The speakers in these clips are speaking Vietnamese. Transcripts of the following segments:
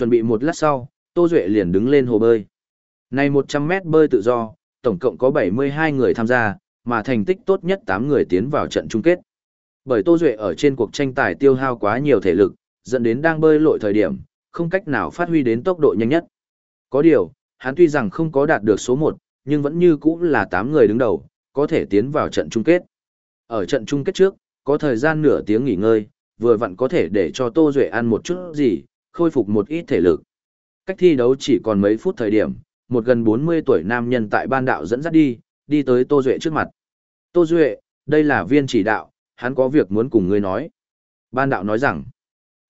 Chuẩn bị một lát sau, Tô Duệ liền đứng lên hồ bơi. Này 100 mét bơi tự do, tổng cộng có 72 người tham gia, mà thành tích tốt nhất 8 người tiến vào trận chung kết. Bởi Tô Duệ ở trên cuộc tranh tài tiêu hao quá nhiều thể lực, dẫn đến đang bơi lội thời điểm, không cách nào phát huy đến tốc độ nhanh nhất. Có điều, hắn tuy rằng không có đạt được số 1, nhưng vẫn như cũ là 8 người đứng đầu, có thể tiến vào trận chung kết. Ở trận chung kết trước, có thời gian nửa tiếng nghỉ ngơi, vừa vặn có thể để cho Tô Duệ ăn một chút gì, khôi phục một ít thể lực. Cách thi đấu chỉ còn mấy phút thời điểm, một gần 40 tuổi nam nhân tại ban đạo dẫn dắt đi, đi tới Tô Duệ trước mặt. Tô Duệ, đây là viên chỉ đạo, hắn có việc muốn cùng ngươi nói. Ban đạo nói rằng,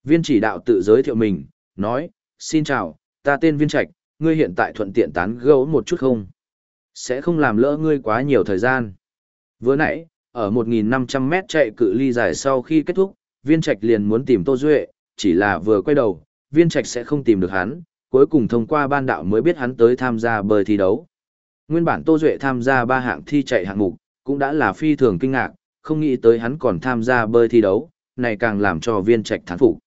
viên chỉ đạo tự giới thiệu mình, nói, xin chào, ta tên viên trạch, ngươi hiện tại thuận tiện tán gấu một chút không? Sẽ không làm lỡ ngươi quá nhiều thời gian. Vừa nãy, ở 1.500 mét chạy cự ly dài sau khi kết thúc, viên trạch liền muốn tìm Tô Duệ, chỉ là vừa quay đầu, viên trạch sẽ không tìm được hắn, cuối cùng thông qua ban đạo mới biết hắn tới tham gia bơi thi đấu. Nguyên bản Tô Duệ tham gia ba hạng thi chạy hạng mục, cũng đã là phi thường kinh ngạc, không nghĩ tới hắn còn tham gia bơi thi đấu, này càng làm cho viên trạch thán phục.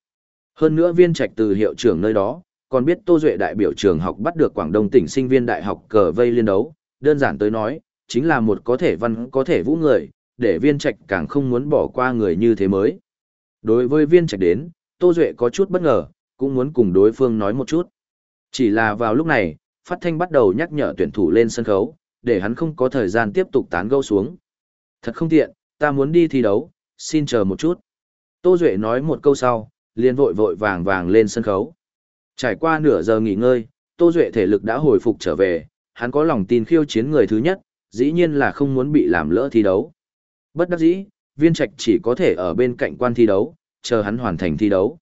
Hơn nữa viên trạch từ hiệu trưởng nơi đó, còn biết Tô Duệ đại biểu trường học bắt được Quảng Đông tỉnh sinh viên đại học cờ vây liên đấu, đơn giản tới nói, chính là một có thể văn có thể vũ người, để viên trạch càng không muốn bỏ qua người như thế mới. Đối với viên trạch đến, Tô Duệ có chút bất ngờ, cũng muốn cùng đối phương nói một chút. Chỉ là vào lúc này, phát thanh bắt đầu nhắc nhở tuyển thủ lên sân khấu, để hắn không có thời gian tiếp tục tán gẫu xuống. Thật không tiện, ta muốn đi thi đấu, xin chờ một chút. Tô Duệ nói một câu sau, liền vội vội vàng vàng lên sân khấu. Trải qua nửa giờ nghỉ ngơi, Tô Duệ thể lực đã hồi phục trở về, hắn có lòng tin khiêu chiến người thứ nhất, dĩ nhiên là không muốn bị làm lỡ thi đấu. Bất đắc dĩ, viên trạch chỉ có thể ở bên cạnh quan thi đấu, chờ hắn hoàn thành thi đấu.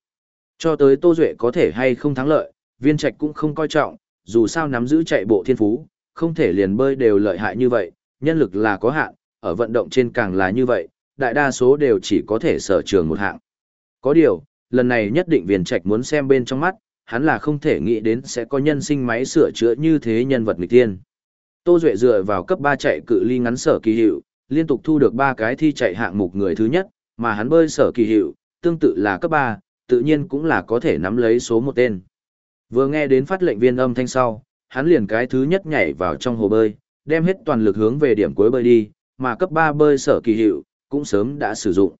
Cho tới Tô Duệ có thể hay không thắng lợi, viên trạch cũng không coi trọng, dù sao nắm giữ chạy bộ thiên phú, không thể liền bơi đều lợi hại như vậy, nhân lực là có hạn, ở vận động trên càng là như vậy, đại đa số đều chỉ có thể sở trường một hạng. Có điều, lần này nhất định viên trạch muốn xem bên trong mắt, hắn là không thể nghĩ đến sẽ có nhân sinh máy sửa chữa như thế nhân vật nghịch tiên. Tô Duệ dựa vào cấp 3 chạy cự ly ngắn sở kỳ hiệu, liên tục thu được 3 cái thi chạy hạng mục người thứ nhất, mà hắn bơi sở kỳ hiệu, tương tự là cấp 3, tự nhiên cũng là có thể nắm lấy số một tên. Vừa nghe đến phát lệnh viên âm thanh sau, hắn liền cái thứ nhất nhảy vào trong hồ bơi, đem hết toàn lực hướng về điểm cuối bơi đi, mà cấp 3 bơi sở kỳ hiệu, cũng sớm đã sử dụng.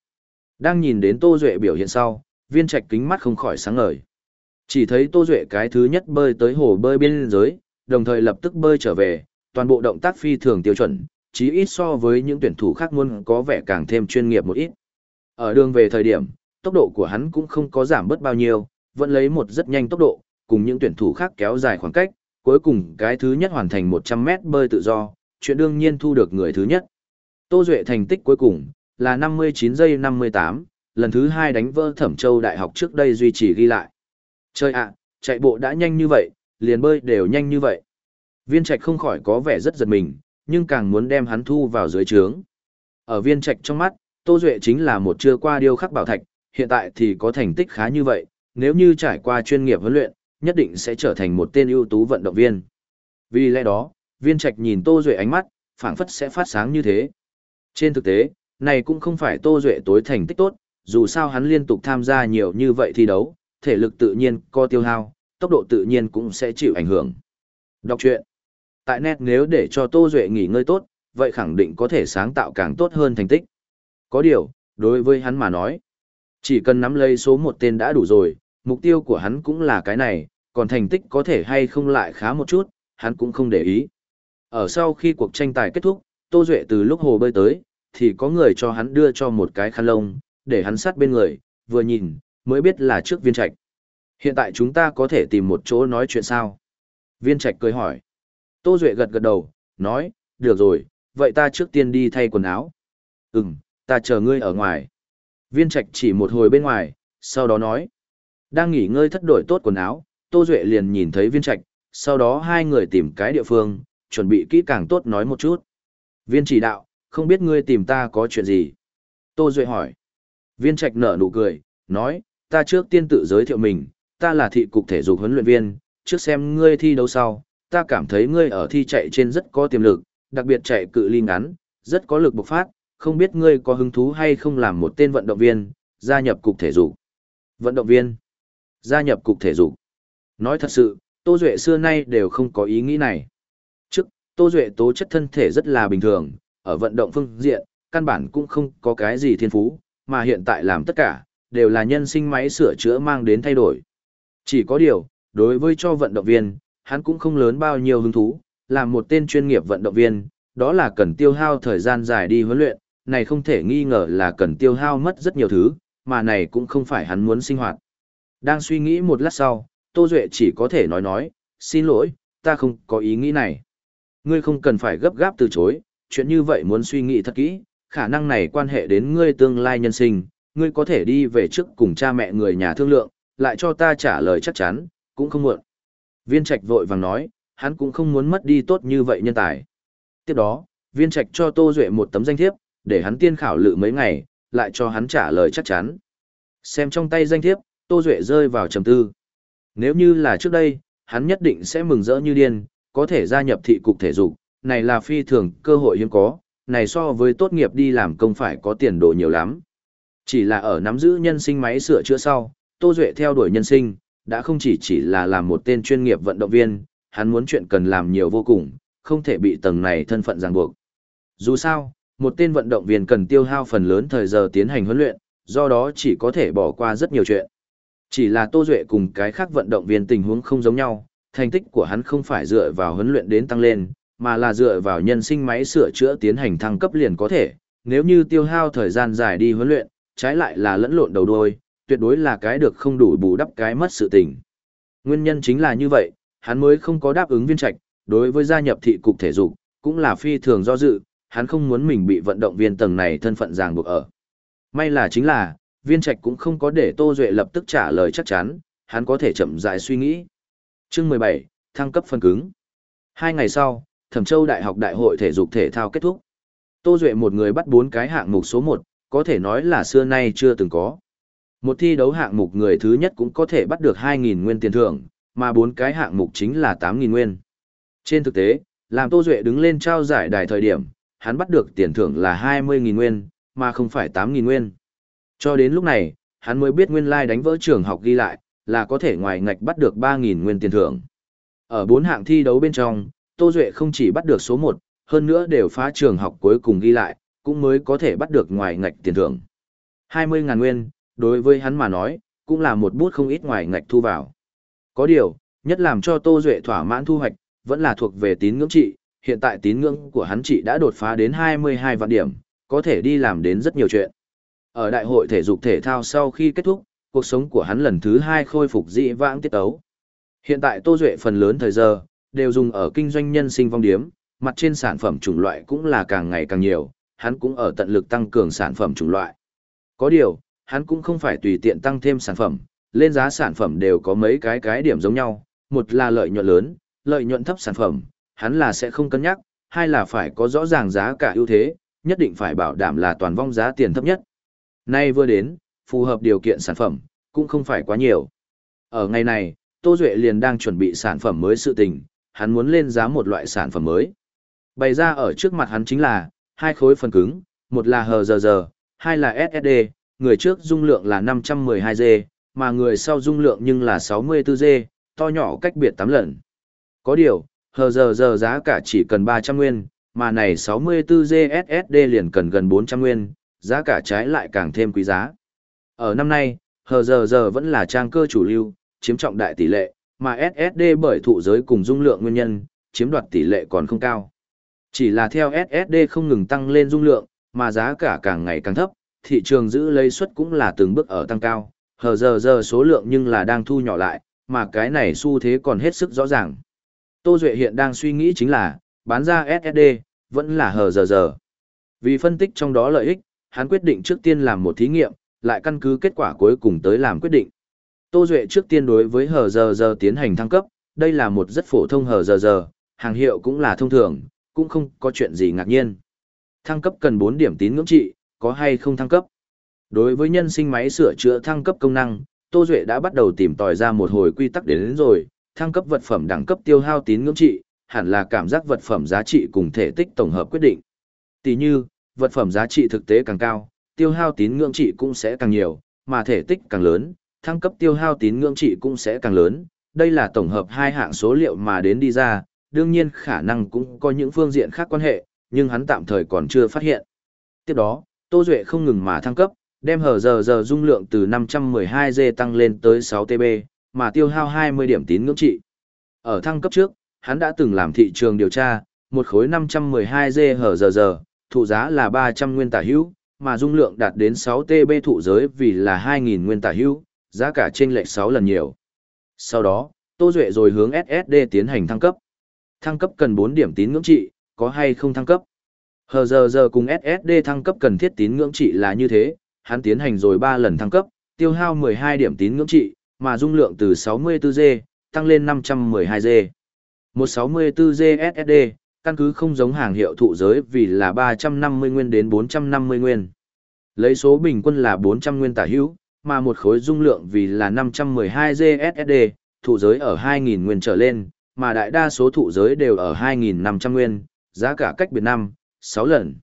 Đang nhìn đến Tô Duệ biểu hiện sau, viên trạch kính mắt không khỏi sáng ngời. Chỉ thấy Tô Duệ cái thứ nhất bơi tới hồ bơi bên dưới, đồng thời lập tức bơi trở về, toàn bộ động tác phi thường tiêu chuẩn, chí ít so với những tuyển thủ khác muốn có vẻ càng thêm chuyên nghiệp một ít. Ở đường về thời điểm, tốc độ của hắn cũng không có giảm bớt bao nhiêu, vẫn lấy một rất nhanh tốc độ, cùng những tuyển thủ khác kéo dài khoảng cách, cuối cùng cái thứ nhất hoàn thành 100 mét bơi tự do, chuyện đương nhiên thu được người thứ nhất. Tô Duệ thành tích cuối cùng là 59 giây 58, lần thứ hai đánh vỡ Thẩm Châu Đại học trước đây duy trì ghi lại. Chơi ạ, chạy bộ đã nhanh như vậy, liền bơi đều nhanh như vậy. Viên Trạch không khỏi có vẻ rất giật mình, nhưng càng muốn đem hắn thu vào dưới trướng. Ở Viên Trạch trong mắt, Tô Duệ chính là một chưa qua điêu khắc bảo thạch, hiện tại thì có thành tích khá như vậy, nếu như trải qua chuyên nghiệp huấn luyện, nhất định sẽ trở thành một tên ưu tú vận động viên. Vì lẽ đó, Viên Trạch nhìn Tô Duệ ánh mắt, phảng phất sẽ phát sáng như thế. Trên thực tế, này cũng không phải Tô Duệ tối thành tích tốt, dù sao hắn liên tục tham gia nhiều như vậy thi đấu, thể lực tự nhiên có tiêu hao, tốc độ tự nhiên cũng sẽ chịu ảnh hưởng. Đọc truyện. Tại net nếu để cho Tô Duệ nghỉ ngơi tốt, vậy khẳng định có thể sáng tạo càng tốt hơn thành tích. Có điều, đối với hắn mà nói, chỉ cần nắm lấy số một tên đã đủ rồi, mục tiêu của hắn cũng là cái này, còn thành tích có thể hay không lại khá một chút, hắn cũng không để ý. Ở sau khi cuộc tranh tài kết thúc, Tô Duệ từ lúc hồ bơi tới, thì có người cho hắn đưa cho một cái khăn lông, để hắn sát bên người, vừa nhìn, mới biết là trước viên trạch. Hiện tại chúng ta có thể tìm một chỗ nói chuyện sao? Viên trạch cười hỏi. Tô Duệ gật gật đầu, nói, được rồi, vậy ta trước tiên đi thay quần áo. Ừm, ta chờ ngươi ở ngoài. Viên trạch chỉ một hồi bên ngoài, sau đó nói. Đang nghỉ ngơi thất đổi tốt quần áo, Tô Duệ liền nhìn thấy viên trạch, sau đó hai người tìm cái địa phương, chuẩn bị kỹ càng tốt nói một chút. Viên chỉ đạo, không biết ngươi tìm ta có chuyện gì? Tô Duệ hỏi. Viên trạch nở nụ cười, nói, ta trước tiên tự giới thiệu mình, ta là thị cục thể dục huấn luyện viên, trước xem ngươi thi đấu sau, ta cảm thấy ngươi ở thi chạy trên rất có tiềm lực, đặc biệt chạy cự ly ngắn, rất có lực bộc phát, không biết ngươi có hứng thú hay không làm một tên vận động viên, gia nhập cục thể dục. Vận động viên, gia nhập cục thể dục. Nói thật sự, Tô Duệ xưa nay đều không có ý nghĩ này. Trước, Tô Duệ tố chất thân thể rất là bình thường, ở vận động phương diện, căn bản cũng không có cái gì thiên phú, mà hiện tại làm tất cả, đều là nhân sinh máy sửa chữa mang đến thay đổi. Chỉ có điều, đối với cho vận động viên, hắn cũng không lớn bao nhiêu hứng thú, làm một tên chuyên nghiệp vận động viên, đó là cần tiêu hao thời gian dài đi huấn luyện, này không thể nghi ngờ là cần tiêu hao mất rất nhiều thứ, mà này cũng không phải hắn muốn sinh hoạt. Đang suy nghĩ một lát sau, Tô Duệ chỉ có thể nói nói, xin lỗi, ta không có ý nghĩ này. Ngươi không cần phải gấp gáp từ chối, chuyện như vậy muốn suy nghĩ thật kỹ, khả năng này quan hệ đến ngươi tương lai nhân sinh, ngươi có thể đi về trước cùng cha mẹ người nhà thương lượng, lại cho ta trả lời chắc chắn, cũng không muộn. Viên Trạch vội vàng nói, hắn cũng không muốn mất đi tốt như vậy nhân tài. Tiếp đó, Viên Trạch cho Tô Duệ một tấm danh thiếp, để hắn tiên khảo lự mấy ngày, lại cho hắn trả lời chắc chắn. Xem trong tay danh thiếp, Tô Duệ rơi vào trầm tư. Nếu như là trước đây, hắn nhất định sẽ mừng rỡ như điên, có thể gia nhập thị cục thể dục, này là phi thường cơ hội hiếm có, này so với tốt nghiệp đi làm công phải có tiền đồ nhiều lắm. Chỉ là ở nắm giữ nhân sinh máy sửa chữa sau, Tô Duệ theo đuổi nhân sinh, đã không chỉ chỉ là làm một tên chuyên nghiệp vận động viên, hắn muốn chuyện cần làm nhiều vô cùng, không thể bị tầng này thân phận ràng buộc. Dù sao, một tên vận động viên cần tiêu hao phần lớn thời giờ tiến hành huấn luyện, do đó chỉ có thể bỏ qua rất nhiều chuyện. Chỉ là Tô Duệ cùng cái khác vận động viên tình huống không giống nhau, thành tích của hắn không phải dựa vào huấn luyện đến tăng lên, mà là dựa vào nhân sinh máy sửa chữa tiến hành thăng cấp liền có thể. Nếu như tiêu hao thời gian dài đi huấn luyện, trái lại là lẫn lộn đầu đuôi, tuyệt đối là cái được không đủ bù đắp cái mất sự tình. Nguyên nhân chính là như vậy, hắn mới không có đáp ứng viên trạch, đối với gia nhập thị cục thể dục, cũng là phi thường do dự, hắn không muốn mình bị vận động viên tầng này thân phận ràng buộc ở. May là chính là, viên trạch cũng không có để Tô Duệ lập tức trả lời chắc chắn, hắn có thể chậm rãi suy nghĩ. chương 17, thăng cấp phân cứng. Hai ngày sau, Thẩm Châu Đại học Đại hội thể dục thể thao kết thúc. Tô Duệ một người bắt bốn cái hạng mục số 1, có thể nói là xưa nay chưa từng có. Một thi đấu hạng mục người thứ nhất cũng có thể bắt được 2.000 nguyên tiền thưởng, mà bốn cái hạng mục chính là 8.000 nguyên. Trên thực tế, làm Tô Duệ đứng lên trao giải đài thời điểm, hắn bắt được tiền thưởng là 20.000 nguyên, mà không phải 8.000 nguyên. Cho đến lúc này, hắn mới biết nguyên lai like đánh vỡ trường học ghi lại, là có thể ngoài ngạch bắt được 3.000 nguyên tiền thưởng. Ở bốn hạng thi đấu bên trong, Tô Duệ không chỉ bắt được số 1, hơn nữa đều phá trường học cuối cùng ghi lại, cũng mới có thể bắt được ngoài ngạch tiền thưởng. 20.000 nguyên, đối với hắn mà nói, cũng là một bút không ít ngoài ngạch thu vào. Có điều, nhất làm cho Tô Duệ thỏa mãn thu hoạch, vẫn là thuộc về tín ngưỡng trị, hiện tại tín ngưỡng của hắn chỉ đã đột phá đến 22 vạn điểm, có thể đi làm đến rất nhiều chuyện. Ở đại hội thể dục thể thao sau khi kết thúc, cuộc sống của hắn lần thứ hai khôi phục dị vãng tiết ấu. Hiện tại Tô Duệ phần lớn thời giờ, đều dùng ở kinh doanh nhân sinh vong điếm, mặt trên sản phẩm chủng loại cũng là càng ngày càng nhiều, hắn cũng ở tận lực tăng cường sản phẩm chủng loại. Có điều, hắn cũng không phải tùy tiện tăng thêm sản phẩm, lên giá sản phẩm đều có mấy cái cái điểm giống nhau, một là lợi nhuận lớn, lợi nhuận thấp sản phẩm, hắn là sẽ không cân nhắc, hai là phải có rõ ràng giá cả ưu thế, nhất định phải bảo đảm là toàn vong giá tiền thấp nhất. Nay vừa đến, phù hợp điều kiện sản phẩm, cũng không phải quá nhiều. Ở ngày này, Tô Duệ liền đang chuẩn bị sản phẩm mới sự tình, hắn muốn lên giá một loại sản phẩm mới. Bày ra ở trước mặt hắn chính là, hai khối phần cứng, một là HZZ, hai là SSD, người trước dung lượng là 512G, mà người sau dung lượng nhưng là 64G, to nhỏ cách biệt 8 lần. Có điều, Hờ giờ giờ giá cả chỉ cần 300 nguyên, mà này 64G SSD liền cần gần 400 nguyên, giá cả trái lại càng thêm quý giá. Ở năm nay, hờ giờ giờ vẫn là trang cơ chủ lưu, chiếm trọng đại tỷ lệ, mà SSD bởi thụ giới cùng dung lượng nguyên nhân, chiếm đoạt tỷ lệ còn không cao. Chỉ là theo SSD không ngừng tăng lên dung lượng, mà giá cả càng ngày càng thấp, thị trường giữ lấy suất cũng là từng bước ở tăng cao, hờ giờ giờ số lượng nhưng là đang thu nhỏ lại, mà cái này xu thế còn hết sức rõ ràng. Tô Duệ hiện đang suy nghĩ chính là, bán ra SSD, vẫn là hờ giờ giờ. Vì phân tích trong đó lợi ích, hắn quyết định trước tiên làm một thí nghiệm, lại căn cứ kết quả cuối cùng tới làm quyết định. Tô Duệ trước tiên đối với hờ giờ giờ tiến hành thăng cấp, đây là một rất phổ thông hờ giờ giờ, hàng hiệu cũng là thông thường, cũng không có chuyện gì ngạc nhiên. Thăng cấp cần 4 điểm tín ngưỡng trị, có hay không thăng cấp. Đối với nhân sinh máy sửa chữa thăng cấp công năng, Tô Duệ đã bắt đầu tìm tòi ra một hồi quy tắc đến, đến rồi, thăng cấp vật phẩm đẳng cấp tiêu hao tín ngưỡng trị, hẳn là cảm giác vật phẩm giá trị cùng thể tích tổng hợp quyết định. Tỷ như, vật phẩm giá trị thực tế càng cao, tiêu hao tín ngưỡng trị cũng sẽ càng nhiều, mà thể tích càng lớn, thăng cấp tiêu hao tín ngưỡng trị cũng sẽ càng lớn, đây là tổng hợp hai hạng số liệu mà đến đi ra, đương nhiên khả năng cũng có những phương diện khác quan hệ, nhưng hắn tạm thời còn chưa phát hiện. Tiếp đó, Tô Duệ không ngừng mà thăng cấp, đem hở giờ giờ dung lượng từ 512G tăng lên tới 6TB, mà tiêu hao 20 điểm tín ngưỡng trị. Ở thăng cấp trước, hắn đã từng làm thị trường điều tra, một khối 512G hở giờ giờ, thụ giá là 300 nguyên tả hữu, mà dung lượng đạt đến 6TB thụ giới vì là 2.000 nguyên tả hữu, giá cả chênh lệch 6 lần nhiều. Sau đó, Tô Duệ rồi hướng SSD tiến hành thăng cấp. Thăng cấp cần 4 điểm tín ngưỡng trị, có hay không thăng cấp? Hờ giờ giờ cùng SSD thăng cấp cần thiết tín ngưỡng trị là như thế, hắn tiến hành rồi 3 lần thăng cấp, tiêu hao 12 điểm tín ngưỡng trị, mà dung lượng từ 64G tăng lên 512G. 164G SSD, căn cứ không giống hàng hiệu thụ giới vì là 350 nguyên đến 450 nguyên. Lấy số bình quân là 400 nguyên tả hữu, mà một khối dung lượng vì là 512G SSD, thụ giới ở 2.000 nguyên trở lên, mà đại đa số thụ giới đều ở 2.500 nguyên, giá cả cách biệt năm, 6 lần.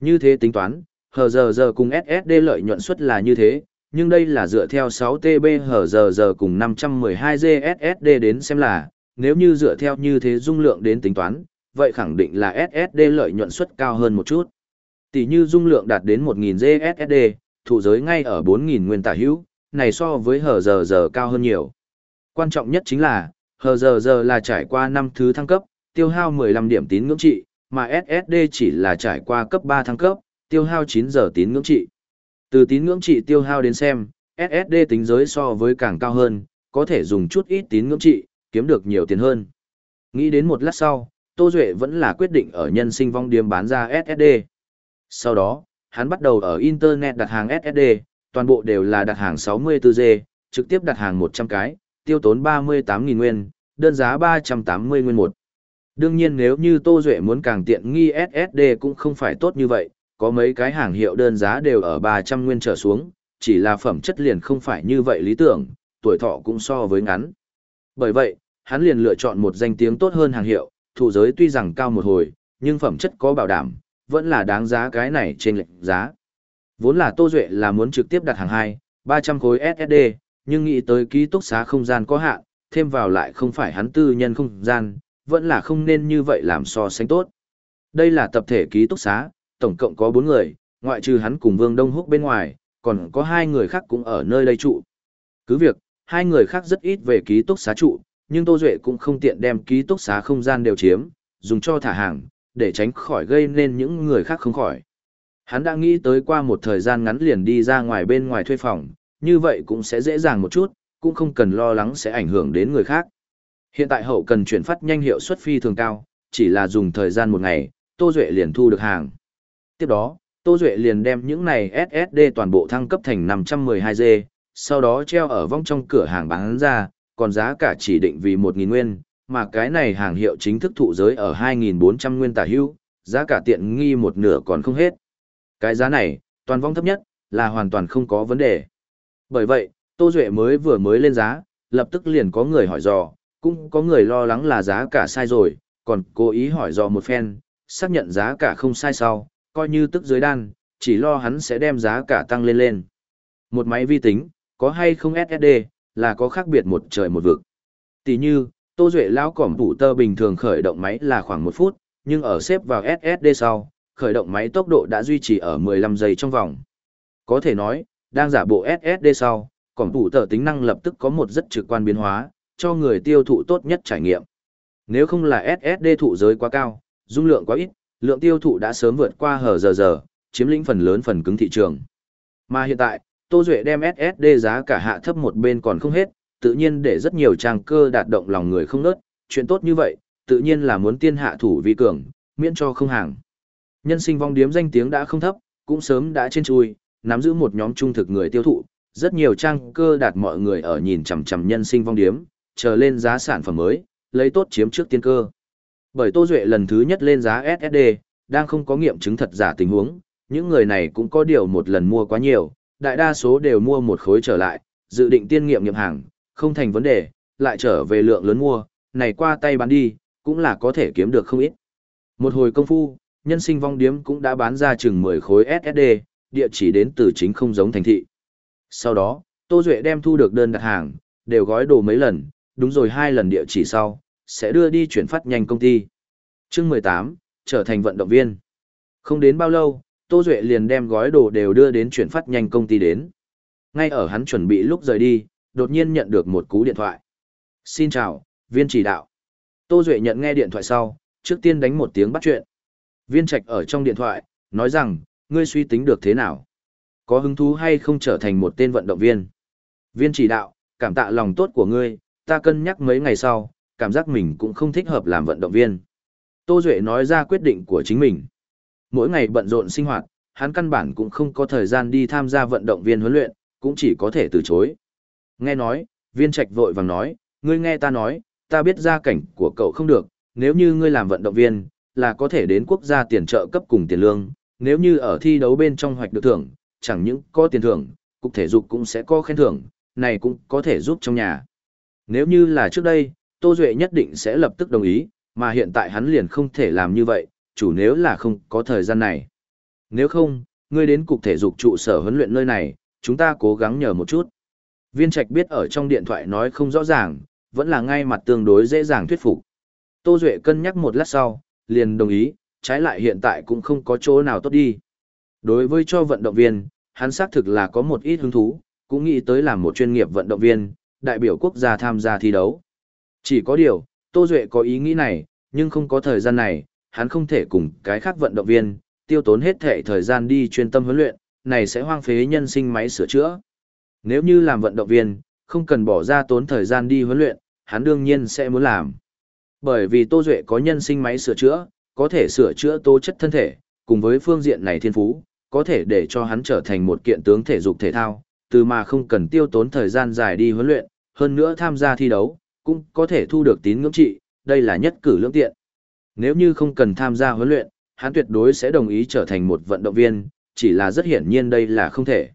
Như thế tính toán, hờ giờ giờ cùng SSD lợi nhuận suất là như thế, nhưng đây là dựa theo 6TB hờ cùng 512G SSD đến xem là, nếu như dựa theo như thế dung lượng đến tính toán, vậy khẳng định là SSD lợi nhuận suất cao hơn một chút. Tỷ như dung lượng đạt đến 1000G SSD, thụ giới ngay ở 4000 nguyên tả hữu, này so với HZZ cao hơn nhiều. Quan trọng nhất chính là, HZZ là trải qua 5 thứ thăng cấp, tiêu hao 15 điểm tín ngưỡng trị, mà SSD chỉ là trải qua cấp 3 thăng cấp, tiêu hao 9 giờ tín ngưỡng trị. Từ tín ngưỡng trị tiêu hao đến xem, SSD tính giới so với càng cao hơn, có thể dùng chút ít tín ngưỡng trị, kiếm được nhiều tiền hơn. Nghĩ đến một lát sau, Tô Duệ vẫn là quyết định ở nhân sinh vong điếm bán ra SSD. Sau đó, hắn bắt đầu ở Internet đặt hàng SSD, toàn bộ đều là đặt hàng 64G, trực tiếp đặt hàng 100 cái, tiêu tốn 38.000 nguyên, đơn giá 380 nguyên một. Đương nhiên nếu như Tô Duệ muốn càng tiện nghi SSD cũng không phải tốt như vậy, có mấy cái hàng hiệu đơn giá đều ở 300 nguyên trở xuống, chỉ là phẩm chất liền không phải như vậy lý tưởng, tuổi thọ cũng so với ngắn. Bởi vậy, hắn liền lựa chọn một danh tiếng tốt hơn hàng hiệu, thủ giới tuy rằng cao một hồi, nhưng phẩm chất có bảo đảm, vẫn là đáng giá cái này trên lệnh giá. Vốn là Tô Duệ là muốn trực tiếp đặt hàng 2, 300 khối SSD, nhưng nghĩ tới ký túc xá không gian có hạn, thêm vào lại không phải hắn tư nhân không gian, vẫn là không nên như vậy làm so sánh tốt. Đây là tập thể ký túc xá, tổng cộng có bốn người, ngoại trừ hắn cùng Vương Đông Húc bên ngoài, còn có hai người khác cũng ở nơi đây trụ. Cứ việc, hai người khác rất ít về ký túc xá trụ, nhưng Tô Duệ cũng không tiện đem ký túc xá không gian đều chiếm, dùng cho thả hàng, để tránh khỏi gây nên những người khác không khỏi. Hắn đã nghĩ tới qua một thời gian ngắn liền đi ra ngoài bên ngoài thuê phòng, như vậy cũng sẽ dễ dàng một chút, cũng không cần lo lắng sẽ ảnh hưởng đến người khác. Hiện tại hậu cần chuyển phát nhanh hiệu suất phi thường cao, chỉ là dùng thời gian một ngày, Tô Duệ liền thu được hàng. Tiếp đó, Tô Duệ liền đem những này SSD toàn bộ thăng cấp thành 512G, sau đó treo ở vong trong cửa hàng bán ra, còn giá cả chỉ định vì 1.000 nguyên, mà cái này hàng hiệu chính thức thụ giới ở 2.400 nguyên tả hưu, giá cả tiện nghi một nửa còn không hết. Cái giá này, toàn vong thấp nhất, là hoàn toàn không có vấn đề. Bởi vậy, Tô Duệ mới vừa mới lên giá, lập tức liền có người hỏi dò, cũng có người lo lắng là giá cả sai rồi, còn cố ý hỏi dò một phen, xác nhận giá cả không sai sau, coi như tức dưới đan, chỉ lo hắn sẽ đem giá cả tăng lên lên. Một máy vi tính, có hay không SSD, là có khác biệt một trời một vực. Tỷ như, Tô Duệ lão cỏm tủ tơ bình thường khởi động máy là khoảng một phút, nhưng ở xếp vào SSD sau, khởi động máy tốc độ đã duy trì ở 15 giây trong vòng. Có thể nói, đang giả bộ SSD sau, cỏm tủ tơ tính năng lập tức có một rất trực quan biến hóa, cho người tiêu thụ tốt nhất trải nghiệm. Nếu không là SSD thụ giới quá cao, dung lượng quá ít, lượng tiêu thụ đã sớm vượt qua hở giờ giờ, chiếm lĩnh phần lớn phần cứng thị trường. Mà hiện tại, Tô Duệ đem SSD giá cả hạ thấp một bên còn không hết, tự nhiên để rất nhiều trang cơ đạt động lòng người không nớt, chuyện tốt như vậy, tự nhiên là muốn tiên hạ thủ vi cường, miễn cho không hàng. Nhân sinh vong điếm danh tiếng đã không thấp, cũng sớm đã trên chui, nắm giữ một nhóm trung thực người tiêu thụ, rất nhiều trang cơ đạt mọi người ở nhìn chằm chằm nhân sinh vong điếm, chờ lên giá sản phẩm mới, lấy tốt chiếm trước tiên cơ. Bởi Tô Duệ lần thứ nhất lên giá SSD, đang không có nghiệm chứng thật giả tình huống, những người này cũng có điều một lần mua quá nhiều, đại đa số đều mua một khối trở lại, dự định tiên nghiệm nghiệm hàng, không thành vấn đề, lại trở về lượng lớn mua, này qua tay bán đi, cũng là có thể kiếm được không ít. Một hồi công phu, nhân sinh vong điếm cũng đã bán ra chừng 10 khối SSD, địa chỉ đến từ chính không giống thành thị. Sau đó, Tô Duệ đem thu được đơn đặt hàng, đều gói đồ mấy lần, đúng rồi hai lần địa chỉ sau, sẽ đưa đi chuyển phát nhanh công ty. Chương 18, trở thành vận động viên. Không đến bao lâu, Tô Duệ liền đem gói đồ đều đưa đến chuyển phát nhanh công ty đến. Ngay ở hắn chuẩn bị lúc rời đi, đột nhiên nhận được một cú điện thoại. Xin chào, viên chỉ đạo. Tô Duệ nhận nghe điện thoại sau, trước tiên đánh một tiếng bắt chuyện. Viên trạch ở trong điện thoại, nói rằng, ngươi suy tính được thế nào? Có hứng thú hay không trở thành một tên vận động viên? Viên chỉ đạo, cảm tạ lòng tốt của ngươi, ta cân nhắc mấy ngày sau, cảm giác mình cũng không thích hợp làm vận động viên. Tô Duệ nói ra quyết định của chính mình. Mỗi ngày bận rộn sinh hoạt, hắn căn bản cũng không có thời gian đi tham gia vận động viên huấn luyện, cũng chỉ có thể từ chối. Nghe nói, viên trạch vội vàng nói, ngươi nghe ta nói, ta biết gia cảnh của cậu không được, nếu như ngươi làm vận động viên, là có thể đến quốc gia tiền trợ cấp cùng tiền lương, nếu như ở thi đấu bên trong hoạch được thưởng, chẳng những có tiền thưởng, cục thể dục cũng sẽ có khen thưởng, này cũng có thể giúp trong nhà. Nếu như là trước đây, Tô Duệ nhất định sẽ lập tức đồng ý, mà hiện tại hắn liền không thể làm như vậy, chủ nếu là không có thời gian này. Nếu không, ngươi đến cục thể dục trụ sở huấn luyện nơi này, chúng ta cố gắng nhờ một chút. Viên Trạch biết ở trong điện thoại nói không rõ ràng, vẫn là ngay mặt tương đối dễ dàng thuyết phục. Tô Duệ cân nhắc một lát sau, liền đồng ý, trái lại hiện tại cũng không có chỗ nào tốt đi. Đối với cho vận động viên, hắn xác thực là có một ít hứng thú, cũng nghĩ tới làm một chuyên nghiệp vận động viên, đại biểu quốc gia tham gia thi đấu. Chỉ có điều, Tô Duệ có ý nghĩ này, nhưng không có thời gian này, hắn không thể cùng cái khác vận động viên, tiêu tốn hết thể thời gian đi chuyên tâm huấn luyện, này sẽ hoang phế nhân sinh máy sửa chữa. Nếu như làm vận động viên, không cần bỏ ra tốn thời gian đi huấn luyện, hắn đương nhiên sẽ muốn làm. Bởi vì Tô Duệ có nhân sinh máy sửa chữa, có thể sửa chữa tố chất thân thể, cùng với phương diện này thiên phú, có thể để cho hắn trở thành một kiện tướng thể dục thể thao, từ mà không cần tiêu tốn thời gian dài đi huấn luyện, hơn nữa tham gia thi đấu, cũng có thể thu được tín ngưỡng trị, đây là nhất cử lưỡng tiện. Nếu như không cần tham gia huấn luyện, hắn tuyệt đối sẽ đồng ý trở thành một vận động viên, chỉ là rất hiển nhiên đây là không thể.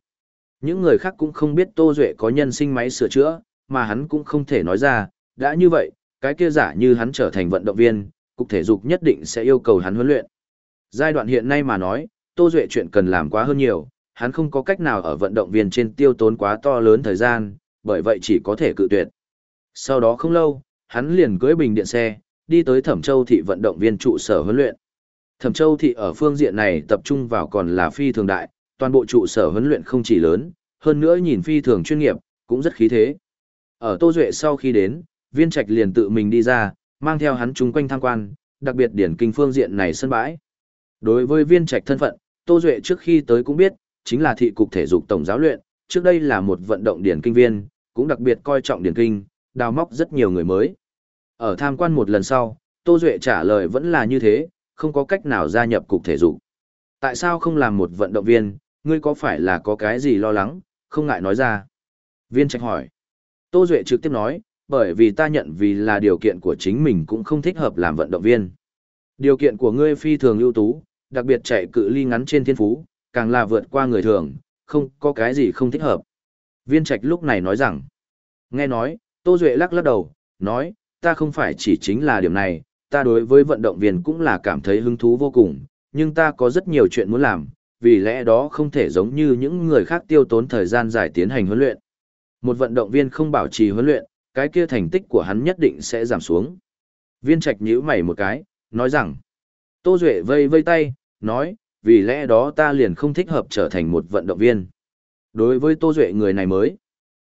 Những người khác cũng không biết Tô Duệ có nhân sinh máy sửa chữa, mà hắn cũng không thể nói ra, đã như vậy, cái kia giả như hắn trở thành vận động viên, cục thể dục nhất định sẽ yêu cầu hắn huấn luyện. Giai đoạn hiện nay mà nói, Tô Duệ chuyện cần làm quá hơn nhiều, hắn không có cách nào ở vận động viên trên tiêu tốn quá to lớn thời gian, bởi vậy chỉ có thể cự tuyệt. Sau đó không lâu, hắn liền cưới bình điện xe, đi tới Thẩm Châu thị vận động viên trụ sở huấn luyện. Thẩm Châu thị ở phương diện này tập trung vào còn là phi thường đại, toàn bộ trụ sở huấn luyện không chỉ lớn, hơn nữa nhìn phi thường chuyên nghiệp, cũng rất khí thế. Ở Tô Duệ sau khi đến, viên trạch liền tự mình đi ra, mang theo hắn chung quanh tham quan, đặc biệt điển kinh phương diện này sân bãi. Đối với viên trạch thân phận, Tô Duệ trước khi tới cũng biết, chính là thị cục thể dục tổng giáo luyện, trước đây là một vận động điển kinh viên, cũng đặc biệt coi trọng điển kinh, đào móc rất nhiều người mới. Ở tham quan một lần sau, Tô Duệ trả lời vẫn là như thế, không có cách nào gia nhập cục thể dục. Tại sao không làm một vận động viên, ngươi có phải là có cái gì lo lắng, không ngại nói ra. Viên trạch hỏi. Tô Duệ trực tiếp nói, bởi vì ta nhận vì là điều kiện của chính mình cũng không thích hợp làm vận động viên. Điều kiện của ngươi phi thường ưu tú, đặc biệt chạy cự ly ngắn trên thiên phú, càng là vượt qua người thường, không có cái gì không thích hợp. Viên trạch lúc này nói rằng, nghe nói, Tô Duệ lắc lắc đầu, nói, ta không phải chỉ chính là điểm này, ta đối với vận động viên cũng là cảm thấy hứng thú vô cùng, nhưng ta có rất nhiều chuyện muốn làm, vì lẽ đó không thể giống như những người khác tiêu tốn thời gian dài tiến hành huấn luyện. Một vận động viên không bảo trì huấn luyện, cái kia thành tích của hắn nhất định sẽ giảm xuống. Viên trạch nhíu mày một cái, nói rằng, Tô Duệ vây vây tay, nói, vì lẽ đó ta liền không thích hợp trở thành một vận động viên. Đối với Tô Duệ người này mới,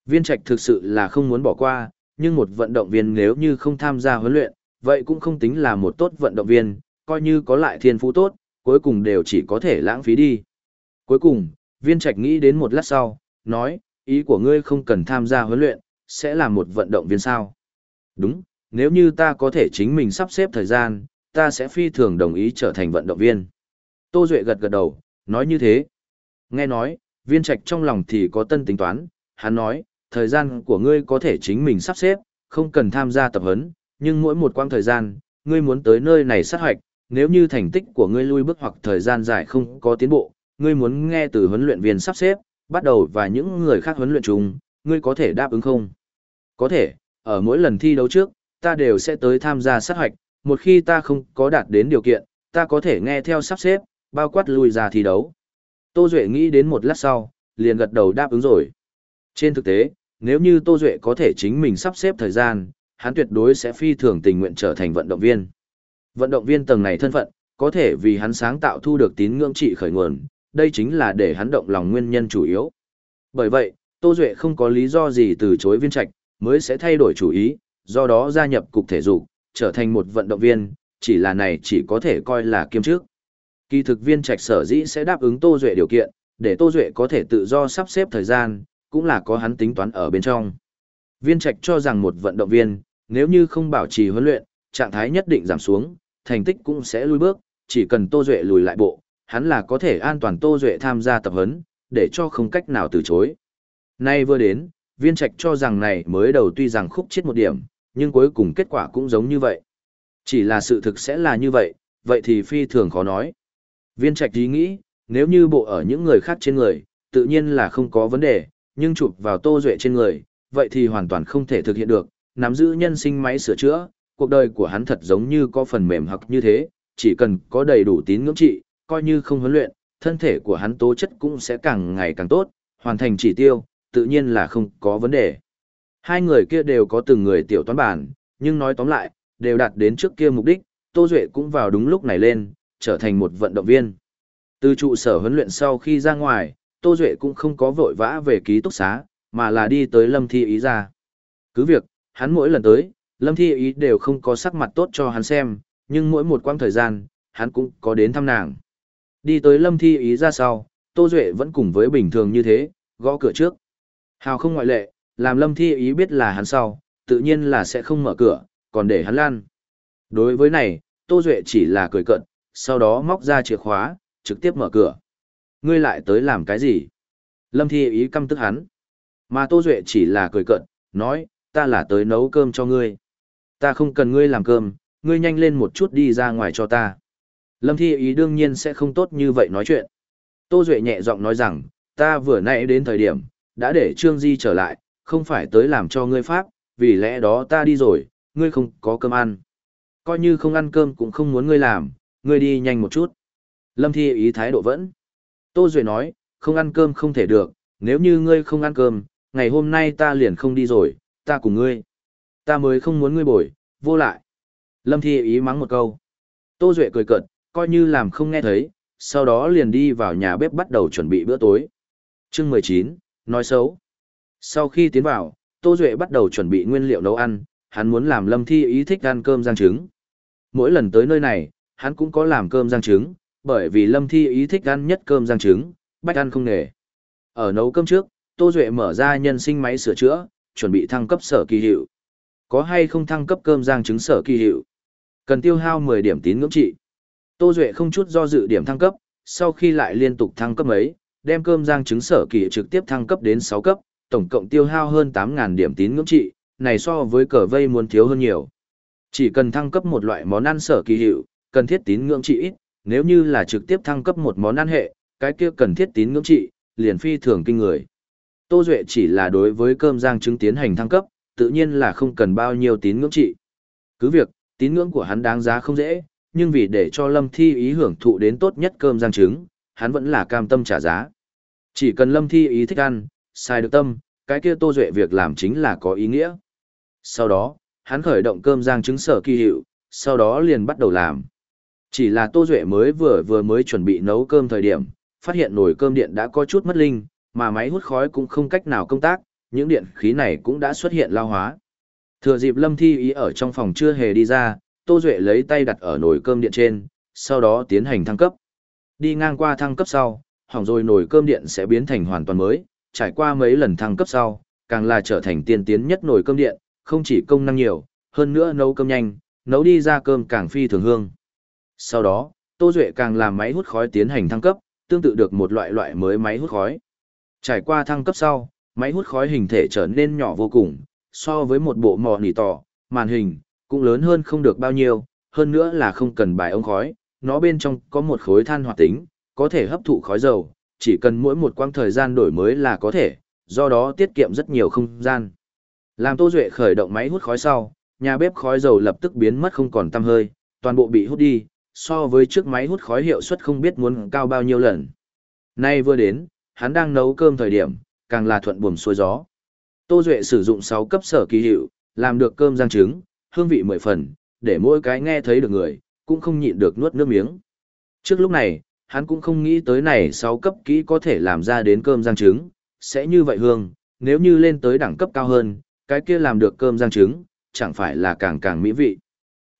viên trạch thực sự là không muốn bỏ qua, nhưng một vận động viên nếu như không tham gia huấn luyện, vậy cũng không tính là một tốt vận động viên, coi như có lại thiên phú tốt, cuối cùng đều chỉ có thể lãng phí đi. Cuối cùng, viên trạch nghĩ đến một lát sau, nói, ý của ngươi không cần tham gia huấn luyện, sẽ là một vận động viên sao. Đúng, nếu như ta có thể chính mình sắp xếp thời gian, ta sẽ phi thường đồng ý trở thành vận động viên. Tô Duệ gật gật đầu, nói như thế. Nghe nói, viên trạch trong lòng thì có tân tính toán, hắn nói, thời gian của ngươi có thể chính mình sắp xếp, không cần tham gia tập huấn, nhưng mỗi một quãng thời gian, ngươi muốn tới nơi này sát hoạch, nếu như thành tích của ngươi lui bước hoặc thời gian dài không có tiến bộ, ngươi muốn nghe từ huấn luyện viên sắp xếp, bắt đầu và những người khác huấn luyện chung, ngươi có thể đáp ứng không? Có thể, ở mỗi lần thi đấu trước, ta đều sẽ tới tham gia sát hoạch, một khi ta không có đạt đến điều kiện, ta có thể nghe theo sắp xếp, bao quát lui ra thi đấu. Tô Duệ nghĩ đến một lát sau, liền gật đầu đáp ứng rồi. Trên thực tế, nếu như Tô Duệ có thể chính mình sắp xếp thời gian, hắn tuyệt đối sẽ phi thường tình nguyện trở thành vận động viên. Vận động viên tầng này thân phận, có thể vì hắn sáng tạo thu được tín ngưỡng trị khởi nguồn, đây chính là để hắn động lòng nguyên nhân chủ yếu. Bởi vậy, Tô Duệ không có lý do gì từ chối viên trạch, mới sẽ thay đổi chủ ý, do đó gia nhập cục thể dục, trở thành một vận động viên, chỉ là này chỉ có thể coi là kiêm trước. Kỳ thực viên trạch sở dĩ sẽ đáp ứng Tô Duệ điều kiện, để Tô Duệ có thể tự do sắp xếp thời gian, cũng là có hắn tính toán ở bên trong. Viên trạch cho rằng một vận động viên, nếu như không bảo trì huấn luyện, trạng thái nhất định giảm xuống, thành tích cũng sẽ lùi bước, chỉ cần Tô Duệ lùi lại bộ, hắn là có thể an toàn Tô Duệ tham gia tập huấn, để cho không cách nào từ chối. Nay vừa đến, viên trạch cho rằng này mới đầu tuy rằng khúc chết một điểm, nhưng cuối cùng kết quả cũng giống như vậy. Chỉ là sự thực sẽ là như vậy, vậy thì phi thường khó nói. Viên trạch ý nghĩ, nếu như bộ ở những người khác trên người, tự nhiên là không có vấn đề, nhưng chụp vào Tô Duệ trên người, vậy thì hoàn toàn không thể thực hiện được, nắm giữ nhân sinh máy sửa chữa, cuộc đời của hắn thật giống như có phần mềm hoặc như thế, chỉ cần có đầy đủ tín ngưỡng trị, coi như không huấn luyện, thân thể của hắn tố chất cũng sẽ càng ngày càng tốt, hoàn thành chỉ tiêu, tự nhiên là không có vấn đề. Hai người kia đều có từng người tiểu toán bản, nhưng nói tóm lại, đều đạt đến trước kia mục đích, Tô Duệ cũng vào đúng lúc này lên, trở thành một vận động viên. Từ trụ sở huấn luyện sau khi ra ngoài, Tô Duệ cũng không có vội vã về ký túc xá, mà là đi tới Lâm Thi Ý ra. Cứ việc, hắn mỗi lần tới, Lâm Thi Ý đều không có sắc mặt tốt cho hắn xem, nhưng mỗi một quãng thời gian, hắn cũng có đến thăm nàng. Đi tới Lâm Thi Ý ra sau, Tô Duệ vẫn cùng với bình thường như thế, gõ cửa trước. Hào không ngoại lệ, làm Lâm Thi Ý biết là hắn sau, tự nhiên là sẽ không mở cửa, còn để hắn lan. Đối với này, Tô Duệ chỉ là cười cận, sau đó móc ra chìa khóa, trực tiếp mở cửa. Ngươi lại tới làm cái gì? Lâm Thi Ý căm tức hắn. Mà Tô Duệ chỉ là cười cận, nói, ta là tới nấu cơm cho ngươi. Ta không cần ngươi làm cơm, ngươi nhanh lên một chút đi ra ngoài cho ta. Lâm Thi Ý đương nhiên sẽ không tốt như vậy nói chuyện. Tô Duệ nhẹ giọng nói rằng, ta vừa nãy đến thời điểm, đã để Trương Di trở lại, không phải tới làm cho ngươi pháp, vì lẽ đó ta đi rồi, ngươi không có cơm ăn. Coi như không ăn cơm cũng không muốn ngươi làm, ngươi đi nhanh một chút. Lâm Thi ý thái độ vẫn. Tô Duệ nói, không ăn cơm không thể được, nếu như ngươi không ăn cơm, ngày hôm nay ta liền không đi rồi, ta cùng ngươi. Ta mới không muốn ngươi bồi, vô lại. Lâm Thi ý mắng một câu. Tô Duệ cười cợt, coi như làm không nghe thấy, sau đó liền đi vào nhà bếp bắt đầu chuẩn bị bữa tối. chương 19, nói xấu. Sau khi tiến vào, Tô Duệ bắt đầu chuẩn bị nguyên liệu nấu ăn, hắn muốn làm Lâm Thi ý thích ăn cơm rang trứng. Mỗi lần tới nơi này, hắn cũng có làm cơm rang trứng, bởi vì Lâm Thi ý thích ăn nhất cơm rang trứng, bách ăn không nề. Ở nấu cơm trước, Tô Duệ mở ra nhân sinh máy sửa chữa, chuẩn bị thăng cấp sở kỳ hiệu. Có hay không thăng cấp cơm rang trứng sở kỳ hiệu? Cần tiêu hao 10 điểm tín ngưỡng trị. Tô Duệ không chút do dự điểm thăng cấp, sau khi lại liên tục thăng cấp ấy, đem cơm rang trứng sở kỳ trực tiếp thăng cấp đến 6 cấp, tổng cộng tiêu hao hơn 8.000 điểm tín ngưỡng trị, này so với cờ vây muốn thiếu hơn nhiều. Chỉ cần thăng cấp một loại món ăn sở kỳ hiệu, cần thiết tín ngưỡng trị ít, nếu như là trực tiếp thăng cấp một món ăn hệ, cái kia cần thiết tín ngưỡng trị, liền phi thường kinh người. Tô Duệ chỉ là đối với cơm rang trứng tiến hành thăng cấp, tự nhiên là không cần bao nhiêu tín ngưỡng trị. Cứ việc, tín ngưỡng của hắn đáng giá không dễ, nhưng vì để cho Lâm Thi ý hưởng thụ đến tốt nhất cơm rang trứng, hắn vẫn là cam tâm trả giá. Chỉ cần Lâm Thi ý thích ăn, sai được tâm, cái kia Tô Duệ việc làm chính là có ý nghĩa. Sau đó, hắn khởi động cơm rang trứng sở kỳ hiệu, sau đó liền bắt đầu làm. Chỉ là Tô Duệ mới vừa vừa mới chuẩn bị nấu cơm thời điểm, phát hiện nồi cơm điện đã có chút mất linh, mà máy hút khói cũng không cách nào công tác, những điện khí này cũng đã xuất hiện lao hóa. Thừa dịp Lâm Thi ý ở trong phòng chưa hề đi ra, Tô Duệ lấy tay đặt ở nồi cơm điện trên, sau đó tiến hành thăng cấp. Đi ngang qua thăng cấp sau, hỏng rồi nồi cơm điện sẽ biến thành hoàn toàn mới, trải qua mấy lần thăng cấp sau, càng là trở thành tiên tiến nhất nồi cơm điện, không chỉ công năng nhiều, hơn nữa nấu cơm nhanh, nấu đi ra cơm càng phi thường hương. Sau đó, Tô Duệ càng làm máy hút khói tiến hành thăng cấp, tương tự được một loại loại mới máy hút khói. Trải qua thăng cấp sau, máy hút khói hình thể trở nên nhỏ vô cùng, so với một bộ mò nỉ tỏ, màn hình, cũng lớn hơn không được bao nhiêu, hơn nữa là không cần bài ống khói, nó bên trong có một khối than hoạt tính, có thể hấp thụ khói dầu, chỉ cần mỗi một quãng thời gian đổi mới là có thể, do đó tiết kiệm rất nhiều không gian. Làm Tô Duệ khởi động máy hút khói sau, nhà bếp khói dầu lập tức biến mất không còn tăm hơi, toàn bộ bị hút đi, so với trước máy hút khói hiệu suất không biết muốn cao bao nhiêu lần. Nay vừa đến, hắn đang nấu cơm thời điểm, càng là thuận buồm xuôi gió. Tô Duệ sử dụng 6 cấp sở kỳ hiệu, Làm được cơm rang trứng, hương vị mười phần, để mỗi cái nghe thấy được người, cũng không nhịn được nuốt nước miếng. Trước lúc này, hắn cũng không nghĩ tới này sáu cấp kỹ có thể làm ra đến cơm rang trứng, sẽ như vậy hương, nếu như lên tới đẳng cấp cao hơn, cái kia làm được cơm rang trứng, chẳng phải là càng càng mỹ vị.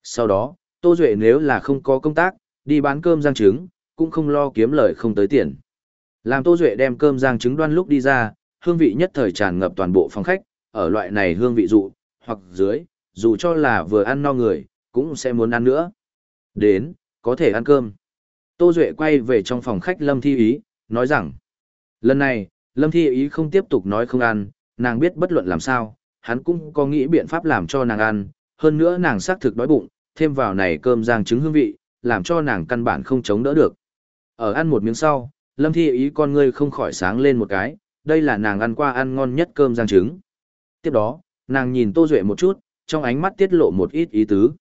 Sau đó, Tô Duệ nếu là không có công tác, đi bán cơm rang trứng, cũng không lo kiếm lời không tới tiền. Làm Tô Duệ đem cơm rang trứng đoan lúc đi ra, hương vị nhất thời tràn ngập toàn bộ phòng khách, ở loại này hương vị dụ, hoặc dưới, dù cho là vừa ăn no người, cũng sẽ muốn ăn nữa. Đến, có thể ăn cơm. Tô Duệ quay về trong phòng khách Lâm Thi Ý, nói rằng, lần này, Lâm Thi Ý không tiếp tục nói không ăn, nàng biết bất luận làm sao, hắn cũng có nghĩ biện pháp làm cho nàng ăn, hơn nữa nàng xác thực đói bụng, thêm vào này cơm rang trứng hương vị, làm cho nàng căn bản không chống đỡ được. Ở ăn một miếng sau, Lâm Thi Ý con ngươi không khỏi sáng lên một cái, đây là nàng ăn qua ăn ngon nhất cơm rang trứng. Tiếp đó, nàng nhìn Tô Duệ một chút, trong ánh mắt tiết lộ một ít ý tứ.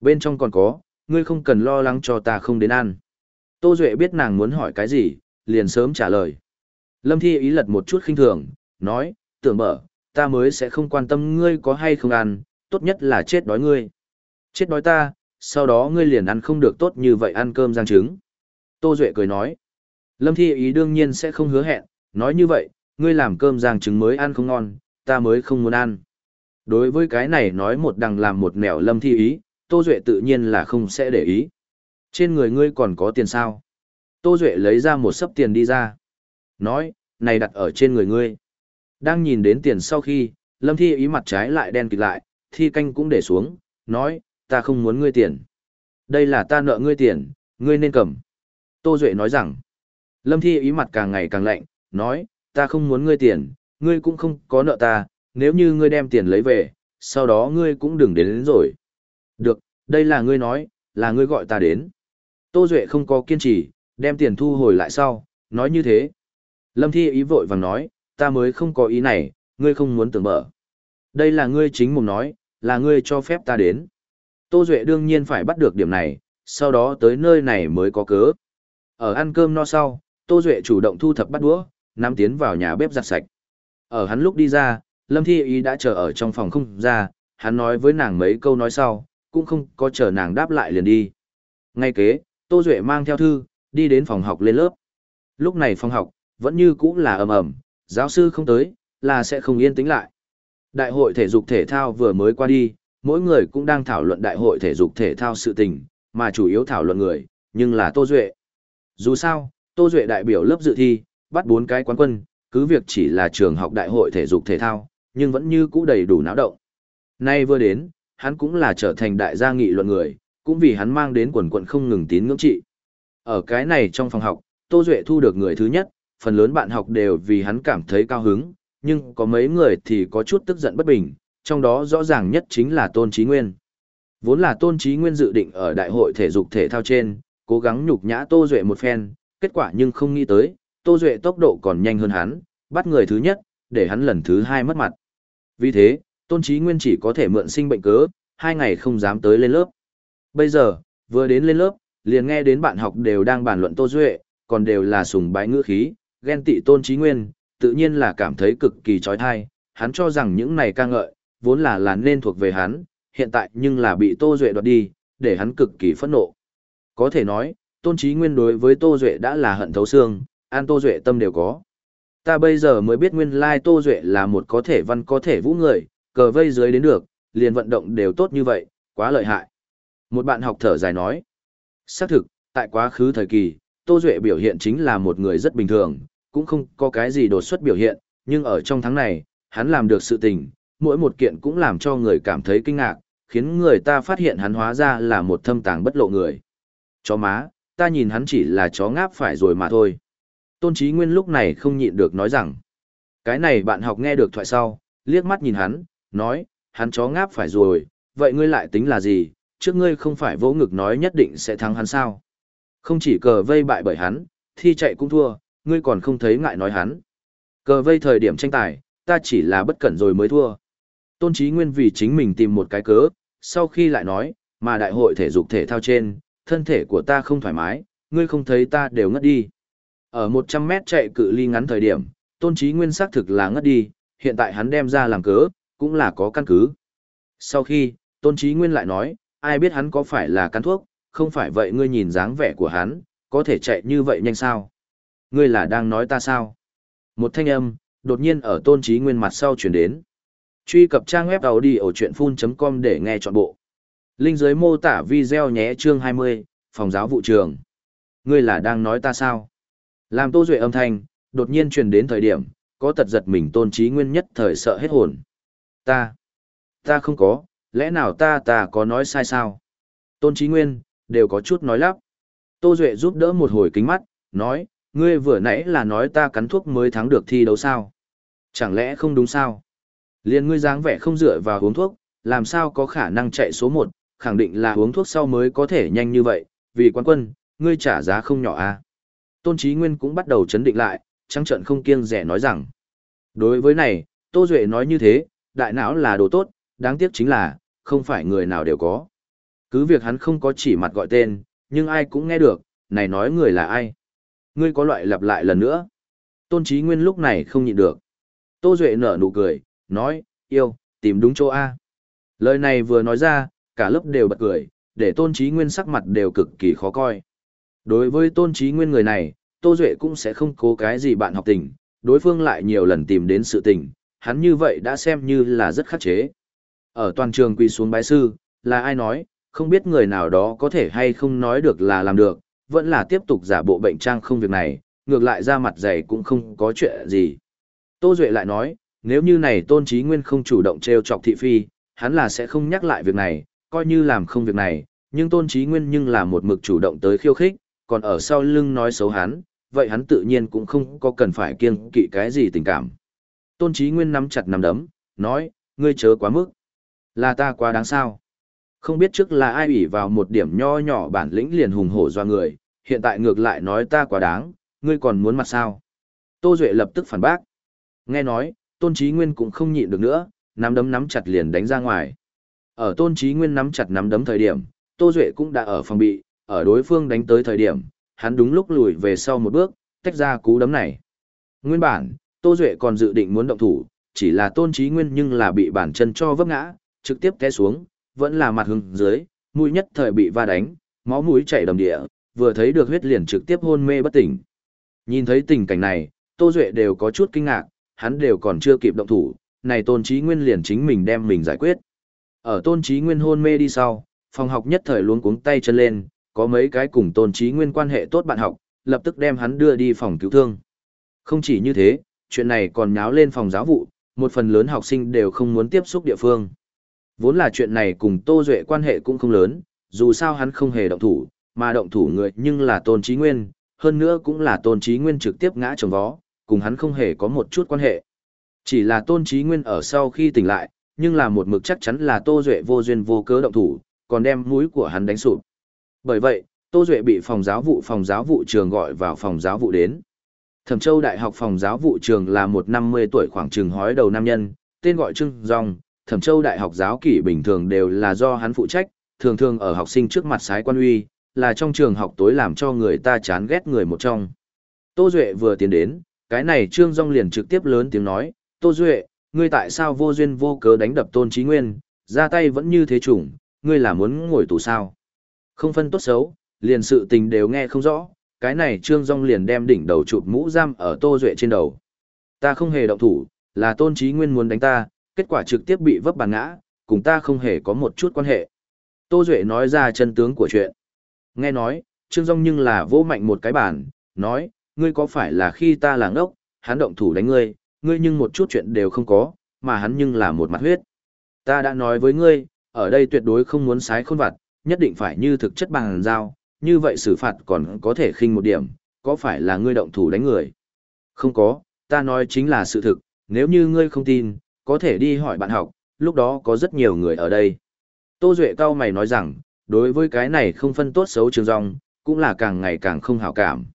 Bên trong còn có, ngươi không cần lo lắng cho ta không đến ăn. Tô Duệ biết nàng muốn hỏi cái gì, liền sớm trả lời. Lâm Thi ý lật một chút khinh thường, nói, tưởng mở, ta mới sẽ không quan tâm ngươi có hay không ăn, tốt nhất là chết đói ngươi. Chết đói ta, sau đó ngươi liền ăn không được tốt như vậy ăn cơm giang trứng. Tô Duệ cười nói, Lâm Thi ý đương nhiên sẽ không hứa hẹn, nói như vậy, ngươi làm cơm giang trứng mới ăn không ngon, ta mới không muốn ăn. Đối với cái này nói một đằng làm một nẻo Lâm Thi ý, Tô Duệ tự nhiên là không sẽ để ý. Trên người ngươi còn có tiền sao? Tô Duệ lấy ra một sấp tiền đi ra. Nói, này đặt ở trên người ngươi. Đang nhìn đến tiền sau khi, Lâm Thi ý mặt trái lại đen kịt lại, Thi canh cũng để xuống, nói, ta không muốn ngươi tiền. Đây là ta nợ ngươi tiền, ngươi nên cầm. Tô Duệ nói rằng, Lâm Thi ý mặt càng ngày càng lạnh, nói, ta không muốn ngươi tiền, ngươi cũng không có nợ ta, nếu như ngươi đem tiền lấy về, sau đó ngươi cũng đừng đến, đến rồi. Được, đây là ngươi nói, là ngươi gọi ta đến. Tô Duệ không có kiên trì, đem tiền thu hồi lại sau, nói như thế. Lâm Thi ý vội vàng nói, ta mới không có ý này, ngươi không muốn tưởng mở. Đây là ngươi chính mồm nói, là ngươi cho phép ta đến. Tô Duệ đương nhiên phải bắt được điểm này, sau đó tới nơi này mới có cớ. Ở ăn cơm no sau, Tô Duệ chủ động thu thập bắt đũa, nắm tiến vào nhà bếp giặt sạch. Ở hắn lúc đi ra, Lâm Thi ý đã chờ ở trong phòng không ra, hắn nói với nàng mấy câu nói sau, cũng không có chờ nàng đáp lại liền đi. Ngay kế, Tô Duệ mang theo thư, đi đến phòng học lên lớp. Lúc này phòng học, vẫn như cũ là ầm ầm, giáo sư không tới, là sẽ không yên tĩnh lại. Đại hội thể dục thể thao vừa mới qua đi, mỗi người cũng đang thảo luận đại hội thể dục thể thao sự tình, mà chủ yếu thảo luận người, nhưng là Tô Duệ. Dù sao, Tô Duệ đại biểu lớp dự thi, bắt bốn cái quán quân, cứ việc chỉ là trường học đại hội thể dục thể thao, nhưng vẫn như cũ đầy đủ náo động. Nay vừa đến, hắn cũng là trở thành đại gia nghị luận người, cũng vì hắn mang đến quần quận không ngừng tín ngưỡng trị. Ở cái này trong phòng học, Tô Duệ thu được người thứ nhất, phần lớn bạn học đều vì hắn cảm thấy cao hứng, nhưng có mấy người thì có chút tức giận bất bình, trong đó rõ ràng nhất chính là Tôn Chí Nguyên. Vốn là Tôn Chí Nguyên dự định ở đại hội thể dục thể thao trên, cố gắng nhục nhã Tô Duệ một phen, kết quả nhưng không nghĩ tới, Tô Duệ tốc độ còn nhanh hơn hắn, bắt người thứ nhất, để hắn lần thứ hai mất mặt. Vì thế, Tôn Chí Nguyên chỉ có thể mượn sinh bệnh cớ, hai ngày không dám tới lên lớp. Bây giờ, vừa đến lên lớp, liền nghe đến bạn học đều đang bàn luận Tô Duệ, còn đều là sùng bái ngữ khí, ghen tị Tôn Chí Nguyên, tự nhiên là cảm thấy cực kỳ trói thai, hắn cho rằng những này ca ngợi, vốn là là nên thuộc về hắn, hiện tại nhưng là bị Tô Duệ đoạt đi, để hắn cực kỳ phẫn nộ. Có thể nói, Tôn Chí Nguyên đối với Tô Duệ đã là hận thấu xương, an Tô Duệ tâm đều có. Ta bây giờ mới biết nguyên lai Tô Duệ là một có thể văn có thể vũ người, cờ vây dưới đến được, liền vận động đều tốt như vậy, quá lợi hại. Một bạn học thở dài nói. Xác thực, tại quá khứ thời kỳ, Tô Duệ biểu hiện chính là một người rất bình thường, cũng không có cái gì đột xuất biểu hiện, nhưng ở trong tháng này, hắn làm được sự tình, mỗi một kiện cũng làm cho người cảm thấy kinh ngạc, khiến người ta phát hiện hắn hóa ra là một thâm tàng bất lộ người. Chó má, ta nhìn hắn chỉ là chó ngáp phải rồi mà thôi. Tôn Chí Nguyên lúc này không nhịn được nói rằng, cái này bạn học nghe được thoại sau, liếc mắt nhìn hắn, nói, hắn chó ngáp phải rồi, vậy ngươi lại tính là gì, trước ngươi không phải vỗ ngực nói nhất định sẽ thắng hắn sao. Không chỉ cờ vây bại bởi hắn, thi chạy cũng thua, ngươi còn không thấy ngại nói hắn. Cờ vây thời điểm tranh tài, ta chỉ là bất cẩn rồi mới thua. Tôn Chí Nguyên vì chính mình tìm một cái cớ, sau khi lại nói, mà đại hội thể dục thể thao trên, thân thể của ta không thoải mái, ngươi không thấy ta đều ngất đi. Ở 100 mét chạy cự ly ngắn thời điểm, Tôn Chí Nguyên xác thực là ngất đi, hiện tại hắn đem ra làm cớ, cũng là có căn cứ. Sau khi, Tôn Chí Nguyên lại nói, ai biết hắn có phải là căn thuốc, không phải vậy ngươi nhìn dáng vẻ của hắn, có thể chạy như vậy nhanh sao? Ngươi là đang nói ta sao? Một thanh âm, đột nhiên ở Tôn Chí Nguyên mặt sau truyền đến. Truy cập trang web đầu đi ở chuyện full.com để nghe trọn bộ. Linh dưới mô tả video nhé chương 20, phòng giáo vụ trường. Ngươi là đang nói ta sao? Làm Tô Duệ âm thanh, đột nhiên truyền đến thời điểm, có tật giật mình tôn trí nguyên nhất thời sợ hết hồn. Ta, ta không có, lẽ nào ta ta có nói sai sao? Tôn trí nguyên, đều có chút nói lắp. Tô Duệ giúp đỡ một hồi kính mắt, nói, ngươi vừa nãy là nói ta cắn thuốc mới thắng được thi đấu sao? Chẳng lẽ không đúng sao? Liên ngươi dáng vẻ không dựa vào uống thuốc, làm sao có khả năng chạy số 1, khẳng định là uống thuốc sau mới có thể nhanh như vậy, vì quan quân, ngươi trả giá không nhỏ à? Tôn Chí Nguyên cũng bắt đầu chấn định lại, trắng trợn không kiêng rẻ nói rằng. Đối với này, Tô Duệ nói như thế, đại não là đồ tốt, đáng tiếc chính là, không phải người nào đều có. Cứ việc hắn không có chỉ mặt gọi tên, nhưng ai cũng nghe được, này nói người là ai. Ngươi có loại lặp lại lần nữa. Tôn Chí Nguyên lúc này không nhịn được. Tô Duệ nở nụ cười, nói, yêu, tìm đúng chỗ A. Lời này vừa nói ra, cả lớp đều bật cười, để Tôn trí Nguyên sắc mặt đều cực kỳ khó coi. Đối với tôn trí nguyên người này, Tô Duệ cũng sẽ không cố cái gì bạn học tình, đối phương lại nhiều lần tìm đến sự tình, hắn như vậy đã xem như là rất khắc chế. Ở toàn trường quỳ xuống bái sư, là ai nói, không biết người nào đó có thể hay không nói được là làm được, vẫn là tiếp tục giả bộ bệnh trang không việc này, ngược lại ra mặt dày cũng không có chuyện gì. Tô Duệ lại nói, nếu như này tôn trí nguyên không chủ động treo chọc thị phi, hắn là sẽ không nhắc lại việc này, coi như làm không việc này, nhưng tôn trí nguyên nhưng là một mực chủ động tới khiêu khích, còn ở sau lưng nói xấu hắn, vậy hắn tự nhiên cũng không có cần phải kiêng kỵ cái gì tình cảm. Tôn trí Nguyên nắm chặt nắm đấm, nói, ngươi chớ quá mức. Là ta quá đáng sao? Không biết trước là ai ủy vào một điểm nho nhỏ bản lĩnh liền hùng hổ doa người, hiện tại ngược lại nói ta quá đáng, ngươi còn muốn mặt sao? Tô Duệ lập tức phản bác. Nghe nói, Tôn Chí Nguyên cũng không nhịn được nữa, nắm đấm nắm chặt liền đánh ra ngoài. Ở Tôn Chí Nguyên nắm chặt nắm đấm thời điểm, Tô Duệ cũng đã ở phòng bị, ở đối phương đánh tới thời điểm, hắn đúng lúc lùi về sau một bước, tách ra cú đấm này. Nguyên bản, Tô Duệ còn dự định muốn động thủ, chỉ là tôn trí nguyên nhưng là bị bản chân cho vấp ngã, trực tiếp té xuống, vẫn là mặt hưng dưới, mũi nhất thời bị va đánh, máu mũi chảy đầm địa, vừa thấy được huyết liền trực tiếp hôn mê bất tỉnh. Nhìn thấy tình cảnh này, Tô Duệ đều có chút kinh ngạc, hắn đều còn chưa kịp động thủ, này tôn trí nguyên liền chính mình đem mình giải quyết. Ở tôn trí nguyên hôn mê đi sau, phòng học nhất thời luống cuống tay chân lên, có mấy cái cùng tôn trí nguyên quan hệ tốt bạn học, lập tức đem hắn đưa đi phòng cứu thương. Không chỉ như thế, chuyện này còn nháo lên phòng giáo vụ, một phần lớn học sinh đều không muốn tiếp xúc địa phương. Vốn là chuyện này cùng Tô Duệ quan hệ cũng không lớn, dù sao hắn không hề động thủ, mà động thủ người nhưng là tôn trí nguyên, hơn nữa cũng là tôn trí nguyên trực tiếp ngã chồng vó, cùng hắn không hề có một chút quan hệ. Chỉ là tôn trí nguyên ở sau khi tỉnh lại, nhưng là một mực chắc chắn là Tô Duệ vô duyên vô cớ động thủ, còn đem mũi của hắn đánh sụp. Bởi vậy, Tô Duệ bị phòng giáo vụ phòng giáo vụ trường gọi vào phòng giáo vụ đến. Thẩm Châu Đại học phòng giáo vụ trường là một năm mươi tuổi khoảng trường hói đầu nam nhân, tên gọi Trưng Dòng, Thẩm Châu Đại học giáo kỷ bình thường đều là do hắn phụ trách, thường thường ở học sinh trước mặt sái quan uy, là trong trường học tối làm cho người ta chán ghét người một trong. Tô Duệ vừa tiến đến, cái này Trương Dung liền trực tiếp lớn tiếng nói, Tô Duệ, ngươi tại sao vô duyên vô cớ đánh đập Tôn Trí Nguyên, ra tay vẫn như thế chủng, ngươi là muốn ngồi tù sao? Không phân tốt xấu, liền sự tình đều nghe không rõ, cái này Trương Dung liền đem đỉnh đầu chụp mũ giam ở Tô Duệ trên đầu. Ta không hề động thủ, là Tôn Chí Nguyên muốn đánh ta, kết quả trực tiếp bị vấp bàn ngã, cùng ta không hề có một chút quan hệ. Tô Duệ nói ra chân tướng của chuyện. Nghe nói, Trương Dung nhưng là vô mạnh một cái bản, nói, ngươi có phải là khi ta là ngốc, hắn động thủ đánh ngươi, ngươi nhưng một chút chuyện đều không có, mà hắn nhưng là một mặt huyết. Ta đã nói với ngươi, ở đây tuyệt đối không muốn sái khôn vặt, nhất định phải như thực chất bằng dao, như vậy xử phạt còn có thể khinh một điểm, có phải là ngươi động thủ đánh người? Không có, ta nói chính là sự thực, nếu như ngươi không tin, có thể đi hỏi bạn học, lúc đó có rất nhiều người ở đây. Tô Duệ cao mày nói rằng, đối với cái này không phân tốt xấu Trương rong, cũng là càng ngày càng không hảo cảm.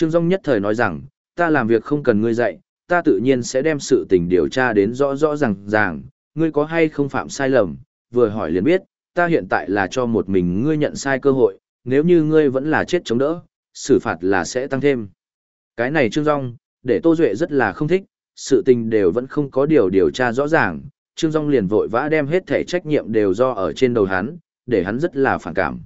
Trương Dung nhất thời nói rằng, ta làm việc không cần ngươi dạy, ta tự nhiên sẽ đem sự tình điều tra đến rõ rõ ràng ràng, ngươi có hay không phạm sai lầm, vừa hỏi liền biết, ta hiện tại là cho một mình ngươi nhận sai cơ hội, nếu như ngươi vẫn là chết chống đỡ, xử phạt là sẽ tăng thêm. Cái này Trương Dung, để Tô Duệ rất là không thích, sự tình đều vẫn không có điều điều tra rõ ràng, Trương Dung liền vội vã đem hết thể trách nhiệm đều do ở trên đầu hắn, để hắn rất là phản cảm.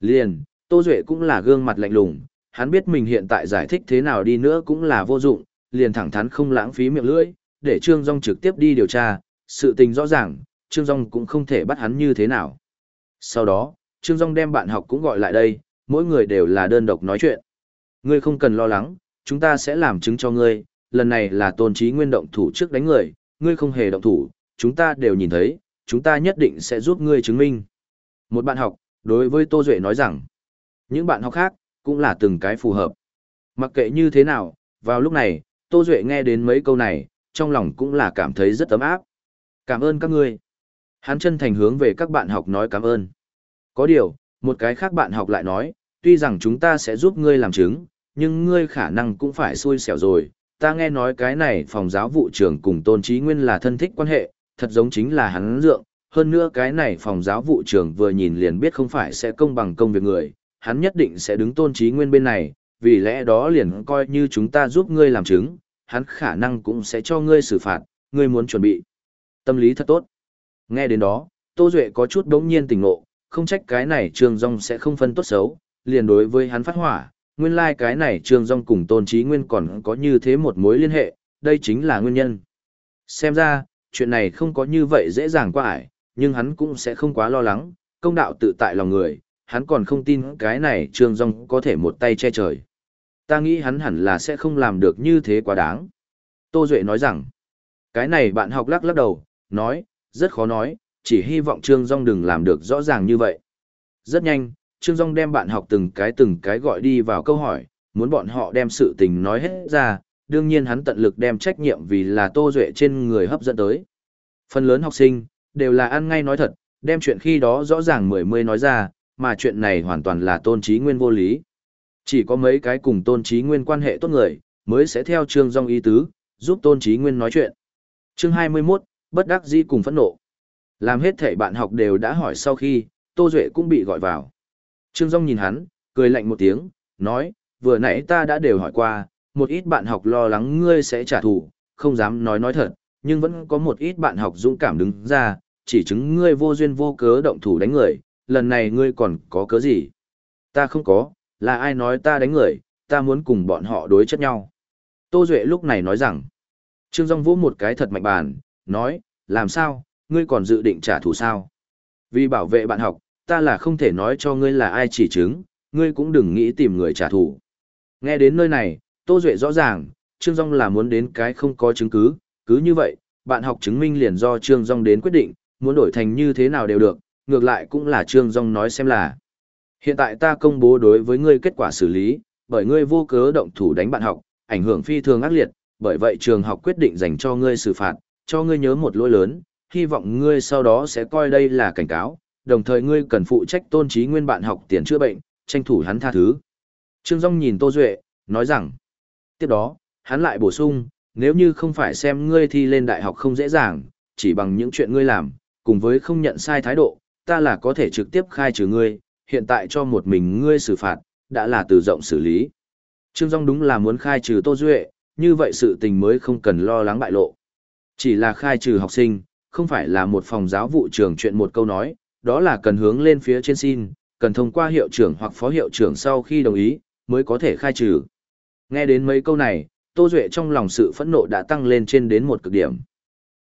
Liền, Tô Duệ cũng là gương mặt lạnh lùng, hắn biết mình hiện tại giải thích thế nào đi nữa cũng là vô dụng, liền thẳng thắn không lãng phí miệng lưỡi, để Trương Dung trực tiếp đi điều tra, sự tình rõ ràng, Trương Dung cũng không thể bắt hắn như thế nào. Sau đó, Trương Dung đem bạn học cũng gọi lại đây, mỗi người đều là đơn độc nói chuyện. Ngươi không cần lo lắng, chúng ta sẽ làm chứng cho ngươi, lần này là tôn trí nguyên động thủ trước đánh người, ngươi không hề động thủ, chúng ta đều nhìn thấy, chúng ta nhất định sẽ giúp ngươi chứng minh. Một bạn học, đối với Tô Duệ nói rằng, những bạn học khác, cũng là từng cái phù hợp. Mặc kệ như thế nào, vào lúc này, Tô Duệ nghe đến mấy câu này, trong lòng cũng là cảm thấy rất ấm áp. Cảm ơn các ngươi. Hắn chân thành hướng về các bạn học nói cảm ơn. Có điều, một cái khác bạn học lại nói, tuy rằng chúng ta sẽ giúp ngươi làm chứng, nhưng ngươi khả năng cũng phải xui xẻo rồi. Ta nghe nói cái này phòng giáo vụ trưởng cùng Tôn Trí Nguyên là thân thích quan hệ, thật giống chính là hắn dượng. Hơn nữa cái này phòng giáo vụ trưởng vừa nhìn liền biết không phải sẽ công bằng công việc người, hắn nhất định sẽ đứng Tôn Trí Nguyên bên này, vì lẽ đó liền coi như chúng ta giúp ngươi làm chứng, hắn khả năng cũng sẽ cho ngươi xử phạt, ngươi muốn chuẩn bị. Tâm lý thật tốt. Nghe đến đó, Tô Duệ có chút đống nhiên tỉnh ngộ, không trách cái này Trương Dung sẽ không phân tốt xấu, liền đối với hắn phát hỏa, nguyên lai like cái này Trương Dung cùng Tôn Trí Nguyên còn có như thế một mối liên hệ, đây chính là nguyên nhân. Xem ra, chuyện này không có như vậy dễ dàng qua ải, nhưng hắn cũng sẽ không quá lo lắng, công đạo tự tại lòng người, hắn còn không tin cái này Trương Dung có thể một tay che trời. Ta nghĩ hắn hẳn là sẽ không làm được như thế quá đáng. Tô Duệ nói rằng, cái này bạn học lắc lắc đầu, nói, rất khó nói, chỉ hy vọng Trương Dung đừng làm được rõ ràng như vậy. Rất nhanh, Trương Dung đem bạn học từng cái từng cái gọi đi vào câu hỏi, muốn bọn họ đem sự tình nói hết ra, đương nhiên hắn tận lực đem trách nhiệm vì là Tô Duệ trên người hấp dẫn tới. Phần lớn học sinh, đều là ăn ngay nói thật, đem chuyện khi đó rõ ràng mười mươi nói ra, mà chuyện này hoàn toàn là tôn trí nguyên vô lý. Chỉ có mấy cái cùng tôn trí nguyên quan hệ tốt người, mới sẽ theo Trương dòng ý tứ, giúp tôn trí nguyên nói chuyện. Chương 21, bất đắc dĩ cùng phẫn nộ. Làm hết thể bạn học đều đã hỏi sau khi, Tô Duệ cũng bị gọi vào. Trương Dung nhìn hắn, cười lạnh một tiếng, nói, vừa nãy ta đã đều hỏi qua, một ít bạn học lo lắng ngươi sẽ trả thù, không dám nói nói thật, nhưng vẫn có một ít bạn học dũng cảm đứng ra, chỉ chứng ngươi vô duyên vô cớ động thủ đánh người, lần này ngươi còn có cớ gì? Ta không có, là ai nói ta đánh người, ta muốn cùng bọn họ đối chất nhau. Tô Duệ lúc này nói rằng, Trương Dung vũ một cái thật mạnh bàn, nói, làm sao, ngươi còn dự định trả thù sao? Vì bảo vệ bạn học, ta là không thể nói cho ngươi là ai chỉ chứng, ngươi cũng đừng nghĩ tìm người trả thù. Nghe đến nơi này, Tô Duệ rõ ràng, Trương Dung là muốn đến cái không có chứng cứ, cứ như vậy, bạn học chứng minh liền do Trương Dung đến quyết định, muốn đổi thành như thế nào đều được, ngược lại cũng là Trương Dung nói xem là. Hiện tại ta công bố đối với ngươi kết quả xử lý, bởi ngươi vô cớ động thủ đánh bạn học, ảnh hưởng phi thường ác liệt, bởi vậy trường học quyết định dành cho ngươi xử phạt, cho ngươi nhớ một lỗi lớn, hy vọng ngươi sau đó sẽ coi đây là cảnh cáo, đồng thời ngươi cần phụ trách tôn trí nguyên bạn học tiền chữa bệnh, tranh thủ hắn tha thứ. Trương Dung nhìn Tô Duệ, nói rằng, tiếp đó, hắn lại bổ sung, nếu như không phải xem ngươi thi lên đại học không dễ dàng, chỉ bằng những chuyện ngươi làm, cùng với không nhận sai thái độ, ta là có thể trực tiếp khai trừ ngươi, hiện tại cho một mình ngươi xử phạt, đã là từ rộng xử lý. Trương Dung đúng là muốn khai trừ Tô Duệ, như vậy sự tình mới không cần lo lắng bại lộ. Chỉ là khai trừ học sinh, không phải là một phòng giáo vụ trường chuyện một câu nói, đó là cần hướng lên phía trên xin, cần thông qua hiệu trưởng hoặc phó hiệu trưởng sau khi đồng ý, mới có thể khai trừ. Nghe đến mấy câu này, Tô Duệ trong lòng sự phẫn nộ đã tăng lên trên đến một cực điểm.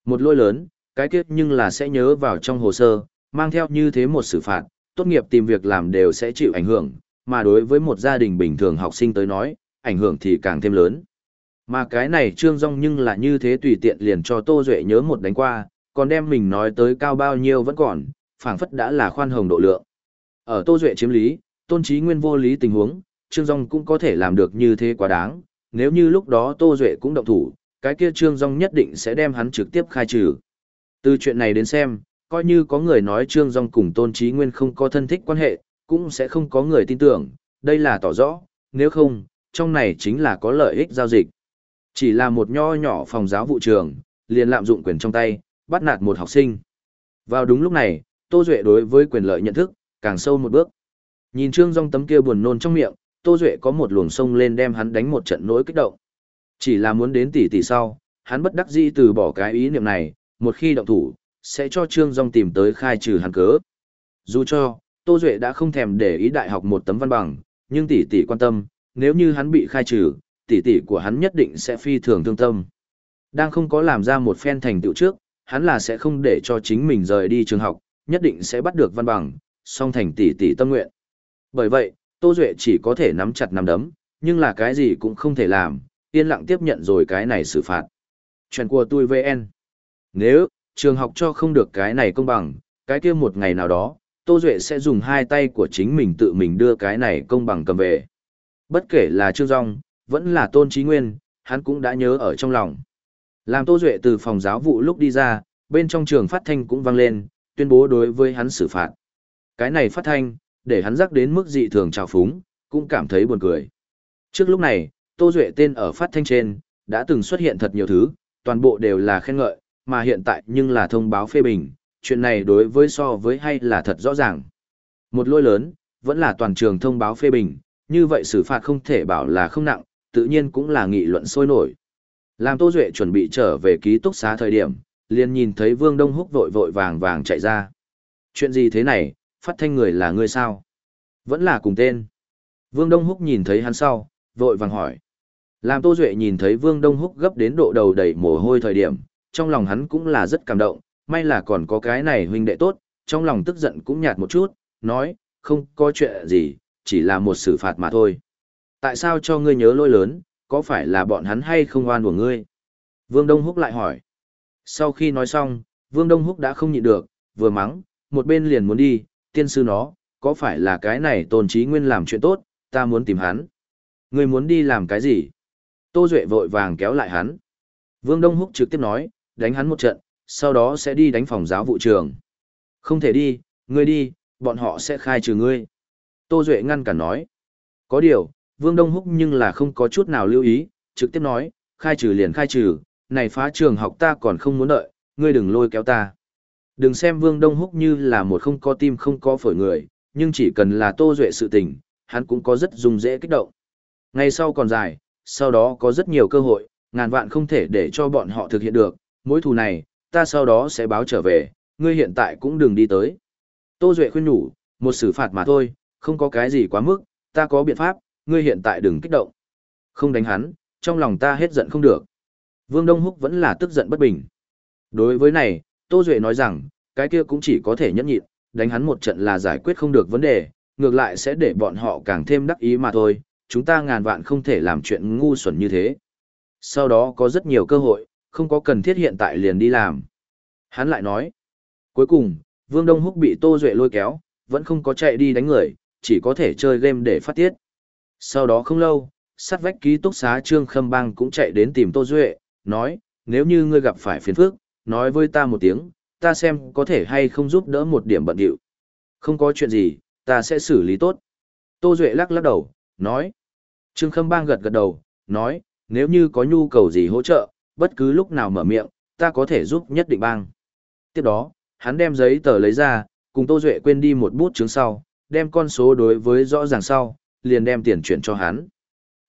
Một lỗi lớn, cái kiếp nhưng là sẽ nhớ vào trong hồ sơ, mang theo như thế một xử phạt, tốt nghiệp tìm việc làm đều sẽ chịu ảnh hưởng, mà đối với một gia đình bình thường học sinh tới nói, ảnh hưởng thì càng thêm lớn. Mà cái này Trương Dung nhưng là như thế tùy tiện liền cho Tô Duệ nhớ một đánh qua, còn đem mình nói tới cao bao nhiêu vẫn còn, phảng phất đã là khoan hồng độ lượng. Ở Tô Duệ chiếm lý, tôn trí nguyên vô lý tình huống, Trương Dung cũng có thể làm được như thế quá đáng, nếu như lúc đó Tô Duệ cũng động thủ, cái kia Trương Dung nhất định sẽ đem hắn trực tiếp khai trừ. Từ chuyện này đến xem, coi như có người nói Trương Dung cùng Tôn Trí Nguyên không có thân thích quan hệ, cũng sẽ không có người tin tưởng, đây là tỏ rõ, nếu không, trong này chính là có lợi ích giao dịch. Chỉ là một nho nhỏ phòng giáo vụ trường, liền lạm dụng quyền trong tay, bắt nạt một học sinh. Vào đúng lúc này, Tô Duệ đối với quyền lợi nhận thức, càng sâu một bước. Nhìn Trương Dung tấm kia buồn nôn trong miệng, Tô Duệ có một luồng sông lên đem hắn đánh một trận nỗi kích động. Chỉ là muốn đến tỷ tỷ sau, hắn bất đắc dĩ từ bỏ cái ý niệm này, một khi động thủ, sẽ cho Trương Dung tìm tới khai trừ hắn cớ. Dù cho, Tô Duệ đã không thèm để ý đại học một tấm văn bằng, nhưng tỷ tỷ quan tâm, nếu như hắn bị khai trừ, tỷ tỷ của hắn nhất định sẽ phi thường thương tâm. Đang không có làm ra một phen thành tựu trước, hắn là sẽ không để cho chính mình rời đi trường học, nhất định sẽ bắt được văn bằng, song thành tỷ tỷ tâm nguyện. Bởi vậy, Tô Duệ chỉ có thể nắm chặt nắm đấm, nhưng là cái gì cũng không thể làm, yên lặng tiếp nhận rồi cái này xử phạt. Chuyện của tôi VN. Nếu, trường học cho không được cái này công bằng, cái kia một ngày nào đó, Tô Duệ sẽ dùng hai tay của chính mình tự mình đưa cái này công bằng cầm về. Bất kể là Trương Dung, vẫn là Tôn Trí Nguyên, hắn cũng đã nhớ ở trong lòng. Làm Tô Duệ từ phòng giáo vụ lúc đi ra, bên trong trường phát thanh cũng vang lên, tuyên bố đối với hắn xử phạt. Cái này phát thanh, để hắn rắc đến mức dị thường trào phúng, cũng cảm thấy buồn cười. Trước lúc này, Tô Duệ tên ở phát thanh trên, đã từng xuất hiện thật nhiều thứ, toàn bộ đều là khen ngợi, mà hiện tại nhưng là thông báo phê bình, chuyện này đối với so với hay là thật rõ ràng. Một lỗi lớn, vẫn là toàn trường thông báo phê bình, như vậy xử phạt không thể bảo là không nặng, tự nhiên cũng là nghị luận sôi nổi. Làm Tô Duệ chuẩn bị trở về ký túc xá thời điểm, liền nhìn thấy Vương Đông Húc vội vội vàng vàng chạy ra. Chuyện gì thế này, phát thanh người là người sao? Vẫn là cùng tên. Vương Đông Húc nhìn thấy hắn sau, vội vàng hỏi. Làm Tô Duệ nhìn thấy Vương Đông Húc gấp đến độ đầu đầy mồ hôi thời điểm, trong lòng hắn cũng là rất cảm động, may là còn có cái này huynh đệ tốt, trong lòng tức giận cũng nhạt một chút, nói, không có chuyện gì, chỉ là một xử phạt mà thôi. Tại sao cho ngươi nhớ lỗi lớn, có phải là bọn hắn hay không oan của ngươi? Vương Đông Húc lại hỏi. Sau khi nói xong, Vương Đông Húc đã không nhịn được, vừa mắng, một bên liền muốn đi, tiên sư nó, có phải là cái này tôn trí nguyên làm chuyện tốt, ta muốn tìm hắn. Ngươi muốn đi làm cái gì? Tô Duệ vội vàng kéo lại hắn. Vương Đông Húc trực tiếp nói, đánh hắn một trận, sau đó sẽ đi đánh phòng giáo vụ trường. Không thể đi, ngươi đi, bọn họ sẽ khai trừ ngươi. Tô Duệ ngăn cản nói. Có điều, Vương Đông Húc nhưng là không có chút nào lưu ý, trực tiếp nói, khai trừ liền khai trừ, này phá trường học ta còn không muốn đợi, ngươi đừng lôi kéo ta. Đừng xem Vương Đông Húc như là một không có tim không có phổi người, nhưng chỉ cần là Tô Duệ sự tình, hắn cũng có rất dùng dễ kích động. Ngày sau còn dài, sau đó có rất nhiều cơ hội, ngàn vạn không thể để cho bọn họ thực hiện được, mối thù này, ta sau đó sẽ báo trở về, ngươi hiện tại cũng đừng đi tới. Tô Duệ khuyên nhủ, một xử phạt mà thôi, không có cái gì quá mức, ta có biện pháp, ngươi hiện tại đừng kích động. Không đánh hắn, trong lòng ta hết giận không được. Vương Đông Húc vẫn là tức giận bất bình. Đối với này, Tô Duệ nói rằng, cái kia cũng chỉ có thể nhẫn nhịn, đánh hắn một trận là giải quyết không được vấn đề, ngược lại sẽ để bọn họ càng thêm đắc ý mà thôi, chúng ta ngàn vạn không thể làm chuyện ngu xuẩn như thế. Sau đó có rất nhiều cơ hội, không có cần thiết hiện tại liền đi làm. Hắn lại nói, cuối cùng, Vương Đông Húc bị Tô Duệ lôi kéo, vẫn không có chạy đi đánh người, chỉ có thể chơi game để phát tiết. Sau đó không lâu, sát vách ký túc xá Trương Khâm Bang cũng chạy đến tìm Tô Duệ, nói, nếu như ngươi gặp phải phiền phức, nói với ta một tiếng, ta xem có thể hay không giúp đỡ một điểm bận điệu. Không có chuyện gì, ta sẽ xử lý tốt. Tô Duệ lắc lắc đầu, nói. Trương Khâm Bang gật gật đầu, nói, nếu như có nhu cầu gì hỗ trợ, bất cứ lúc nào mở miệng, ta có thể giúp nhất định bang. Tiếp đó, hắn đem giấy tờ lấy ra, cùng Tô Duệ quên đi một bút chứng sau, đem con số đối với rõ ràng sau, liền đem tiền chuyển cho hắn.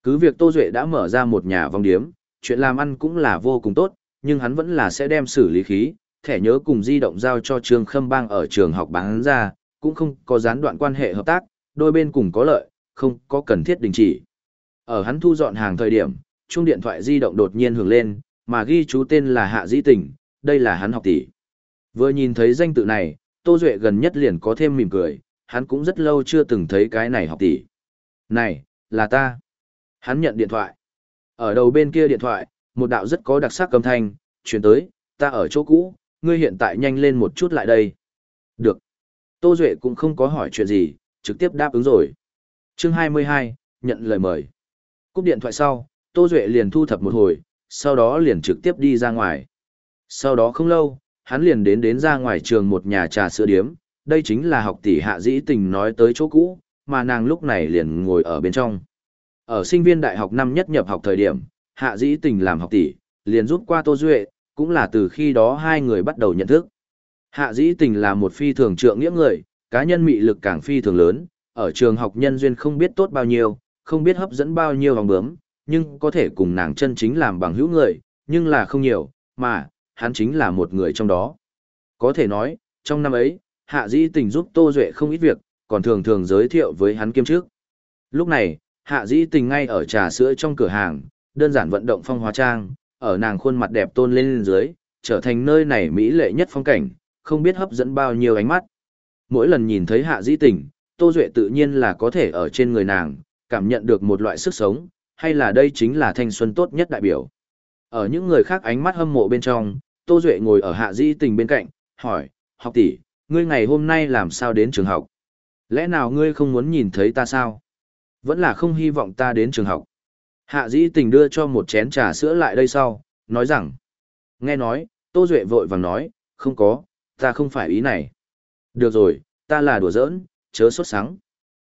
Cứ việc Tô Duệ đã mở ra một nhà vong điếm, chuyện làm ăn cũng là vô cùng tốt, nhưng hắn vẫn là sẽ đem xử lý khí, thẻ nhớ cùng di động giao cho Trương Khâm Bang ở trường học bán ra, cũng không có gián đoạn quan hệ hợp tác, đôi bên cùng có lợi, không có cần thiết đình chỉ. Ở hắn thu dọn hàng thời điểm, chuông điện thoại di động đột nhiên hưởng lên, mà ghi chú tên là Hạ Dĩ Tình, đây là hắn học tỷ. Vừa nhìn thấy danh tự này, Tô Duệ gần nhất liền có thêm mỉm cười, hắn cũng rất lâu chưa từng thấy cái này học tỷ. Này, là ta. Hắn nhận điện thoại. Ở đầu bên kia điện thoại, một đạo rất có đặc sắc âm thanh, chuyển tới, ta ở chỗ cũ, ngươi hiện tại nhanh lên một chút lại đây. Được. Tô Duệ cũng không có hỏi chuyện gì, trực tiếp đáp ứng rồi. chương 22, nhận lời mời. Cúp điện thoại sau, Tô Duệ liền thu thập một hồi, sau đó liền trực tiếp đi ra ngoài. Sau đó không lâu, hắn liền đến đến ra ngoài trường một nhà trà sữa điếm, đây chính là học tỷ hạ dĩ tình nói tới chỗ cũ, mà nàng lúc này liền ngồi ở bên trong. Ở sinh viên đại học năm nhất nhập học thời điểm, hạ dĩ tình làm học tỷ, liền rút qua Tô Duệ, cũng là từ khi đó hai người bắt đầu nhận thức. Hạ dĩ tình là một phi thường trượng nghĩa người, cá nhân mị lực càng phi thường lớn, ở trường học nhân duyên không biết tốt bao nhiêu, không biết hấp dẫn bao nhiêu vòng bướm, nhưng có thể cùng nàng chân chính làm bằng hữu người, nhưng là không nhiều, mà, hắn chính là một người trong đó. Có thể nói, trong năm ấy, Hạ Dĩ Tình giúp Tô Duệ không ít việc, còn thường thường giới thiệu với hắn kiêm trước. Lúc này, Hạ Dĩ Tình ngay ở trà sữa trong cửa hàng, đơn giản vận động phong hóa trang, ở nàng khuôn mặt đẹp tôn lên lên dưới, trở thành nơi này mỹ lệ nhất phong cảnh, không biết hấp dẫn bao nhiêu ánh mắt. Mỗi lần nhìn thấy Hạ Dĩ Tình, Tô Duệ tự nhiên là có thể ở trên người nàng, cảm nhận được một loại sức sống, hay là đây chính là thanh xuân tốt nhất đại biểu. Ở những người khác ánh mắt hâm mộ bên trong, Tô Duệ ngồi ở Hạ Dĩ Tình bên cạnh, hỏi, học tỷ, ngươi ngày hôm nay làm sao đến trường học? Lẽ nào ngươi không muốn nhìn thấy ta sao? Vẫn là không hy vọng ta đến trường học. Hạ Dĩ Tình đưa cho một chén trà sữa lại đây sau, nói rằng, nghe nói, Tô Duệ vội vàng nói, không có, ta không phải ý này. Được rồi, ta là đùa giỡn, chớ sốt sáng.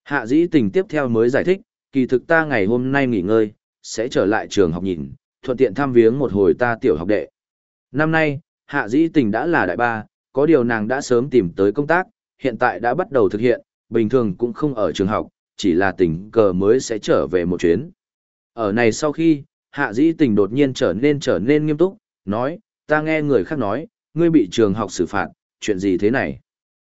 Hạ Dĩ Tình tiếp theo mới giải thích, kỳ thực ta ngày hôm nay nghỉ ngơi, sẽ trở lại trường học nhìn, thuận tiện thăm viếng một hồi ta tiểu học đệ. Năm nay, Hạ Dĩ Tình đã là đại ba, có điều nàng đã sớm tìm tới công tác, hiện tại đã bắt đầu thực hiện, bình thường cũng không ở trường học, chỉ là tình cờ mới sẽ trở về một chuyến. Ở này sau khi, Hạ Dĩ Tình đột nhiên trở nên trở nên nghiêm túc, nói, ta nghe người khác nói, ngươi bị trường học xử phạt, chuyện gì thế này?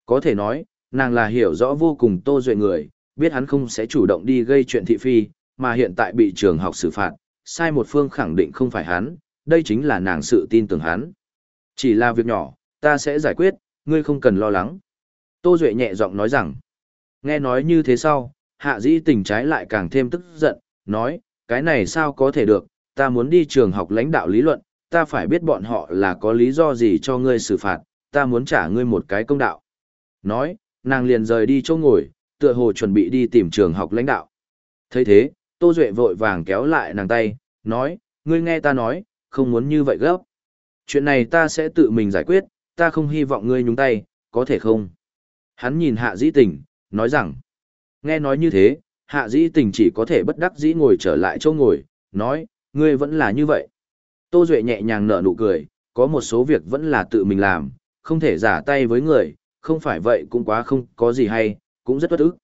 Có thể nói, nàng là hiểu rõ vô cùng tô duệ người, biết hắn không sẽ chủ động đi gây chuyện thị phi, mà hiện tại bị trường học xử phạt, sai một phương khẳng định không phải hắn, đây chính là nàng sự tin tưởng hắn. Chỉ là việc nhỏ, ta sẽ giải quyết, ngươi không cần lo lắng. Tô Duệ nhẹ giọng nói rằng, nghe nói như thế sau, hạ dĩ tình trái lại càng thêm tức giận, nói, cái này sao có thể được, ta muốn đi trường học lãnh đạo lý luận, ta phải biết bọn họ là có lý do gì cho ngươi xử phạt, ta muốn trả ngươi một cái công đạo. Nói, nàng liền rời đi chỗ ngồi, tựa hồ chuẩn bị đi tìm trường học lãnh đạo. thấy thế, Tô Duệ vội vàng kéo lại nàng tay, nói, ngươi nghe ta nói, không muốn như vậy gấp. Chuyện này ta sẽ tự mình giải quyết, ta không hy vọng ngươi nhúng tay, có thể không? Hắn nhìn hạ dĩ tình, nói rằng, nghe nói như thế, hạ dĩ tình chỉ có thể bất đắc dĩ ngồi trở lại chỗ ngồi, nói, ngươi vẫn là như vậy. Tô Duệ nhẹ nhàng nở nụ cười, có một số việc vẫn là tự mình làm, không thể giả tay với người, không phải vậy cũng quá không có gì hay, cũng rất bất ức.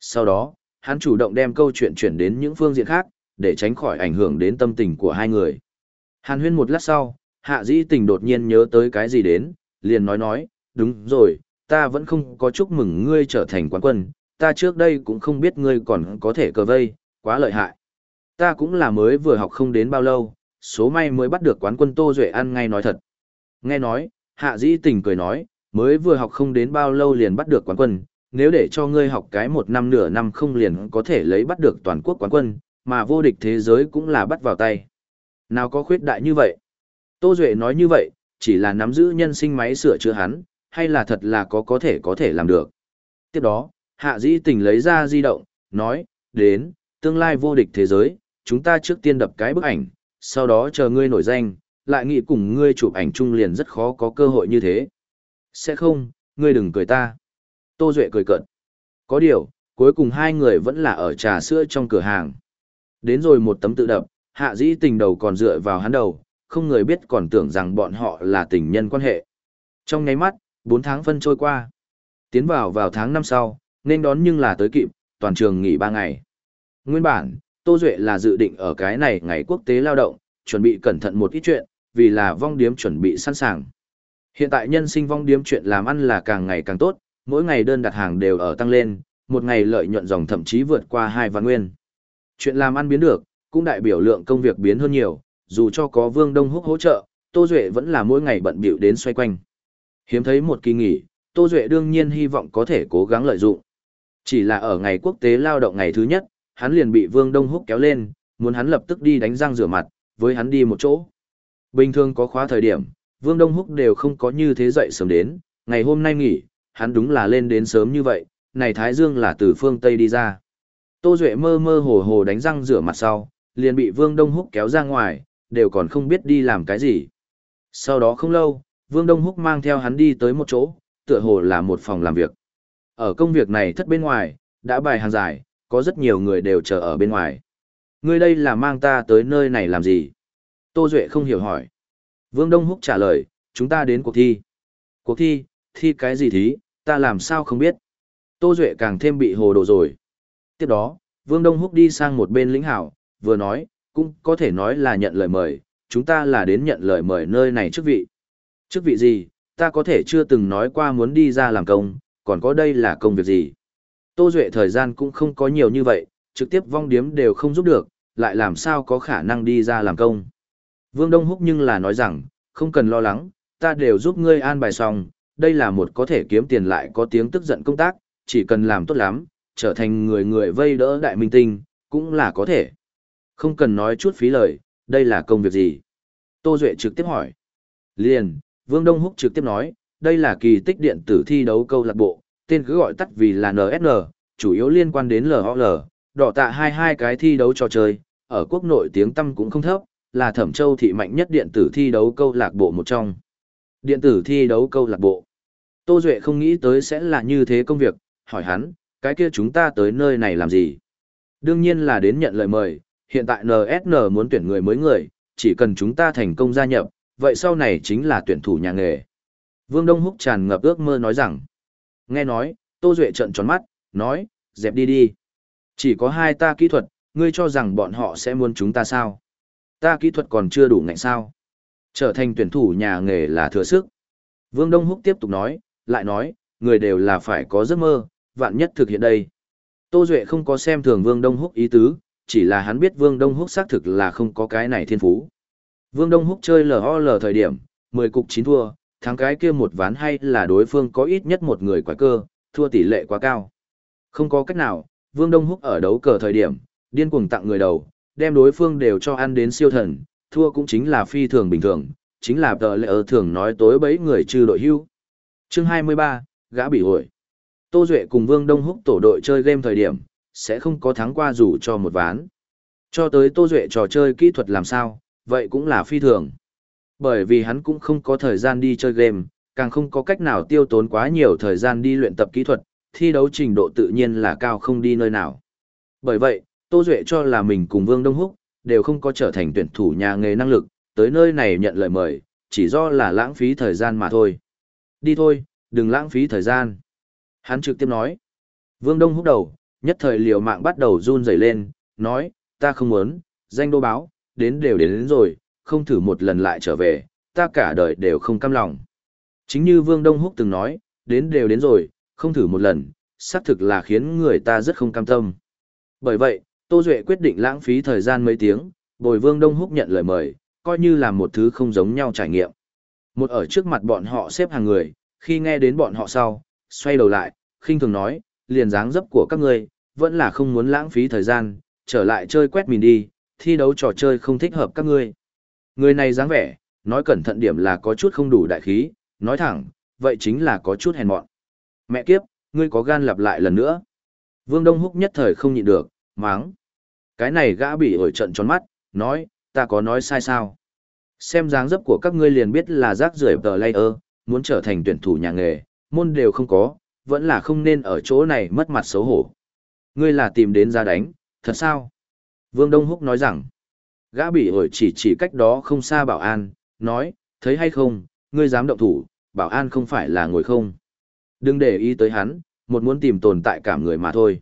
Sau đó, hắn chủ động đem câu chuyện chuyển đến những phương diện khác, để tránh khỏi ảnh hưởng đến tâm tình của hai người. Hàn huyên một lát sau, hạ dĩ tình đột nhiên nhớ tới cái gì đến, liền nói nói, đúng rồi, ta vẫn không có chúc mừng ngươi trở thành quán quân, ta trước đây cũng không biết ngươi còn có thể cờ vây, quá lợi hại. Ta cũng là mới vừa học không đến bao lâu, số may mới bắt được quán quân Tô Duệ ăn ngay nói thật. Nghe nói, hạ dĩ tình cười nói, mới vừa học không đến bao lâu liền bắt được quán quân, nếu để cho ngươi học cái một năm nửa năm không liền có thể lấy bắt được toàn quốc quán quân, mà vô địch thế giới cũng là bắt vào tay. Nào có khuyết đại như vậy? Tô Duệ nói như vậy, chỉ là nắm giữ nhân sinh máy sửa chữa hắn, hay là thật là có có thể có thể làm được. Tiếp đó, Hạ Dĩ Tình lấy ra di động, nói, đến, tương lai vô địch thế giới, chúng ta trước tiên đập cái bức ảnh, sau đó chờ ngươi nổi danh, lại nghĩ cùng ngươi chụp ảnh chung liền rất khó có cơ hội như thế. Sẽ không, ngươi đừng cười ta. Tô Duệ cười cận. Có điều, cuối cùng hai người vẫn là ở trà sữa trong cửa hàng. Đến rồi một tấm tự đập, hạ dĩ tình đầu còn dựa vào hắn đầu, không người biết còn tưởng rằng bọn họ là tình nhân quan hệ. Trong nháy mắt, 4 tháng phân trôi qua. Tiến vào vào tháng năm sau, nên đón nhưng là tới kịp, toàn trường nghỉ 3 ngày. Nguyên bản, Tô Duệ là dự định ở cái này ngày quốc tế lao động, chuẩn bị cẩn thận một ít chuyện, vì là vong điếm chuẩn bị sẵn sàng. Hiện tại nhân sinh vong điếm chuyện làm ăn là càng ngày càng tốt, mỗi ngày đơn đặt hàng đều ở tăng lên, một ngày lợi nhuận dòng thậm chí vượt qua hai vạn nguyên. Chuyện làm ăn biến được, cũng đại biểu lượng công việc biến hơn nhiều, dù cho có Vương Đông Húc hỗ trợ, Tô Duệ vẫn là mỗi ngày bận bịu đến xoay quanh. Hiếm thấy một kỳ nghỉ, Tô Duệ đương nhiên hy vọng có thể cố gắng lợi dụng. Chỉ là ở ngày quốc tế lao động ngày thứ nhất, hắn liền bị Vương Đông Húc kéo lên, muốn hắn lập tức đi đánh răng rửa mặt, với hắn đi một chỗ. Bình thường có khóa thời điểm, Vương Đông Húc đều không có như thế dậy sớm đến, ngày hôm nay nghỉ, hắn đúng là lên đến sớm như vậy, này Thái Dương là từ phương Tây đi ra. Tô Duệ mơ mơ hồ hồ đánh răng rửa mặt sau, liền bị Vương Đông Húc kéo ra ngoài, đều còn không biết đi làm cái gì. Sau đó không lâu, Vương Đông Húc mang theo hắn đi tới một chỗ, tựa hồ là một phòng làm việc. Ở công việc này thất bên ngoài, đã bài hàng dài, có rất nhiều người đều chờ ở bên ngoài. Ngươi đây là mang ta tới nơi này làm gì? Tô Duệ không hiểu hỏi. Vương Đông Húc trả lời, chúng ta đến cuộc thi. Cuộc thi, thi cái gì thí, ta làm sao không biết. Tô Duệ càng thêm bị hồ đồ rồi. Tiếp đó, Vương Đông Húc đi sang một bên lĩnh hảo, vừa nói, cũng có thể nói là nhận lời mời, chúng ta là đến nhận lời mời nơi này chức vị. Chức vị gì, ta có thể chưa từng nói qua muốn đi ra làm công, còn có đây là công việc gì. Tô Duệ thời gian cũng không có nhiều như vậy, trực tiếp vong điếm đều không giúp được, lại làm sao có khả năng đi ra làm công. Vương Đông Húc nhưng là nói rằng, không cần lo lắng, ta đều giúp ngươi an bài xong, đây là một có thể kiếm tiền lại có tiếng tức giận công tác, chỉ cần làm tốt lắm, trở thành người người vây đỡ đại minh tinh, cũng là có thể. Không cần nói chút phí lời, đây là công việc gì? Tô Duệ trực tiếp hỏi. Liền, Vương Đông Húc trực tiếp nói, đây là kỳ tích điện tử thi đấu câu lạc bộ, tên cứ gọi tắt vì là NSN, chủ yếu liên quan đến LOL, đỏ tạ hai hai cái thi đấu trò chơi, ở quốc nội tiếng tâm cũng không thấp, là thẩm châu thị mạnh nhất điện tử thi đấu câu lạc bộ một trong. Điện tử thi đấu câu lạc bộ. Tô Duệ không nghĩ tới sẽ là như thế công việc, hỏi hắn, cái kia chúng ta tới nơi này làm gì? Đương nhiên là đến nhận lời mời, hiện tại NSN muốn tuyển người mới người, chỉ cần chúng ta thành công gia nhập, vậy sau này chính là tuyển thủ nhà nghề. Vương Đông Húc tràn ngập ước mơ nói rằng, nghe nói, Tô Duệ trận tròn mắt, nói, dẹp đi đi. Chỉ có hai ta kỹ thuật, ngươi cho rằng bọn họ sẽ muốn chúng ta sao? Ta kỹ thuật còn chưa đủ ngạnh sao? Trở thành tuyển thủ nhà nghề là thừa sức. Vương Đông Húc tiếp tục nói, lại nói, người đều là phải có giấc mơ, vạn nhất thực hiện đây. Tô Duệ không có xem thường Vương Đông Húc ý tứ, chỉ là hắn biết Vương Đông Húc xác thực là không có cái này thiên phú. Vương Đông Húc chơi LOL thời điểm, 10 cục 9 thua, thắng cái kia một ván hay là đối phương có ít nhất một người quái cơ, thua tỷ lệ quá cao. Không có cách nào, Vương Đông Húc ở đấu cờ thời điểm, điên cuồng tặng người đầu, đem đối phương đều cho ăn đến siêu thần, thua cũng chính là phi thường bình thường, chính là tờ lệ ở thường nói tối bấy người trừ đội hưu. Chương 23, gã bị hội. Tô Duệ cùng Vương Đông Húc tổ đội chơi game thời điểm, sẽ không có thắng qua dù cho một ván. Cho tới Tô Duệ trò chơi kỹ thuật làm sao, vậy cũng là phi thường. Bởi vì hắn cũng không có thời gian đi chơi game, càng không có cách nào tiêu tốn quá nhiều thời gian đi luyện tập kỹ thuật, thi đấu trình độ tự nhiên là cao không đi nơi nào. Bởi vậy, Tô Duệ cho là mình cùng Vương Đông Húc, đều không có trở thành tuyển thủ nhà nghề năng lực, tới nơi này nhận lời mời, chỉ do là lãng phí thời gian mà thôi. Đi thôi, đừng lãng phí thời gian. Hắn trực tiếp nói. Vương Đông húc đầu, nhất thời liều mạng bắt đầu run rẩy lên, nói, ta không muốn, danh đô báo, đến đều đến, đến rồi, không thử một lần lại trở về, ta cả đời đều không cam lòng. Chính như Vương Đông Húc từng nói, đến đều đến rồi, không thử một lần, xác thực là khiến người ta rất không cam tâm. Bởi vậy, Tô Duệ quyết định lãng phí thời gian mấy tiếng, bồi Vương Đông Húc nhận lời mời, coi như là một thứ không giống nhau trải nghiệm. Một ở trước mặt bọn họ xếp hàng người, khi nghe đến bọn họ sau, xoay đầu lại, khinh thường nói, liền dáng dấp của các ngươi, vẫn là không muốn lãng phí thời gian, trở lại chơi quét mình đi, thi đấu trò chơi không thích hợp các ngươi. Người này dáng vẻ, nói cẩn thận điểm là có chút không đủ đại khí, nói thẳng, vậy chính là có chút hèn mọn. Mẹ kiếp, ngươi có gan lặp lại lần nữa. Vương Đông Húc nhất thời không nhịn được, máng. Cái này gã bị ổi trận tròn mắt, nói, ta có nói sai sao? Xem dáng dấp của các ngươi liền biết là rác rưởi tờ layer, muốn trở thành tuyển thủ nhà nghề, môn đều không có, vẫn là không nên ở chỗ này mất mặt xấu hổ. Ngươi là tìm đến ra đánh, thật sao? Vương Đông Húc nói rằng, gã bị ổi chỉ chỉ cách đó không xa bảo an, nói, thấy hay không, ngươi dám động thủ, bảo an không phải là ngồi không. Đừng để ý tới hắn, một muốn tìm tồn tại cảm người mà thôi.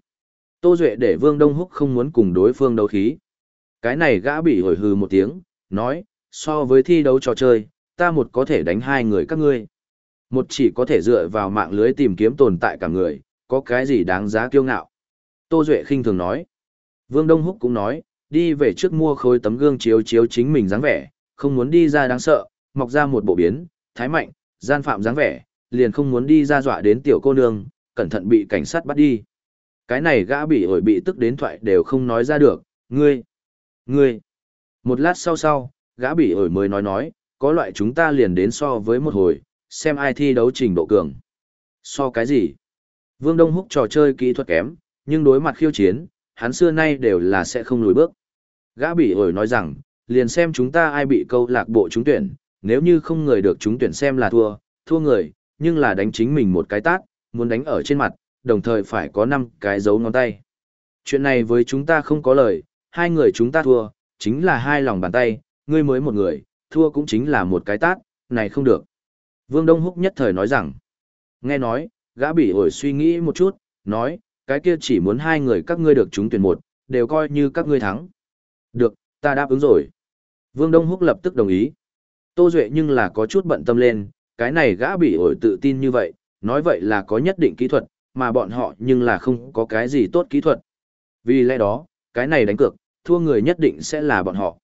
Tô Duệ để Vương Đông Húc không muốn cùng đối phương đấu khí. Cái này gã bị hồi hừ một tiếng, nói, so với thi đấu trò chơi, ta một có thể đánh hai người các ngươi. Một chỉ có thể dựa vào mạng lưới tìm kiếm tồn tại cả người, có cái gì đáng giá kiêu ngạo. Tô Duệ khinh thường nói. Vương Đông Húc cũng nói, đi về trước mua khối tấm gương chiếu chiếu chính mình dáng vẻ, không muốn đi ra đáng sợ, mọc ra một bộ biến, thái mạnh, gian phạm dáng vẻ, liền không muốn đi ra dọa đến tiểu cô nương, cẩn thận bị cảnh sát bắt đi. Cái này gã bị ổi bị tức đến thoại đều không nói ra được, ngươi, ngươi. Một lát sau sau, gã bị ổi mới nói nói, có loại chúng ta liền đến so với một hồi, xem ai thi đấu trình độ cường. So cái gì? Vương Đông Húc trò chơi kỹ thuật kém, nhưng đối mặt khiêu chiến, hắn xưa nay đều là sẽ không lùi bước. Gã bị ổi nói rằng, liền xem chúng ta ai bị câu lạc bộ trúng tuyển, nếu như không người được trúng tuyển xem là thua, thua người, nhưng là đánh chính mình một cái tát, muốn đánh ở trên mặt, đồng thời phải có 5 cái dấu ngón tay. Chuyện này với chúng ta không có lời, hai người chúng ta thua, chính là hai lòng bàn tay, ngươi mới một người, thua cũng chính là một cái tát, này không được. Vương Đông Húc nhất thời nói rằng, nghe nói, gã bị ổi suy nghĩ một chút, nói, cái kia chỉ muốn hai người các ngươi được trúng tuyển một, đều coi như các ngươi thắng. Được, ta đáp ứng rồi. Vương Đông Húc lập tức đồng ý. Tô Duệ nhưng là có chút bận tâm lên, cái này gã bị ổi tự tin như vậy, nói vậy là có nhất định kỹ thuật, mà bọn họ nhưng là không có cái gì tốt kỹ thuật. Vì lẽ đó, cái này đánh cược, thua người nhất định sẽ là bọn họ.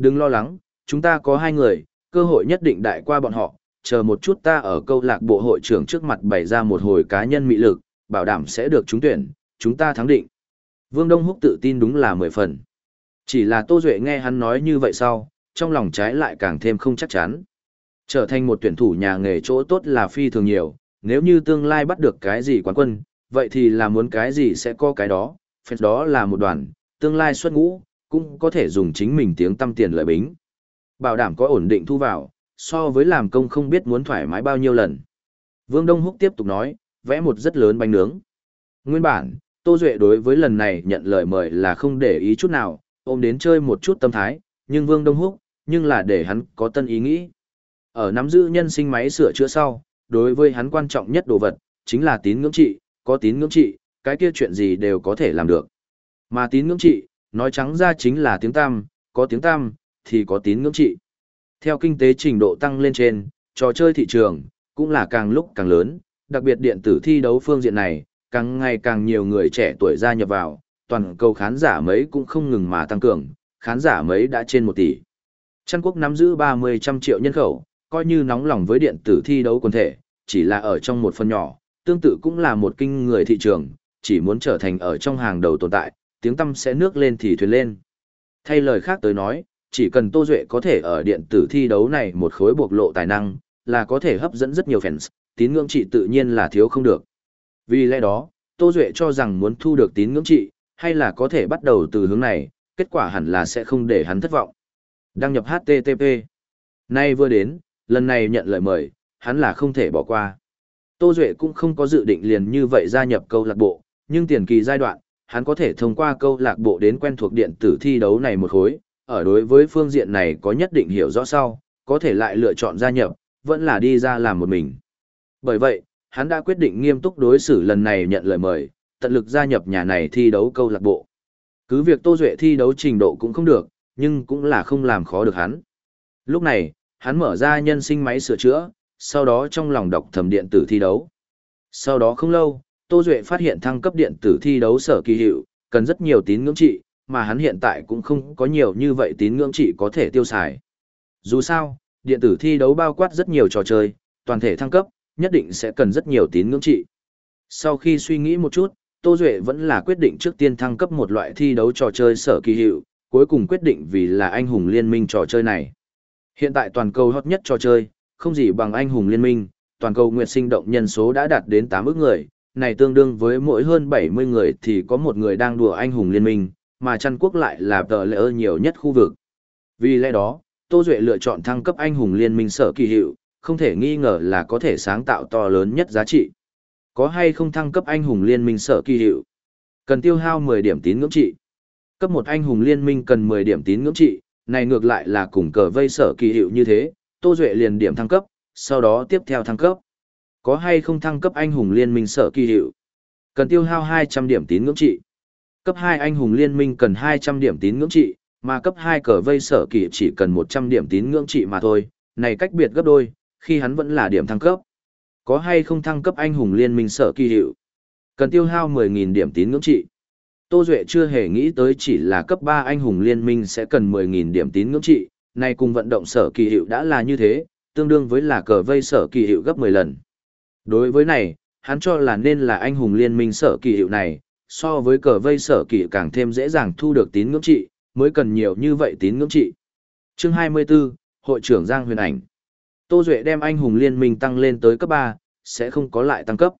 Đừng lo lắng, chúng ta có hai người, cơ hội nhất định đại qua bọn họ, chờ một chút ta ở câu lạc bộ hội trưởng trước mặt bày ra một hồi cá nhân mị lực, bảo đảm sẽ được trúng tuyển, chúng ta thắng định. Vương Đông Húc tự tin đúng là mười phần. Chỉ là Tô Duệ nghe hắn nói như vậy sau, trong lòng trái lại càng thêm không chắc chắn. Trở thành một tuyển thủ nhà nghề chỗ tốt là phi thường nhiều, nếu như tương lai bắt được cái gì quán quân, vậy thì là muốn cái gì sẽ có cái đó, phép đó là một đoàn, tương lai xuất ngũ, cũng có thể dùng chính mình tiếng tâm tiền lợi bính. Bảo đảm có ổn định thu vào, so với làm công không biết muốn thoải mái bao nhiêu lần. Vương Đông Húc tiếp tục nói, vẽ một rất lớn bánh nướng. Nguyên bản, Tô Duệ đối với lần này nhận lời mời là không để ý chút nào, ôm đến chơi một chút tâm thái, nhưng Vương Đông Húc, nhưng là để hắn có tân ý nghĩ. Ở nắm giữ nhân sinh máy sửa chữa sau, đối với hắn quan trọng nhất đồ vật, chính là tín ngưỡng trị, có tín ngưỡng trị, cái kia chuyện gì đều có thể làm được. Mà tín ngưỡng trị, nói trắng ra chính là tiếng tam, có tiếng tam, thì có tín ngưỡng trị. Theo kinh tế trình độ tăng lên trên, trò chơi thị trường, cũng là càng lúc càng lớn, đặc biệt điện tử thi đấu phương diện này, càng ngày càng nhiều người trẻ tuổi gia nhập vào, toàn cầu khán giả mấy cũng không ngừng mà tăng cường, khán giả mấy đã trên 1 tỷ. Trăn quốc nắm giữ 30 trăm triệu nhân khẩu, coi như nóng lòng với điện tử thi đấu quần thể, chỉ là ở trong một phần nhỏ, tương tự cũng là một kinh người thị trường, chỉ muốn trở thành ở trong hàng đầu tồn tại, tiếng tâm sẽ nước lên thì thuyền lên. Thay lời khác tới nói, chỉ cần Tô Duệ có thể ở điện tử thi đấu này một khối bộc lộ tài năng, là có thể hấp dẫn rất nhiều fans, tín ngưỡng trị tự nhiên là thiếu không được. Vì lẽ đó, Tô Duệ cho rằng muốn thu được tín ngưỡng trị, hay là có thể bắt đầu từ hướng này, kết quả hẳn là sẽ không để hắn thất vọng. Đăng nhập HTTP. Nay vừa đến, lần này nhận lời mời, hắn là không thể bỏ qua. Tô Duệ cũng không có dự định liền như vậy gia nhập câu lạc bộ, nhưng tiền kỳ giai đoạn, hắn có thể thông qua câu lạc bộ đến quen thuộc điện tử thi đấu này một khối, ở đối với phương diện này có nhất định hiểu rõ sau, có thể lại lựa chọn gia nhập, vẫn là đi ra làm một mình. Bởi vậy, hắn đã quyết định nghiêm túc đối xử lần này nhận lời mời, tận lực gia nhập nhà này thi đấu câu lạc bộ. Cứ việc Tô Duệ thi đấu trình độ cũng không được, nhưng cũng là không làm khó được hắn. Lúc này, hắn mở ra nhân sinh máy sửa chữa, sau đó trong lòng đọc thầm điện tử thi đấu. Sau đó không lâu, Tô Duệ phát hiện thăng cấp điện tử thi đấu sở kỳ hiệu, cần rất nhiều tín ngưỡng trị, mà hắn hiện tại cũng không có nhiều như vậy tín ngưỡng trị có thể tiêu xài. Dù sao, điện tử thi đấu bao quát rất nhiều trò chơi, toàn thể thăng cấp, nhất định sẽ cần rất nhiều tín ngưỡng trị. Sau khi suy nghĩ một chút, Tô Duệ vẫn là quyết định trước tiên thăng cấp một loại thi đấu trò chơi sở kỳ hiệu, cuối cùng quyết định vì là anh hùng liên minh trò chơi này. Hiện tại toàn cầu hot nhất trò chơi, không gì bằng anh hùng liên minh, toàn cầu nguyệt sinh động nhân số đã đạt đến 8 ức người, này tương đương với mỗi hơn 70 người thì có một người đang đùa anh hùng liên minh, mà chăn quốc lại là tờ lỡ nhiều nhất khu vực. Vì lẽ đó, Tô Duệ lựa chọn thăng cấp anh hùng liên minh sở kỳ hiệu, không thể nghi ngờ là có thể sáng tạo to lớn nhất giá trị. Có hay không thăng cấp anh hùng liên minh sở kỳ hiệu? Cần tiêu hao 10 điểm tín ngưỡng trị. Cấp một anh hùng liên minh cần 10 điểm tín ngưỡng trị, này ngược lại là cùng cờ vây sở kỳ hiệu như thế, Tô Duệ liền điểm thăng cấp, sau đó tiếp theo thăng cấp. Có hay không thăng cấp anh hùng liên minh sở kỳ hiệu? Cần tiêu hao 200 điểm tín ngưỡng trị. Cấp 2 anh hùng liên minh cần 200 điểm tín ngưỡng trị, mà cấp 2 cờ vây sở kỳ chỉ cần 100 điểm tín ngưỡng trị mà thôi, này cách biệt gấp đôi, khi hắn vẫn là điểm thăng cấp. Có hay không thăng cấp anh hùng liên minh sở kỳ hiệu? Cần tiêu hao 10.000 điểm tín ngưỡng trị. Tô Duệ chưa hề nghĩ tới chỉ là cấp 3 anh hùng liên minh sẽ cần 10.000 điểm tín ngưỡng trị, này cùng vận động sở kỳ hiệu đã là như thế, tương đương với là cờ vây sở kỳ hiệu gấp 10 lần. Đối với này, hắn cho là nên là anh hùng liên minh sở kỳ hiệu này, so với cờ vây sở kỳ càng thêm dễ dàng thu được tín ngưỡng trị, mới cần nhiều như vậy tín ngưỡng trị. Chương 24, Hội trưởng Giang Huyền Ảnh Tô Duệ đem anh hùng liên minh tăng lên tới cấp 3, sẽ không có lại tăng cấp.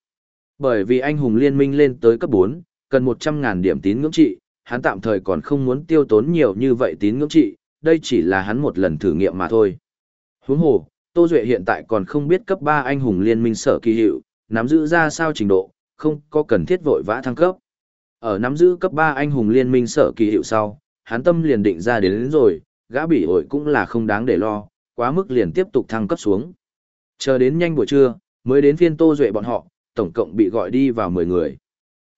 Bởi vì anh hùng liên minh lên tới cấp 4, cần 100.000 điểm tín ngưỡng trị, hắn tạm thời còn không muốn tiêu tốn nhiều như vậy tín ngưỡng trị, đây chỉ là hắn một lần thử nghiệm mà thôi. Huống hồ, Tô Duệ hiện tại còn không biết cấp 3 anh hùng liên minh sở kỳ hiệu, nắm giữ ra sao trình độ, không có cần thiết vội vã thăng cấp. Ở nắm giữ cấp 3 anh hùng liên minh sở kỳ hiệu sau, hắn tâm liền định ra đến, đến rồi, gã bị ổi cũng là không đáng để lo, quá mức liền tiếp tục thăng cấp xuống. Chờ đến nhanh buổi trưa, mới đến phiên Tô Duệ bọn họ, tổng cộng bị gọi đi vào 10 người.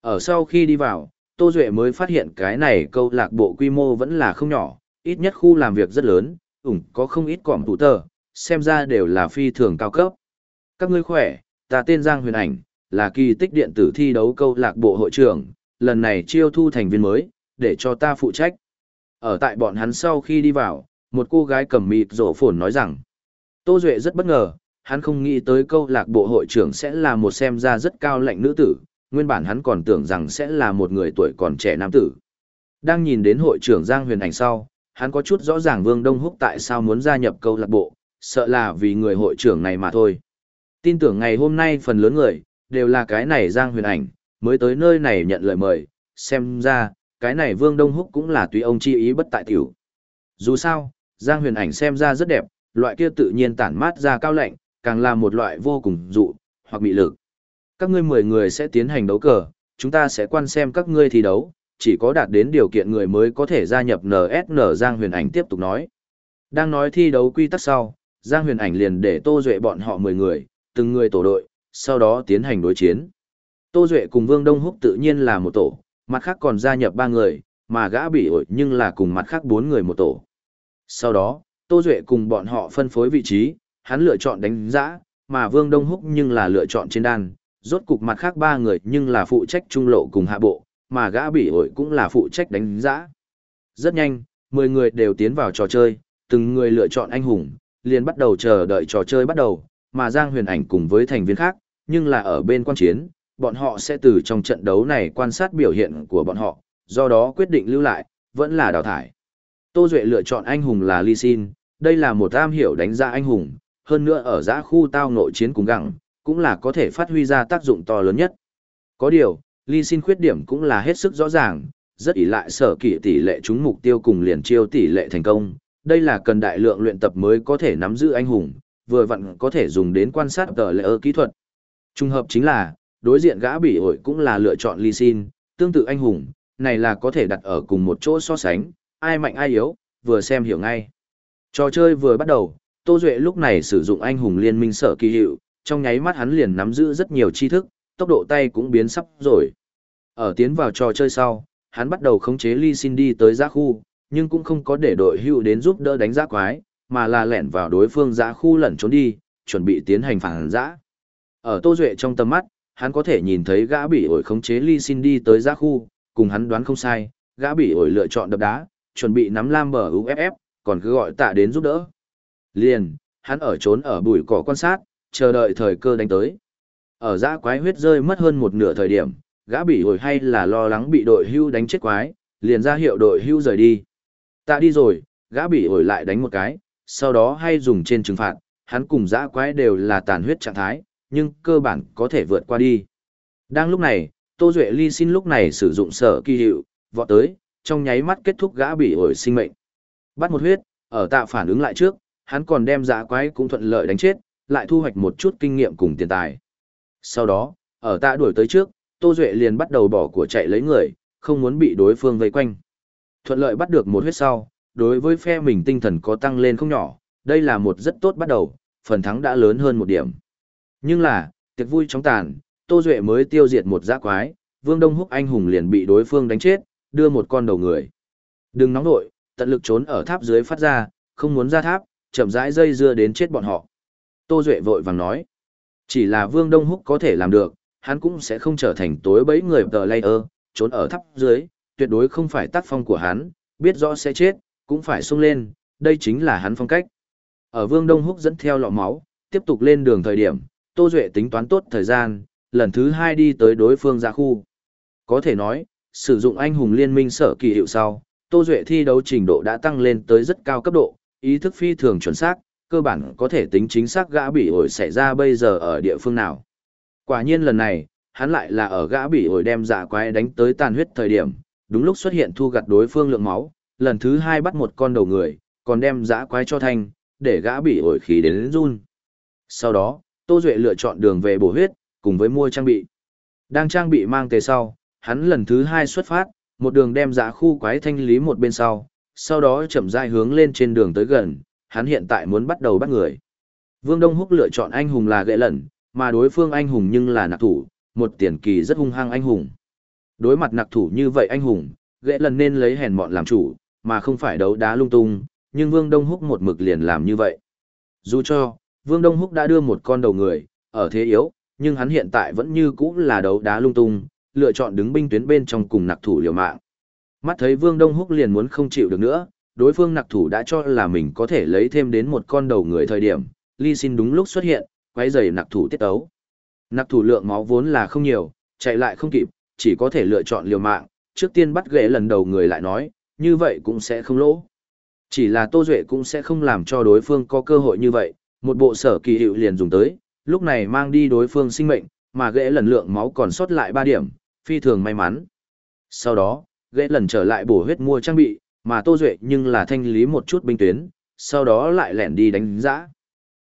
Ở sau khi đi vào, Tô Duệ mới phát hiện cái này câu lạc bộ quy mô vẫn là không nhỏ, ít nhất khu làm việc rất lớn, ủng có không ít cỏm tủ tờ, xem ra đều là phi thường cao cấp. Các ngươi khỏe, ta tên Giang Huyền Ảnh, là kỳ tích điện tử thi đấu câu lạc bộ hội trưởng, lần này chiêu thu thành viên mới, để cho ta phụ trách. Ở tại bọn hắn sau khi đi vào, một cô gái cầm mịt rổ phồn nói rằng, Tô Duệ rất bất ngờ, hắn không nghĩ tới câu lạc bộ hội trưởng sẽ là một xem ra rất cao lạnh nữ tử, nguyên bản hắn còn tưởng rằng sẽ là một người tuổi còn trẻ nam tử. Đang nhìn đến hội trưởng Giang Huyền Ảnh sau, hắn có chút rõ ràng Vương Đông Húc tại sao muốn gia nhập câu lạc bộ, sợ là vì người hội trưởng này mà thôi. Tin tưởng ngày hôm nay phần lớn người, đều là cái này Giang Huyền Ảnh, mới tới nơi này nhận lời mời, xem ra, cái này Vương Đông Húc cũng là tùy ông chi ý bất tại tiểu. Dù sao, Giang Huyền Ảnh xem ra rất đẹp, loại kia tự nhiên tản mát ra cao lạnh, càng là một loại vô cùng dụ, hoặc bị lực. Các ngươi 10 người sẽ tiến hành đấu cờ, chúng ta sẽ quan xem các ngươi thi đấu, chỉ có đạt đến điều kiện người mới có thể gia nhập NSN Giang Huyền Ảnh tiếp tục nói. Đang nói thi đấu quy tắc sau, Giang Huyền Ảnh liền để Tô Duệ bọn họ 10 người, từng người tổ đội, sau đó tiến hành đối chiến. Tô Duệ cùng Vương Đông Húc tự nhiên là một tổ, mặt khác còn gia nhập 3 người, mà gã bị ổi nhưng là cùng mặt khác 4 người một tổ. Sau đó, Tô Duệ cùng bọn họ phân phối vị trí, hắn lựa chọn đánh giã, mà Vương Đông Húc nhưng là lựa chọn trên đan, rốt cục mặt khác 3 người nhưng là phụ trách trung lộ cùng hạ bộ, mà gã bị ổi cũng là phụ trách đánh giã. Rất nhanh, 10 người đều tiến vào trò chơi, từng người lựa chọn anh hùng, liền bắt đầu chờ đợi trò chơi bắt đầu, mà Giang Huyền Ảnh cùng với thành viên khác, nhưng là ở bên quan chiến, bọn họ sẽ từ trong trận đấu này quan sát biểu hiện của bọn họ, do đó quyết định lưu lại, vẫn là đào thải. Tô Duệ lựa chọn anh hùng là Ly sin, đây là một am hiểu đánh giá anh hùng, hơn nữa ở giã khu tao nội chiến cùng gặng, cũng là có thể phát huy ra tác dụng to lớn nhất. Có điều, Ly sin khuyết điểm cũng là hết sức rõ ràng, rất ý lại sở kỷ tỷ lệ trúng mục tiêu cùng liền chiêu tỷ lệ thành công, đây là cần đại lượng luyện tập mới có thể nắm giữ anh hùng, vừa vặn có thể dùng đến quan sát tờ lệ ơ kỹ thuật. Trung hợp chính là, đối diện gã bị ổi cũng là lựa chọn Lee Sin, tương tự anh hùng, này là có thể đặt ở cùng một chỗ so sánh, ai mạnh ai yếu, vừa xem hiểu ngay. Trò chơi vừa bắt đầu, Tô Duệ lúc này sử dụng anh hùng liên minh sở kỳ hiệu, trong nháy mắt hắn liền nắm giữ rất nhiều tri thức, tốc độ tay cũng biến sắp rồi. Ở tiến vào trò chơi sau, hắn bắt đầu khống chế Lee Sin đi tới giã khu, nhưng cũng không có để đội hưu đến giúp đỡ đánh giã quái, mà là lẻn vào đối phương giã khu lẩn trốn đi, chuẩn bị tiến hành phản giã. Ở Tô Duệ trong tầm mắt, hắn có thể nhìn thấy gã bị ổi khống chế ly xin đi tới giã khu, cùng hắn đoán không sai, gã bị ổi lựa chọn đập đá, chuẩn bị nắm lam bờ UFF, còn cứ gọi tạ đến giúp đỡ. Liền, hắn ở trốn ở bụi cỏ quan sát, chờ đợi thời cơ đánh tới. Ở giã quái huyết rơi mất hơn một nửa thời điểm, gã bị ổi hay là lo lắng bị đội hưu đánh chết quái, liền ra hiệu đội hưu rời đi. Tạ đi rồi, gã bị ổi lại đánh một cái, sau đó hay dùng trên trừng phạt, hắn cùng dã quái đều là tàn huyết trạng thái, nhưng cơ bản có thể vượt qua đi. Đang lúc này, Tô Duệ Ly xin lúc này sử dụng sở kỳ hiệu, vọt tới, trong nháy mắt kết thúc gã bị ổi sinh mệnh. Bắt một huyết, ở tạ phản ứng lại trước, hắn còn đem dã quái cũng thuận lợi đánh chết, lại thu hoạch một chút kinh nghiệm cùng tiền tài. Sau đó, ở tạ đuổi tới trước, Tô Duệ liền bắt đầu bỏ của chạy lấy người, không muốn bị đối phương vây quanh. Thuận lợi bắt được một huyết sau, đối với phe mình tinh thần có tăng lên không nhỏ, đây là một rất tốt bắt đầu, phần thắng đã lớn hơn một điểm. Nhưng là, tiệc vui chóng tàn, Tô Duệ mới tiêu diệt một giã quái, Vương Đông Húc anh hùng liền bị đối phương đánh chết, đưa một con đầu người. Đừng nóng nội, tận lực trốn ở tháp dưới phát ra, không muốn ra tháp, chậm rãi dây dưa đến chết bọn họ. Tô Duệ vội vàng nói, chỉ là Vương Đông Húc có thể làm được, hắn cũng sẽ không trở thành tối bấy người tờ layer, trốn ở tháp dưới, tuyệt đối không phải tác phong của hắn, biết rõ sẽ chết, cũng phải sung lên, đây chính là hắn phong cách. Ở Vương Đông Húc dẫn theo lọ máu, tiếp tục lên đường thời điểm, Tô Duệ tính toán tốt thời gian, lần thứ hai đi tới đối phương ra khu. Có thể nói, sử dụng anh hùng liên minh sở kỳ hiệu sau, Tô Duệ thi đấu trình độ đã tăng lên tới rất cao cấp độ, ý thức phi thường chuẩn xác, cơ bản có thể tính chính xác gã bị ổi xảy ra bây giờ ở địa phương nào. Quả nhiên lần này, hắn lại là ở gã bị ổi đem giả quái đánh tới tàn huyết thời điểm, đúng lúc xuất hiện thu gặt đối phương lượng máu, lần thứ hai bắt một con đầu người, còn đem dã quái cho thanh, để gã bị ổi khí đến run. Sau đó, Tô Duệ lựa chọn đường về bổ huyết, cùng với mua trang bị. Đang trang bị mang tề sau, hắn lần thứ hai xuất phát, một đường đem dã khu quái thanh lý một bên sau, sau đó chậm rãi hướng lên trên đường tới gần, hắn hiện tại muốn bắt đầu bắt người. Vương Đông Húc lựa chọn anh hùng là gệ lẩn, mà đối phương anh hùng nhưng là nặc thủ, một tiền kỳ rất hung hăng anh hùng. Đối mặt nặc thủ như vậy anh hùng, ghệ lần nên lấy hèn mọn làm chủ, mà không phải đấu đá lung tung, nhưng Vương Đông Húc một mực liền làm như vậy. Dù cho, Vương Đông Húc đã đưa một con đầu người, ở thế yếu, nhưng hắn hiện tại vẫn như cũ là đấu đá lung tung, lựa chọn đứng binh tuyến bên trong cùng nặc thủ liều mạng. Mắt thấy Vương Đông Húc liền muốn không chịu được nữa, đối phương nặc thủ đã cho là mình có thể lấy thêm đến một con đầu người thời điểm, Ly Xin đúng lúc xuất hiện, quấy rầy nặc thủ tiết tấu. Nặc thủ lượng máu vốn là không nhiều, chạy lại không kịp, chỉ có thể lựa chọn liều mạng, trước tiên bắt ghế lần đầu người lại nói, như vậy cũng sẽ không lỗ. Chỉ là Tô Duệ cũng sẽ không làm cho đối phương có cơ hội như vậy, một bộ sở kỳ hiệu liền dùng tới, lúc này mang đi đối phương sinh mệnh, mà ghế lần lượng máu còn sót lại 3 điểm, phi thường may mắn. Sau đó, ghế lần trở lại bổ huyết mua trang bị, mà Tô Duệ nhưng là thanh lý một chút binh tuyến, sau đó lại lẻn đi đánh giã.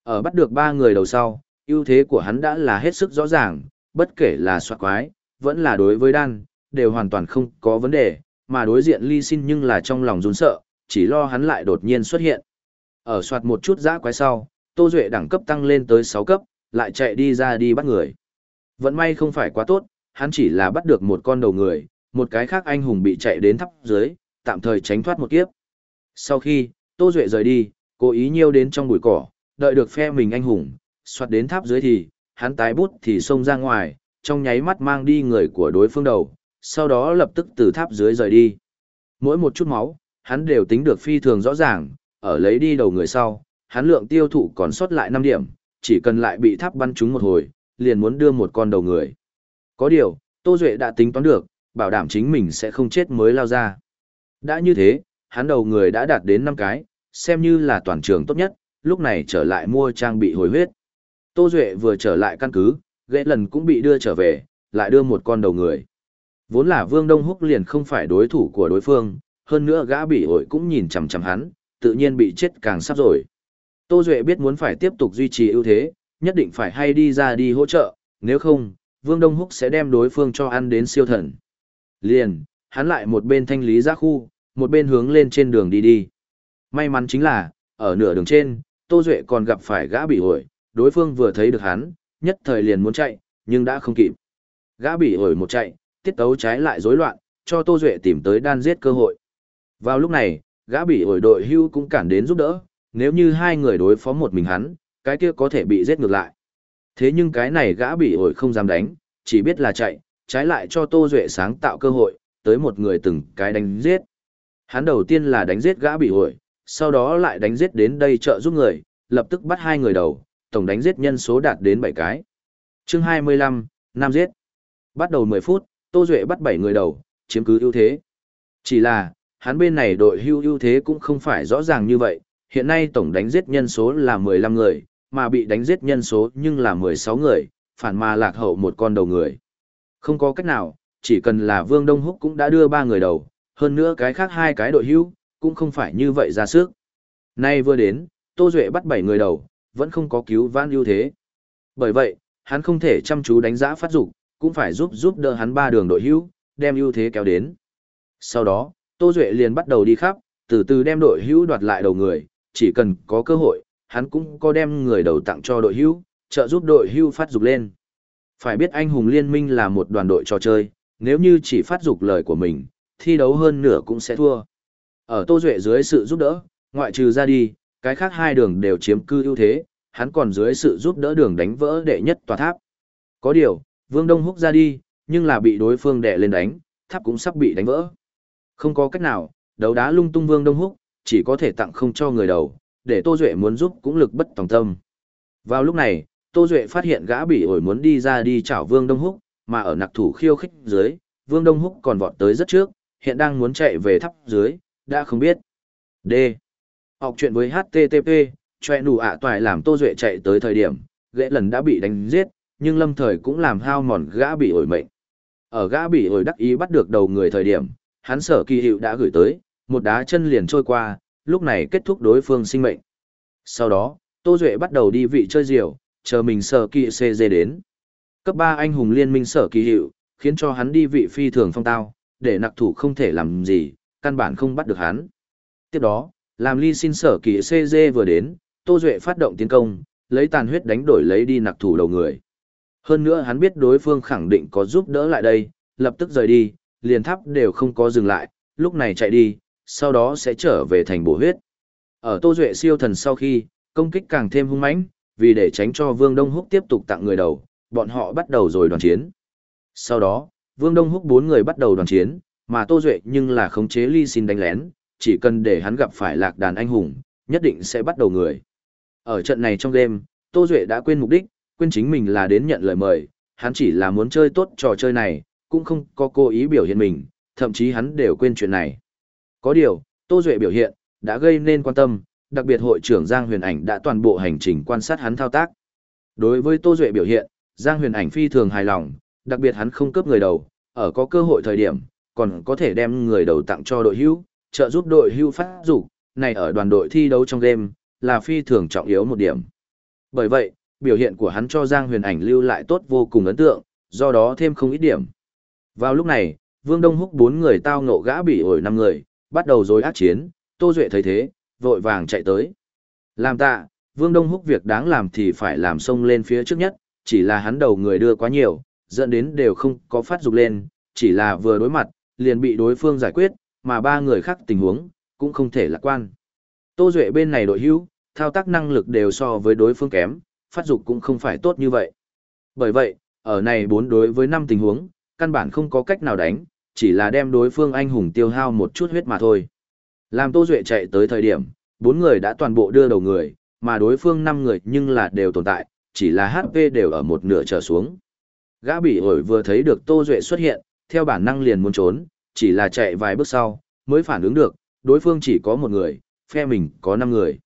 Ở bắt được ba người đầu sau, ưu thế của hắn đã là hết sức rõ ràng, bất kể là soạt quái, vẫn là đối với đan, đều hoàn toàn không có vấn đề, mà đối diện ly xin nhưng là trong lòng run sợ, chỉ lo hắn lại đột nhiên xuất hiện. Ở soạt một chút giã quái sau, Tô Duệ đẳng cấp tăng lên tới 6 cấp, lại chạy đi ra đi bắt người. Vẫn may không phải quá tốt, hắn chỉ là bắt được một con đầu người, một cái khác anh hùng bị chạy đến thắp dưới, tạm thời tránh thoát một kiếp. Sau khi, Tô Duệ rời đi, cố ý nhiêu đến trong bụi cỏ, đợi được phe mình anh hùng, soạt đến tháp dưới thì, hắn tái bút thì xông ra ngoài, trong nháy mắt mang đi người của đối phương đầu, sau đó lập tức từ tháp dưới rời đi. Mỗi một chút máu, hắn đều tính được phi thường rõ ràng, ở lấy đi đầu người sau, hắn lượng tiêu thụ còn sót lại 5 điểm, chỉ cần lại bị tháp bắn trúng một hồi, liền muốn đưa một con đầu người. Có điều, Tô Duệ đã tính toán được, bảo đảm chính mình sẽ không chết mới lao ra. Đã như thế, hắn đầu người đã đạt đến 5 cái, xem như là toàn trường tốt nhất, lúc này trở lại mua trang bị hồi huyết. Tô Duệ vừa trở lại căn cứ, ghệ lần cũng bị đưa trở về, lại đưa một con đầu người. Vốn là Vương Đông Húc liền không phải đối thủ của đối phương, hơn nữa gã bị ổi cũng nhìn chằm chằm hắn, tự nhiên bị chết càng sắp rồi. Tô Duệ biết muốn phải tiếp tục duy trì ưu thế, nhất định phải hay đi ra đi hỗ trợ, nếu không, Vương Đông Húc sẽ đem đối phương cho ăn đến siêu thần. Liền, hắn lại một bên thanh lý ra khu, một bên hướng lên trên đường đi đi. May mắn chính là, ở nửa đường trên, Tô Duệ còn gặp phải gã bị ổi, đối phương vừa thấy được hắn, nhất thời liền muốn chạy, nhưng đã không kịp. Gã bị ổi một chạy, tiết tấu trái lại rối loạn, cho Tô Duệ tìm tới đan giết cơ hội. Vào lúc này, gã bị ổi đội hưu cũng cản đến giúp đỡ, nếu như hai người đối phó một mình hắn, cái kia có thể bị giết ngược lại. Thế nhưng cái này gã bị ổi không dám đánh, chỉ biết là chạy, trái lại cho Tô Duệ sáng tạo cơ hội, tới một người từng cái đánh giết. Hắn đầu tiên là đánh giết gã bị ổi, sau đó lại đánh giết đến đây trợ giúp người, lập tức bắt hai người đầu, tổng đánh giết nhân số đạt đến 7 cái. chương 25, Nam giết. Bắt đầu 10 phút, Tô Duệ bắt 7 người đầu, chiếm cứ ưu thế. Chỉ là, hắn bên này đội hưu ưu thế cũng không phải rõ ràng như vậy, hiện nay tổng đánh giết nhân số là 15 người, mà bị đánh giết nhân số nhưng là 16 người, phản mà lạc hậu một con đầu người. Không có cách nào, chỉ cần là Vương Đông Húc cũng đã đưa ba người đầu, hơn nữa cái khác hai cái đội hưu, cũng không phải như vậy ra sức. Nay vừa đến, Tô Duệ bắt 7 người đầu, vẫn không có cứu vãn ưu thế. Bởi vậy, hắn không thể chăm chú đánh giá phát dục, cũng phải giúp giúp đỡ hắn ba đường đội hữu, đem ưu thế kéo đến. Sau đó, Tô Duệ liền bắt đầu đi khắp, từ từ đem đội hữu đoạt lại đầu người, chỉ cần có cơ hội, hắn cũng có đem người đầu tặng cho đội hữu, trợ giúp đội hữu phát dục lên. Phải biết anh hùng liên minh là một đoàn đội trò chơi, nếu như chỉ phát dục lời của mình, thi đấu hơn nửa cũng sẽ thua. Ở Tô Duệ dưới sự giúp đỡ, ngoại trừ ra đi, cái khác hai đường đều chiếm cư ưu thế, hắn còn dưới sự giúp đỡ đường đánh vỡ đệ nhất tòa tháp. Có điều, Vương Đông Húc ra đi, nhưng là bị đối phương đè lên đánh, tháp cũng sắp bị đánh vỡ. Không có cách nào, đấu đá lung tung Vương Đông Húc, chỉ có thể tặng không cho người đầu, để Tô Duệ muốn giúp cũng lực bất tòng tâm. Vào lúc này, Tô Duệ phát hiện gã bị ổi muốn đi ra đi chảo Vương Đông Húc, mà ở nặc thủ khiêu khích dưới, Vương Đông Húc còn vọt tới rất trước, hiện đang muốn chạy về tháp dưới, đã không biết. D. Học chuyện với HTTP, choe nụ ạ toại làm Tô Duệ chạy tới thời điểm, ghệ lần đã bị đánh giết, nhưng lâm thời cũng làm hao mòn gã bị ổi mệnh. Ở gã bị ổi đắc ý bắt được đầu người thời điểm, hắn sở kỳ hiệu đã gửi tới, một đá chân liền trôi qua, lúc này kết thúc đối phương sinh mệnh. Sau đó, Tô Duệ bắt đầu đi vị chơi diều, chờ mình sở kỳ CG đến. Cấp 3 anh hùng liên minh sở kỳ hiệu, khiến cho hắn đi vị phi thường phong tao, để nặc thủ không thể làm gì, căn bản không bắt được hắn. Tiếp đó, làm ly xin sở kỳ CG vừa đến, Tô Duệ phát động tiến công, lấy tàn huyết đánh đổi lấy đi nặc thủ đầu người. Hơn nữa hắn biết đối phương khẳng định có giúp đỡ lại đây, lập tức rời đi, liền tháp đều không có dừng lại, lúc này chạy đi, sau đó sẽ trở về thành bổ huyết. Ở Tô Duệ siêu thần sau khi, công kích càng thêm hung mãnh, vì để tránh cho Vương Đông Húc tiếp tục tặng người đầu, bọn họ bắt đầu rồi đoàn chiến. Sau đó, Vương Đông Húc bốn người bắt đầu đoàn chiến, mà Tô Duệ nhưng là khống chế ly xin đánh lén, chỉ cần để hắn gặp phải lạc đàn anh hùng, nhất định sẽ bắt đầu người. Ở trận này trong game, Tô Duệ đã quên mục đích, quên chính mình là đến nhận lời mời, hắn chỉ là muốn chơi tốt trò chơi này, cũng không có cố ý biểu hiện mình, thậm chí hắn đều quên chuyện này. Có điều, Tô Duệ biểu hiện, đã gây nên quan tâm, đặc biệt hội trưởng Giang Huyền Ảnh đã toàn bộ hành trình quan sát hắn thao tác. Đối với Tô Duệ biểu hiện, Giang Huyền Ảnh phi thường hài lòng, đặc biệt hắn không cướp người đầu, ở có cơ hội thời điểm, còn có thể đem người đầu tặng cho đội hữu trợ giúp đội hưu phát dục này ở đoàn đội thi đấu trong game, là phi thường trọng yếu một điểm. Bởi vậy, biểu hiện của hắn cho Giang Huyền Ảnh lưu lại tốt vô cùng ấn tượng, do đó thêm không ít điểm. Vào lúc này, Vương Đông Húc bốn người tao ngộ gã bị ổi năm người, bắt đầu rồi ác chiến, Tô Duệ thấy thế, vội vàng chạy tới. Làm tạ, Vương Đông Húc việc đáng làm thì phải làm sông lên phía trước nhất, chỉ là hắn đầu người đưa quá nhiều, dẫn đến đều không có phát dục lên, chỉ là vừa đối mặt, liền bị đối phương giải quyết, mà ba người khác tình huống, cũng không thể lạc quan. Tô Duệ bên này đội hữu, thao tác năng lực đều so với đối phương kém, phát dục cũng không phải tốt như vậy. Bởi vậy, ở này bốn đối với năm tình huống, căn bản không có cách nào đánh, chỉ là đem đối phương anh hùng tiêu hao một chút huyết mà thôi. Làm Tô Duệ chạy tới thời điểm, bốn người đã toàn bộ đưa đầu người, mà đối phương năm người nhưng là đều tồn tại, chỉ là HP đều ở một nửa trở xuống. Gã bị ổi vừa thấy được Tô Duệ xuất hiện, theo bản năng liền muốn trốn, chỉ là chạy vài bước sau, mới phản ứng được, đối phương chỉ có một người, phe mình có năm người.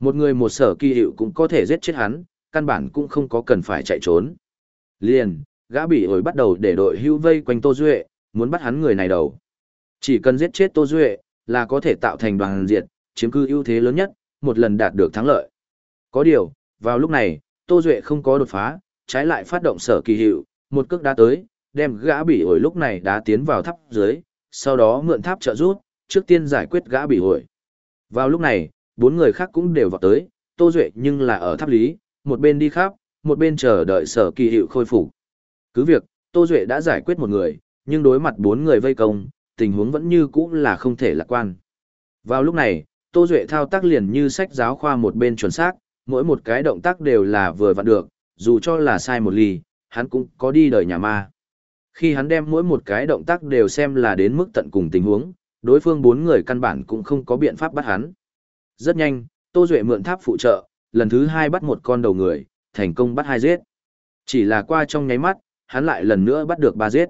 Một người một sở kỳ hiệu cũng có thể giết chết hắn, căn bản cũng không có cần phải chạy trốn. Liền, gã bị ổi bắt đầu để đội hưu vây quanh Tô Duệ, muốn bắt hắn người này đầu. Chỉ cần giết chết Tô Duệ, là có thể tạo thành đoàn diệt, chiếm cư ưu thế lớn nhất, một lần đạt được thắng lợi. Có điều, vào lúc này, Tô Duệ không có đột phá, trái lại phát động sở kỳ hiệu, một cước đá tới, đem gã bị ổi lúc này đá tiến vào tháp dưới, sau đó mượn tháp trợ rút, trước tiên giải quyết gã bị ổi. Vào lúc này, bốn người khác cũng đều vào tới, Tô Duệ nhưng là ở tháp lý, một bên đi khắp, một bên chờ đợi sở kỳ hiệu khôi phục. Cứ việc, Tô Duệ đã giải quyết một người, nhưng đối mặt bốn người vây công, tình huống vẫn như cũ là không thể lạc quan. Vào lúc này, Tô Duệ thao tác liền như sách giáo khoa một bên chuẩn xác, mỗi một cái động tác đều là vừa vặn được, dù cho là sai một ly, hắn cũng có đi đời nhà ma. Khi hắn đem mỗi một cái động tác đều xem là đến mức tận cùng tình huống, đối phương bốn người căn bản cũng không có biện pháp bắt hắn. Rất nhanh, Tô Duệ mượn tháp phụ trợ, lần thứ hai bắt một con đầu người, thành công bắt hai giết. Chỉ là qua trong nháy mắt, hắn lại lần nữa bắt được ba giết.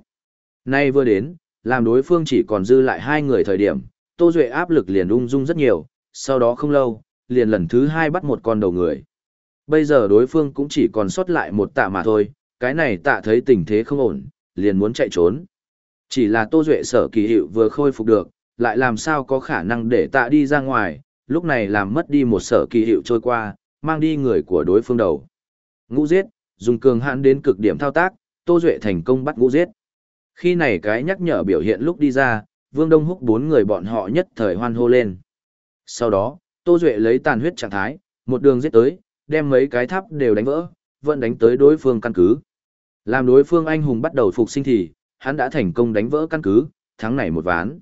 Nay vừa đến, làm đối phương chỉ còn dư lại hai người thời điểm, Tô Duệ áp lực liền ung dung rất nhiều, sau đó không lâu, liền lần thứ hai bắt một con đầu người. Bây giờ đối phương cũng chỉ còn sót lại một tạ mà thôi, cái này tạ thấy tình thế không ổn, liền muốn chạy trốn. Chỉ là Tô Duệ sở kỳ hiệu vừa khôi phục được, lại làm sao có khả năng để tạ đi ra ngoài, lúc này làm mất đi một sở kỳ hiệu trôi qua, mang đi người của đối phương đầu. Ngũ giết, dùng cường hãn đến cực điểm thao tác, Tô Duệ thành công bắt ngũ giết. Khi này cái nhắc nhở biểu hiện lúc đi ra, Vương Đông Húc bốn người bọn họ nhất thời hoan hô lên. Sau đó, Tô Duệ lấy tàn huyết trạng thái, một đường giết tới, đem mấy cái tháp đều đánh vỡ, vẫn đánh tới đối phương căn cứ. Làm đối phương anh hùng bắt đầu phục sinh thì, hắn đã thành công đánh vỡ căn cứ, thắng này một ván.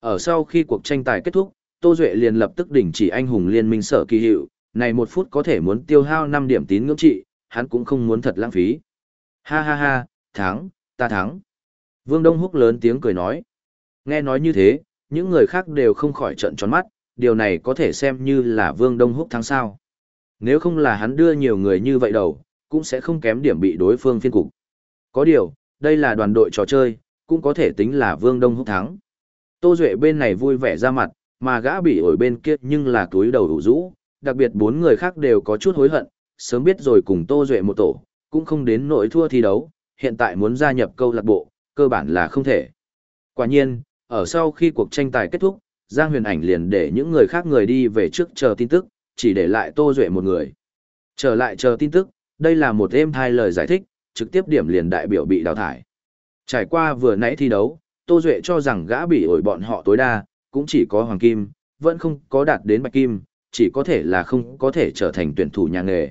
Ở sau khi cuộc tranh tài kết thúc, Tô Duệ liền lập tức đình chỉ anh hùng liên minh sở kỳ hiệu, này một phút có thể muốn tiêu hao 5 điểm tín ngưỡng trị, hắn cũng không muốn thật lãng phí. Ha ha ha, thắng, ta thắng. Vương Đông Húc lớn tiếng cười nói. Nghe nói như thế, những người khác đều không khỏi trận tròn mắt, điều này có thể xem như là Vương Đông Húc thắng sao. Nếu không là hắn đưa nhiều người như vậy đầu, cũng sẽ không kém điểm bị đối phương phiên cục. Có điều, đây là đoàn đội trò chơi, cũng có thể tính là Vương Đông Húc thắng. Tô Duệ bên này vui vẻ ra mặt, mà gã bị ổi bên kia nhưng là túi đầu đủ rũ, đặc biệt bốn người khác đều có chút hối hận, sớm biết rồi cùng Tô Duệ một tổ, cũng không đến nỗi thua thi đấu, hiện tại muốn gia nhập câu lạc bộ, cơ bản là không thể. Quả nhiên, ở sau khi cuộc tranh tài kết thúc, Giang Huyền Ảnh liền để những người khác người đi về trước chờ tin tức, chỉ để lại Tô Duệ một người. Trở lại chờ tin tức, đây là một êm thai lời giải thích, trực tiếp điểm liền đại biểu bị đào thải. Trải qua vừa nãy thi đấu, Tô Duệ cho rằng gã bị ổi bọn họ tối đa, cũng chỉ có Hoàng Kim, vẫn không có đạt đến Bạch Kim, chỉ có thể là không có thể trở thành tuyển thủ nhà nghề.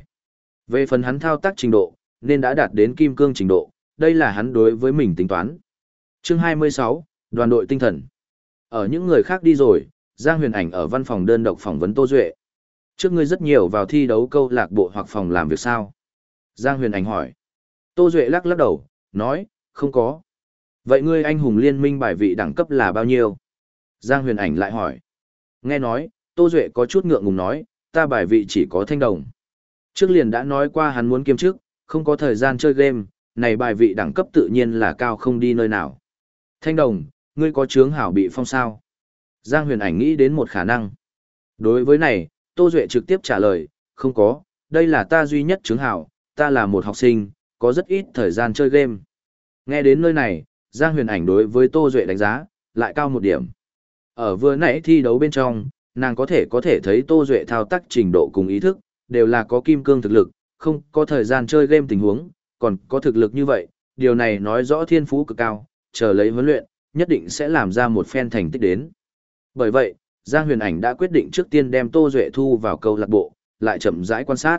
Về phần hắn thao tác trình độ, nên đã đạt đến Kim Cương trình độ, đây là hắn đối với mình tính toán. Chương 26, Đoàn đội tinh thần. Ở những người khác đi rồi, Giang Huyền Ảnh ở văn phòng đơn độc phỏng vấn Tô Duệ. Trước ngươi rất nhiều vào thi đấu câu lạc bộ hoặc phòng làm việc sao? Giang Huyền Ảnh hỏi. Tô Duệ lắc lắc đầu, nói, không có. Vậy ngươi anh hùng liên minh bài vị đẳng cấp là bao nhiêu? Giang Huyền Ảnh lại hỏi. Nghe nói, Tô Duệ có chút ngượng ngùng nói, ta bài vị chỉ có thanh đồng. Trước liền đã nói qua hắn muốn kiêm chức, không có thời gian chơi game, này bài vị đẳng cấp tự nhiên là cao không đi nơi nào. Thanh đồng, ngươi có chướng hảo bị phong sao? Giang huyền ảnh nghĩ đến một khả năng. Đối với này, Tô Duệ trực tiếp trả lời, không có, đây là ta duy nhất chướng hảo, ta là một học sinh, có rất ít thời gian chơi game. Nghe đến nơi này, Giang huyền ảnh đối với Tô Duệ đánh giá, lại cao một điểm. Ở vừa nãy thi đấu bên trong, nàng có thể có thể thấy Tô Duệ thao tác trình độ cùng ý thức, đều là có kim cương thực lực, không có thời gian chơi game tình huống, còn có thực lực như vậy, điều này nói rõ thiên phú cực cao, chờ lấy huấn luyện, nhất định sẽ làm ra một phen thành tích đến. Bởi vậy, Giang Huyền Ảnh đã quyết định trước tiên đem Tô Duệ thu vào câu lạc bộ, lại chậm rãi quan sát.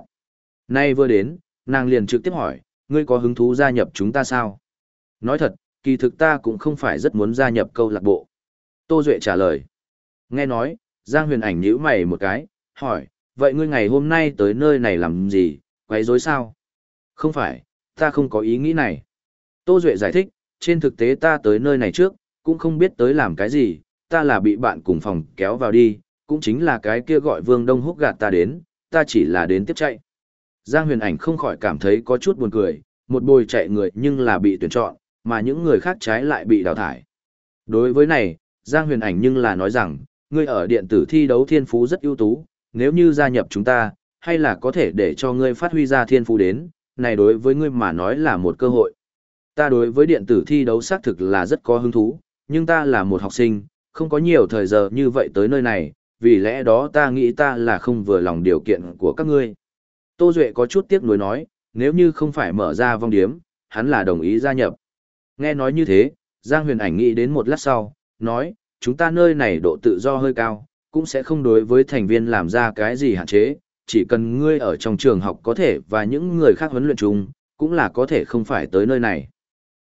Nay vừa đến, nàng liền trực tiếp hỏi, ngươi có hứng thú gia nhập chúng ta sao? Nói thật, kỳ thực ta cũng không phải rất muốn gia nhập câu lạc bộ. Tô Duệ trả lời. Nghe nói, Giang Huyền Ảnh nhíu mày một cái, hỏi, vậy ngươi ngày hôm nay tới nơi này làm gì, quấy rối sao? Không phải, ta không có ý nghĩ này. Tô Duệ giải thích, trên thực tế ta tới nơi này trước, cũng không biết tới làm cái gì, ta là bị bạn cùng phòng kéo vào đi, cũng chính là cái kia gọi Vương Đông Húc gạt ta đến, ta chỉ là đến tiếp chạy. Giang huyền ảnh không khỏi cảm thấy có chút buồn cười, một bồi chạy người nhưng là bị tuyển chọn, mà những người khác trái lại bị đào thải. Đối với này, Giang huyền ảnh nhưng là nói rằng, ngươi ở điện tử thi đấu thiên phú rất ưu tú, nếu như gia nhập chúng ta, hay là có thể để cho ngươi phát huy ra thiên phú đến, này đối với ngươi mà nói là một cơ hội. Ta đối với điện tử thi đấu xác thực là rất có hứng thú, nhưng ta là một học sinh, không có nhiều thời giờ như vậy tới nơi này, vì lẽ đó ta nghĩ ta là không vừa lòng điều kiện của các ngươi. Tô Duệ có chút tiếc nuối nói, nếu như không phải mở ra vong điếm, hắn là đồng ý gia nhập. Nghe nói như thế, Giang huyền ảnh nghĩ đến một lát sau, nói, chúng ta nơi này độ tự do hơi cao, cũng sẽ không đối với thành viên làm ra cái gì hạn chế, chỉ cần ngươi ở trong trường học có thể và những người khác huấn luyện chung, cũng là có thể không phải tới nơi này.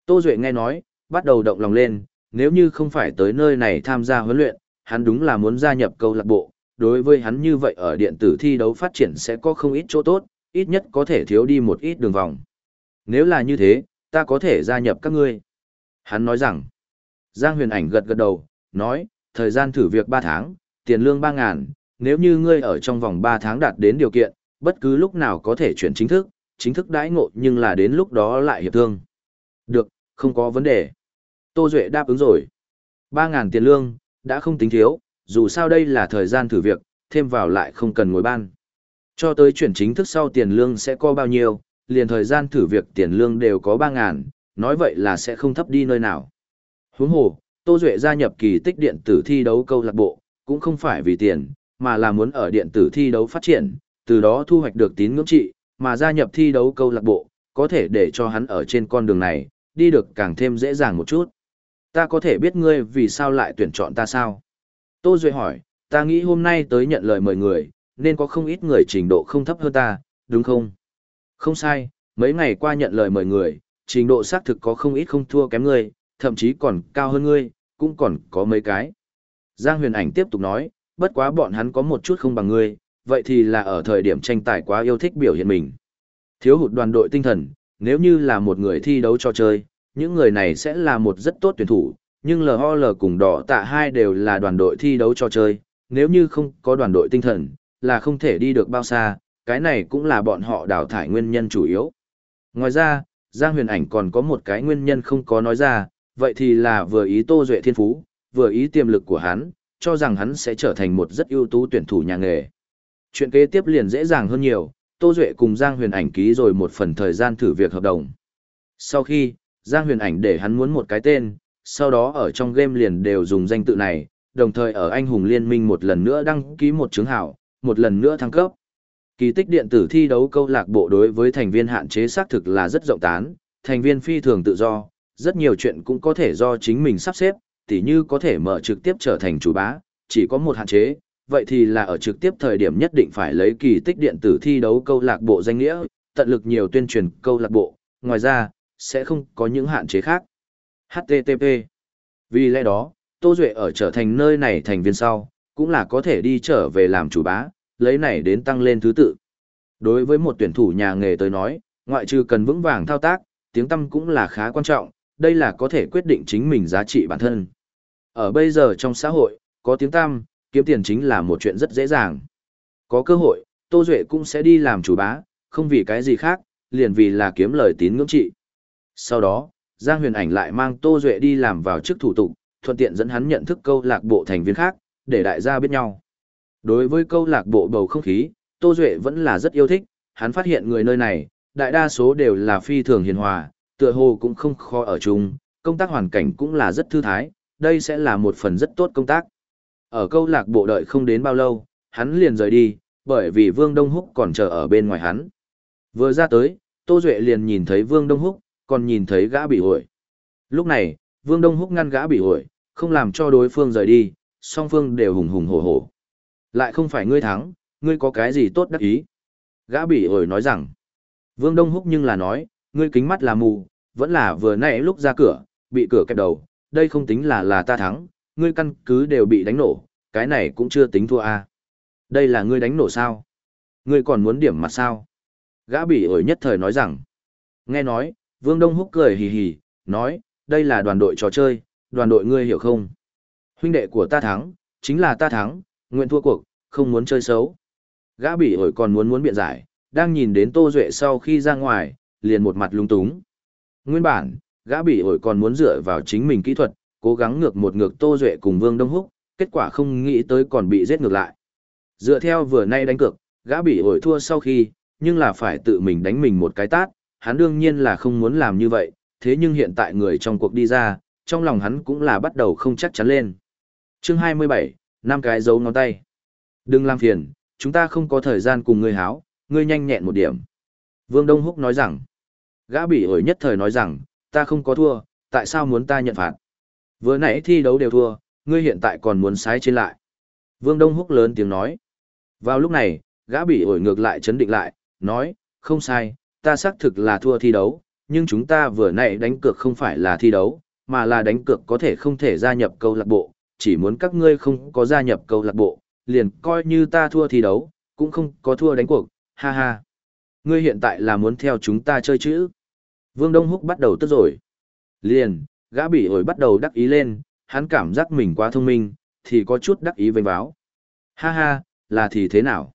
Tô Duệ nghe nói, bắt đầu động lòng lên, nếu như không phải tới nơi này tham gia huấn luyện, hắn đúng là muốn gia nhập câu lạc bộ, đối với hắn như vậy ở điện tử thi đấu phát triển sẽ có không ít chỗ tốt, ít nhất có thể thiếu đi một ít đường vòng. Nếu là như thế, ta có thể gia nhập các ngươi. Hắn nói rằng, Giang huyền ảnh gật gật đầu, nói, thời gian thử việc 3 tháng, tiền lương 3 ngàn, nếu như ngươi ở trong vòng 3 tháng đạt đến điều kiện, bất cứ lúc nào có thể chuyển chính thức, chính thức đãi ngộ nhưng là đến lúc đó lại hiệp thương. Được, không có vấn đề. Tô Duệ đáp ứng rồi. 3.000 tiền lương, đã không tính thiếu, dù sao đây là thời gian thử việc, thêm vào lại không cần ngồi ban. Cho tới chuyển chính thức sau tiền lương sẽ có bao nhiêu, liền thời gian thử việc tiền lương đều có 3.000, nói vậy là sẽ không thấp đi nơi nào. Huống hồ, Tô Duệ gia nhập kỳ tích điện tử thi đấu câu lạc bộ, cũng không phải vì tiền, mà là muốn ở điện tử thi đấu phát triển, từ đó thu hoạch được tín ngưỡng trị, mà gia nhập thi đấu câu lạc bộ, có thể để cho hắn ở trên con đường này, đi được càng thêm dễ dàng một chút. Ta có thể biết ngươi vì sao lại tuyển chọn ta sao? Tô Duệ hỏi, ta nghĩ hôm nay tới nhận lời mời người, nên có không ít người trình độ không thấp hơn ta, đúng không? Không sai, mấy ngày qua nhận lời mời người, trình độ xác thực có không ít không thua kém ngươi, thậm chí còn cao hơn ngươi, cũng còn có mấy cái. Giang huyền ảnh tiếp tục nói, bất quá bọn hắn có một chút không bằng ngươi, vậy thì là ở thời điểm tranh tài quá yêu thích biểu hiện mình. Thiếu hụt đoàn đội tinh thần, nếu như là một người thi đấu cho chơi, những người này sẽ là một rất tốt tuyển thủ, nhưng LOL cùng đỏ tạ hai đều là đoàn đội thi đấu cho chơi, nếu như không có đoàn đội tinh thần, là không thể đi được bao xa, cái này cũng là bọn họ đào thải nguyên nhân chủ yếu. Ngoài ra, Giang huyền ảnh còn có một cái nguyên nhân không có nói ra, vậy thì là vừa ý Tô Duệ Thiên Phú, vừa ý tiềm lực của hắn, cho rằng hắn sẽ trở thành một rất ưu tú tuyển thủ nhà nghề. Chuyện kế tiếp liền dễ dàng hơn nhiều, Tô Duệ cùng Giang Huyền Ảnh ký rồi một phần thời gian thử việc hợp đồng. Sau khi, Giang Huyền Ảnh để hắn muốn một cái tên, sau đó ở trong game liền đều dùng danh tự này, đồng thời ở anh hùng liên minh một lần nữa đăng ký một chứng hảo, một lần nữa thăng cấp. Kỳ tích điện tử thi đấu câu lạc bộ đối với thành viên hạn chế xác thực là rất rộng tán, thành viên phi thường tự do, rất nhiều chuyện cũng có thể do chính mình sắp xếp, tỉ như có thể mở trực tiếp trở thành chủ bá, chỉ có một hạn chế, vậy thì là ở trực tiếp thời điểm nhất định phải lấy kỳ tích điện tử thi đấu câu lạc bộ danh nghĩa, tận lực nhiều tuyên truyền câu lạc bộ, ngoài ra, sẽ không có những hạn chế khác. HTTP Vì lẽ đó, Tô Duệ ở trở thành nơi này thành viên sau, cũng là có thể đi trở về làm chủ bá, lấy này đến tăng lên thứ tự. Đối với một tuyển thủ nhà nghề tới nói, ngoại trừ cần vững vàng thao tác, tiếng tâm cũng là khá quan trọng, đây là có thể quyết định chính mình giá trị bản thân. Ở bây giờ trong xã hội, có tiếng tăm, kiếm tiền chính là một chuyện rất dễ dàng. Có cơ hội, Tô Duệ cũng sẽ đi làm chủ bá, không vì cái gì khác, liền vì là kiếm lời tín ngưỡng trị. Sau đó, Giang Huyền Ảnh lại mang Tô Duệ đi làm vào chức thủ tục, thuận tiện dẫn hắn nhận thức câu lạc bộ thành viên khác, để đại gia biết nhau. Đối với câu lạc bộ bầu không khí, Tô Duệ vẫn là rất yêu thích, hắn phát hiện người nơi này, đại đa số đều là phi thường hiền hòa, tựa hồ cũng không khó ở chung, công tác hoàn cảnh cũng là rất thư thái, đây sẽ là một phần rất tốt công tác. Ở câu lạc bộ đợi không đến bao lâu, hắn liền rời đi, bởi vì Vương Đông Húc còn chờ ở bên ngoài hắn. Vừa ra tới, Tô Duệ liền nhìn thấy Vương Đông Húc, còn nhìn thấy gã bị ổi. Lúc này, Vương Đông Húc ngăn gã bị ổi, không làm cho đối phương rời đi, song phương đều hùng hùng hổ hổ. Lại không phải ngươi thắng, ngươi có cái gì tốt đắc ý. Gã bị ổi nói rằng, Vương Đông Húc nhưng là nói, ngươi kính mắt là mù, vẫn là vừa nãy lúc ra cửa, bị cửa kẹp đầu, đây không tính là là ta thắng, ngươi căn cứ đều bị đánh nổ, cái này cũng chưa tính thua à. Đây là ngươi đánh nổ sao? Ngươi còn muốn điểm mặt sao? Gã bị ổi nhất thời nói rằng, nghe nói, Vương Đông Húc cười hì hì, nói, đây là đoàn đội trò chơi, đoàn đội ngươi hiểu không? Huynh đệ của ta thắng, chính là ta thắng, nguyện thua cuộc, không muốn chơi xấu. Gã bị ổi còn muốn muốn biện giải, đang nhìn đến Tô Duệ sau khi ra ngoài, liền một mặt lung túng. Nguyên bản, gã bị ổi còn muốn dựa vào chính mình kỹ thuật, cố gắng ngược một ngược Tô Duệ cùng Vương Đông Húc, kết quả không nghĩ tới còn bị giết ngược lại. Dựa theo vừa nay đánh cược, gã bị ổi thua sau khi, nhưng là phải tự mình đánh mình một cái tát, hắn đương nhiên là không muốn làm như vậy, thế nhưng hiện tại người trong cuộc đi ra, trong lòng hắn cũng là bắt đầu không chắc chắn lên. chương 27, năm cái dấu ngón tay. Đừng làm phiền, chúng ta không có thời gian cùng ngươi háo, ngươi nhanh nhẹn một điểm. Vương Đông Húc nói rằng, gã bị ổi nhất thời nói rằng, ta không có thua, tại sao muốn ta nhận phạt? Vừa nãy thi đấu đều thua, ngươi hiện tại còn muốn sái trên lại. Vương Đông Húc lớn tiếng nói. Vào lúc này, gã bị ổi ngược lại chấn định lại, nói, không sai, ta xác thực là thua thi đấu, nhưng chúng ta vừa nãy đánh cược không phải là thi đấu, mà là đánh cược có thể không thể gia nhập câu lạc bộ, chỉ muốn các ngươi không có gia nhập câu lạc bộ, liền coi như ta thua thi đấu, cũng không có thua đánh cuộc, ha ha. Ngươi hiện tại là muốn theo chúng ta chơi chữ. Vương Đông Húc bắt đầu tức rồi. Liền, gã bị ổi bắt đầu đắc ý lên, hắn cảm giác mình quá thông minh, thì có chút đắc ý vênh báo. Ha ha, là thì thế nào?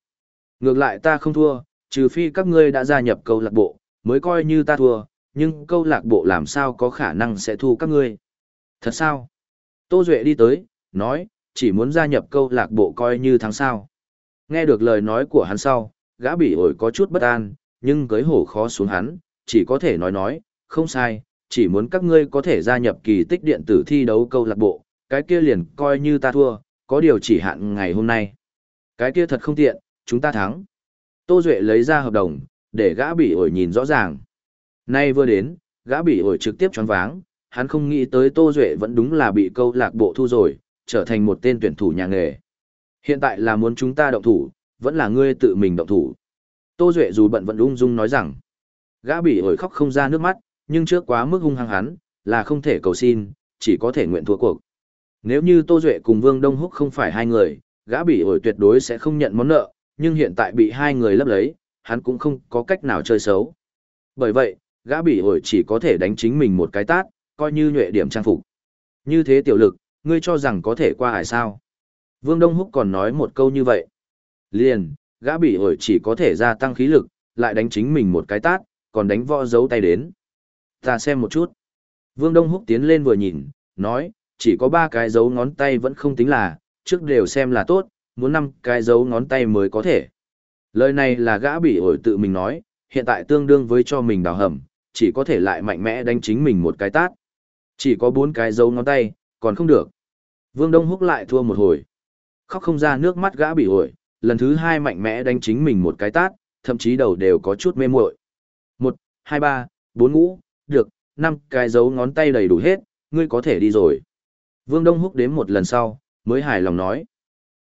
Ngược lại ta không thua, trừ phi các ngươi đã gia nhập câu lạc bộ, mới coi như ta thua, nhưng câu lạc bộ làm sao có khả năng sẽ thu các ngươi. Thật sao? Tô Duệ đi tới, nói, chỉ muốn gia nhập câu lạc bộ coi như thắng sao. Nghe được lời nói của hắn sau, gã bị ổi có chút bất an, nhưng cưới hổ khó xuống hắn, chỉ có thể nói nói, không sai, chỉ muốn các ngươi có thể gia nhập kỳ tích điện tử thi đấu câu lạc bộ, cái kia liền coi như ta thua, có điều chỉ hạn ngày hôm nay. Cái kia thật không tiện, chúng ta thắng. Tô Duệ lấy ra hợp đồng, để gã bị ổi nhìn rõ ràng. Nay vừa đến, gã bị ổi trực tiếp choáng váng, hắn không nghĩ tới Tô Duệ vẫn đúng là bị câu lạc bộ thu rồi, trở thành một tên tuyển thủ nhà nghề. Hiện tại là muốn chúng ta động thủ, vẫn là ngươi tự mình động thủ. Tô Duệ dù bận vẫn ung dung nói rằng, gã bị ổi khóc không ra nước mắt, nhưng trước quá mức hung hăng hắn, là không thể cầu xin, chỉ có thể nguyện thua cuộc. Nếu như Tô Duệ cùng Vương Đông Húc không phải hai người, gã bị ổi tuyệt đối sẽ không nhận món nợ, nhưng hiện tại bị hai người lấp lấy, hắn cũng không có cách nào chơi xấu. Bởi vậy, gã bị ổi chỉ có thể đánh chính mình một cái tát, coi như nhuệ điểm trang phục. Như thế tiểu lực, ngươi cho rằng có thể qua hải sao. Vương Đông Húc còn nói một câu như vậy. Liền, gã bị ổi chỉ có thể gia tăng khí lực, lại đánh chính mình một cái tát, còn đánh võ dấu tay đến. Ta xem một chút. Vương Đông Húc tiến lên vừa nhìn, nói, chỉ có ba cái dấu ngón tay vẫn không tính là, trước đều xem là tốt, muốn năm cái dấu ngón tay mới có thể. Lời này là gã bị ổi tự mình nói, hiện tại tương đương với cho mình đào hầm, chỉ có thể lại mạnh mẽ đánh chính mình một cái tát. Chỉ có bốn cái dấu ngón tay, còn không được. Vương Đông Húc lại thua một hồi. Khóc không ra nước mắt gã bị ổi, lần thứ hai mạnh mẽ đánh chính mình một cái tát, thậm chí đầu đều có chút mê muội. Một, hai ba, bốn ngũ, được, năm cái dấu ngón tay đầy đủ hết, ngươi có thể đi rồi. Vương Đông Húc đếm một lần sau, mới hài lòng nói.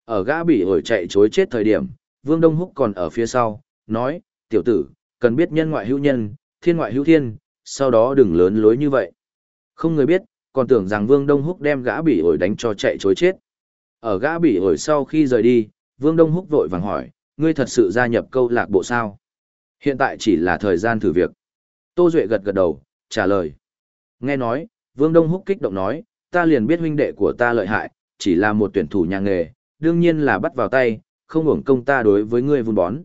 Ở gã bị ổi chạy chối chết thời điểm, Vương Đông Húc còn ở phía sau, nói, tiểu tử, cần biết nhân ngoại hữu nhân, thiên ngoại hữu thiên, sau đó đừng lớn lối như vậy. Không người biết, còn tưởng rằng Vương Đông Húc đem gã bị ổi đánh cho chạy chối chết. Ở gã bị ổi sau khi rời đi, Vương Đông Húc vội vàng hỏi, ngươi thật sự gia nhập câu lạc bộ sao? Hiện tại chỉ là thời gian thử việc. Tô Duệ gật gật đầu, trả lời. Nghe nói, Vương Đông Húc kích động nói, ta liền biết huynh đệ của ta lợi hại, chỉ là một tuyển thủ nhà nghề, đương nhiên là bắt vào tay, không hưởng công ta đối với ngươi vun bón.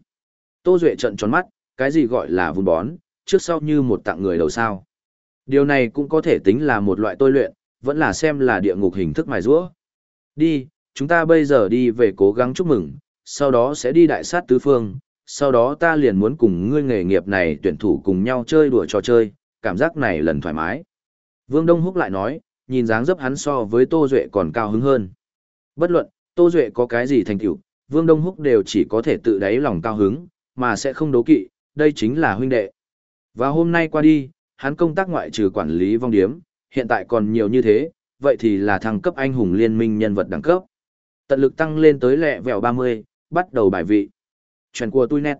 Tô Duệ trận tròn mắt, cái gì gọi là vun bón, trước sau như một tặng người đầu sao. Điều này cũng có thể tính là một loại tôi luyện, vẫn là xem là địa ngục hình thức mài rũa. Đi, chúng ta bây giờ đi về cố gắng chúc mừng, sau đó sẽ đi đại sát tứ phương, sau đó ta liền muốn cùng ngươi nghề nghiệp này tuyển thủ cùng nhau chơi đùa trò chơi, cảm giác này lần thoải mái. Vương Đông Húc lại nói, nhìn dáng dấp hắn so với Tô Duệ còn cao hứng hơn. Bất luận, Tô Duệ có cái gì thành tựu, Vương Đông Húc đều chỉ có thể tự đáy lòng cao hứng, mà sẽ không đố kỵ, đây chính là huynh đệ. Và hôm nay qua đi, hắn công tác ngoại trừ quản lý vong điếm, hiện tại còn nhiều như thế, vậy thì là thăng cấp anh hùng liên minh nhân vật đẳng cấp. Tận lực tăng lên tới lẹ vẹo 30, bắt đầu bài vị. Chuyện của tôi nét.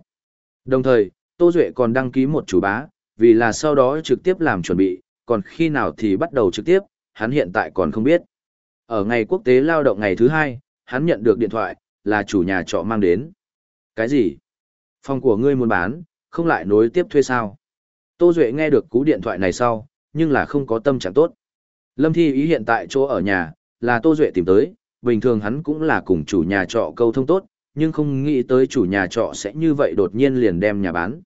Đồng thời, Tô Duệ còn đăng ký một chủ bá, vì là sau đó trực tiếp làm chuẩn bị, còn khi nào thì bắt đầu trực tiếp, hắn hiện tại còn không biết. Ở ngày quốc tế lao động ngày thứ hai, hắn nhận được điện thoại, là chủ nhà trọ mang đến. Cái gì? Phòng của ngươi muốn bán, không lại nối tiếp thuê sao? Tô Duệ nghe được cú điện thoại này sau, nhưng là không có tâm trạng tốt. Lâm Thi ý hiện tại chỗ ở nhà, là Tô Duệ tìm tới, bình thường hắn cũng là cùng chủ nhà trọ câu thông tốt, nhưng không nghĩ tới chủ nhà trọ sẽ như vậy đột nhiên liền đem nhà bán.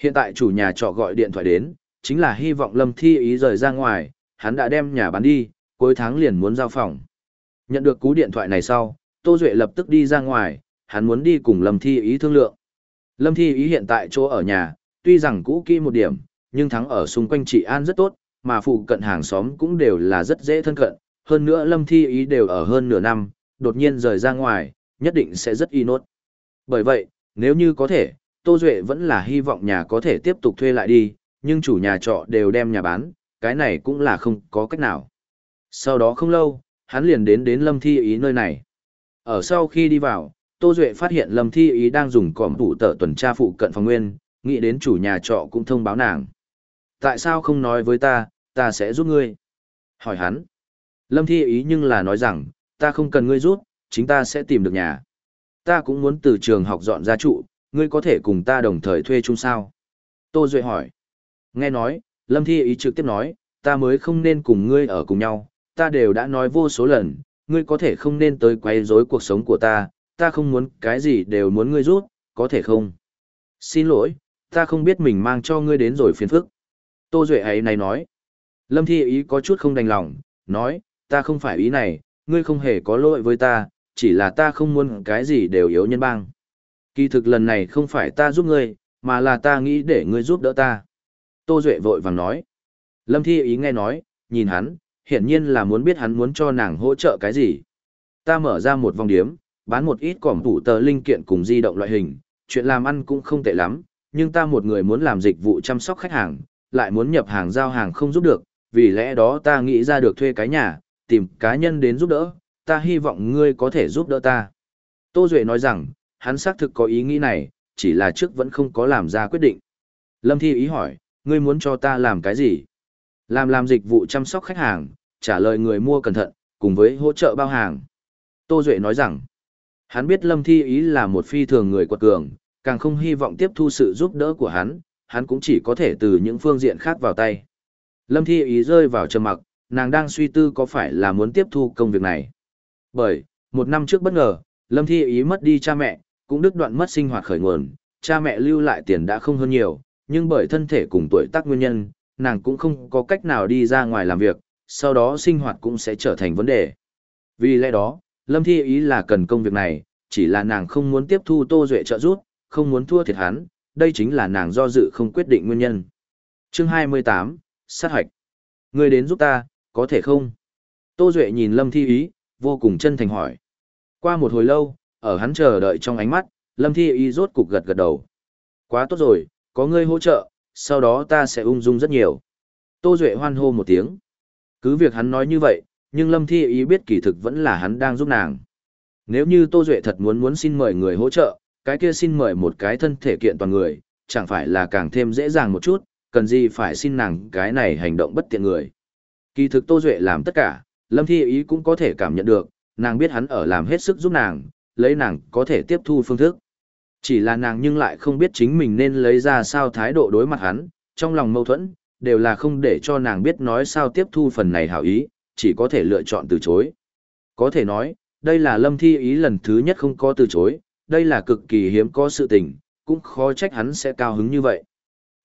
Hiện tại chủ nhà trọ gọi điện thoại đến, chính là hy vọng Lâm Thi ý rời ra ngoài, hắn đã đem nhà bán đi, cuối tháng liền muốn giao phòng. Nhận được cú điện thoại này sau, Tô Duệ lập tức đi ra ngoài, hắn muốn đi cùng Lâm Thi ý thương lượng. Lâm Thi ý hiện tại chỗ ở nhà, tuy rằng cũ kỹ một điểm, nhưng thắng ở xung quanh chị an rất tốt, mà phụ cận hàng xóm cũng đều là rất dễ thân cận. Hơn nữa Lâm Thi ý đều ở hơn nửa năm, đột nhiên rời ra ngoài, nhất định sẽ rất y nốt. Bởi vậy, nếu như có thể, Tô Duệ vẫn là hy vọng nhà có thể tiếp tục thuê lại đi, nhưng chủ nhà trọ đều đem nhà bán, cái này cũng là không có cách nào. Sau đó không lâu, hắn liền đến đến Lâm Thi Ý nơi này. Ở sau khi đi vào, Tô Duệ phát hiện Lâm Thi Ý đang dùng còm tủ tờ tuần tra phụ cận phòng nguyên, nghĩ đến chủ nhà trọ cũng thông báo nàng. Tại sao không nói với ta, ta sẽ giúp ngươi? Hỏi hắn. Lâm Thi Ý nhưng là nói rằng, ta không cần ngươi giúp, chính ta sẽ tìm được nhà. Ta cũng muốn từ trường học dọn ra trụ, ngươi có thể cùng ta đồng thời thuê chung sao? Tô Duệ hỏi. Nghe nói, Lâm Thi ý trực tiếp nói, ta mới không nên cùng ngươi ở cùng nhau, ta đều đã nói vô số lần, ngươi có thể không nên tới quấy rối cuộc sống của ta, ta không muốn cái gì đều muốn ngươi rút, có thể không? Xin lỗi, ta không biết mình mang cho ngươi đến rồi phiền phức. Tô Duệ ấy này nói. Lâm Thi ý có chút không đành lòng, nói, ta không phải ý này, ngươi không hề có lỗi với ta, chỉ là ta không muốn cái gì đều yếu nhân bang. Kỳ thực lần này không phải ta giúp ngươi, mà là ta nghĩ để ngươi giúp đỡ ta. Tô Duệ vội vàng nói. Lâm Thi ý nghe nói, nhìn hắn, hiển nhiên là muốn biết hắn muốn cho nàng hỗ trợ cái gì. Ta mở ra một vòng điếm, bán một ít cỏm tủ tờ linh kiện cùng di động loại hình, chuyện làm ăn cũng không tệ lắm, nhưng ta một người muốn làm dịch vụ chăm sóc khách hàng, lại muốn nhập hàng giao hàng không giúp được, vì lẽ đó ta nghĩ ra được thuê cái nhà, tìm cá nhân đến giúp đỡ, ta hy vọng ngươi có thể giúp đỡ ta. Tô Duệ nói rằng, hắn xác thực có ý nghĩ này, chỉ là trước vẫn không có làm ra quyết định. Lâm Thi ý hỏi, ngươi muốn cho ta làm cái gì? Làm làm dịch vụ chăm sóc khách hàng, trả lời người mua cẩn thận, cùng với hỗ trợ bao hàng. Tô Duệ nói rằng, hắn biết Lâm Thi ý là một phi thường người quật cường, càng không hy vọng tiếp thu sự giúp đỡ của hắn, hắn cũng chỉ có thể từ những phương diện khác vào tay. Lâm Thi ý rơi vào trầm mặc, nàng đang suy tư có phải là muốn tiếp thu công việc này. Bởi, một năm trước bất ngờ, Lâm Thi ý mất đi cha mẹ, cũng đứt đoạn mất sinh hoạt khởi nguồn, cha mẹ lưu lại tiền đã không hơn nhiều, nhưng bởi thân thể cùng tuổi tác nguyên nhân, nàng cũng không có cách nào đi ra ngoài làm việc, sau đó sinh hoạt cũng sẽ trở thành vấn đề. Vì lẽ đó, Lâm Thi ý là cần công việc này, chỉ là nàng không muốn tiếp thu Tô Duệ trợ giúp, không muốn thua thiệt hắn, đây chính là nàng do dự không quyết định nguyên nhân. Chương 28, sát hạch. Người đến giúp ta, có thể không? Tô Duệ nhìn Lâm Thi ý, vô cùng chân thành hỏi. Qua một hồi lâu, ở hắn chờ đợi trong ánh mắt, Lâm Thi ý rốt cục gật gật đầu. Quá tốt rồi, có ngươi hỗ trợ, sau đó ta sẽ ung dung rất nhiều. Tô Duệ hoan hô một tiếng. Cứ việc hắn nói như vậy, nhưng Lâm Thi ý biết kỳ thực vẫn là hắn đang giúp nàng. Nếu như Tô Duệ thật muốn muốn xin mời người hỗ trợ, cái kia xin mời một cái thân thể kiện toàn người, chẳng phải là càng thêm dễ dàng một chút, cần gì phải xin nàng cái này hành động bất tiện người. Kỳ thực Tô Duệ làm tất cả, Lâm Thi ý cũng có thể cảm nhận được, nàng biết hắn ở làm hết sức giúp nàng, lấy nàng có thể tiếp thu phương thức. Chỉ là nàng nhưng lại không biết chính mình nên lấy ra sao thái độ đối mặt hắn, trong lòng mâu thuẫn, đều là không để cho nàng biết nói sao tiếp thu phần này hảo ý, chỉ có thể lựa chọn từ chối. Có thể nói, đây là lâm thi ý lần thứ nhất không có từ chối, đây là cực kỳ hiếm có sự tình, cũng khó trách hắn sẽ cao hứng như vậy.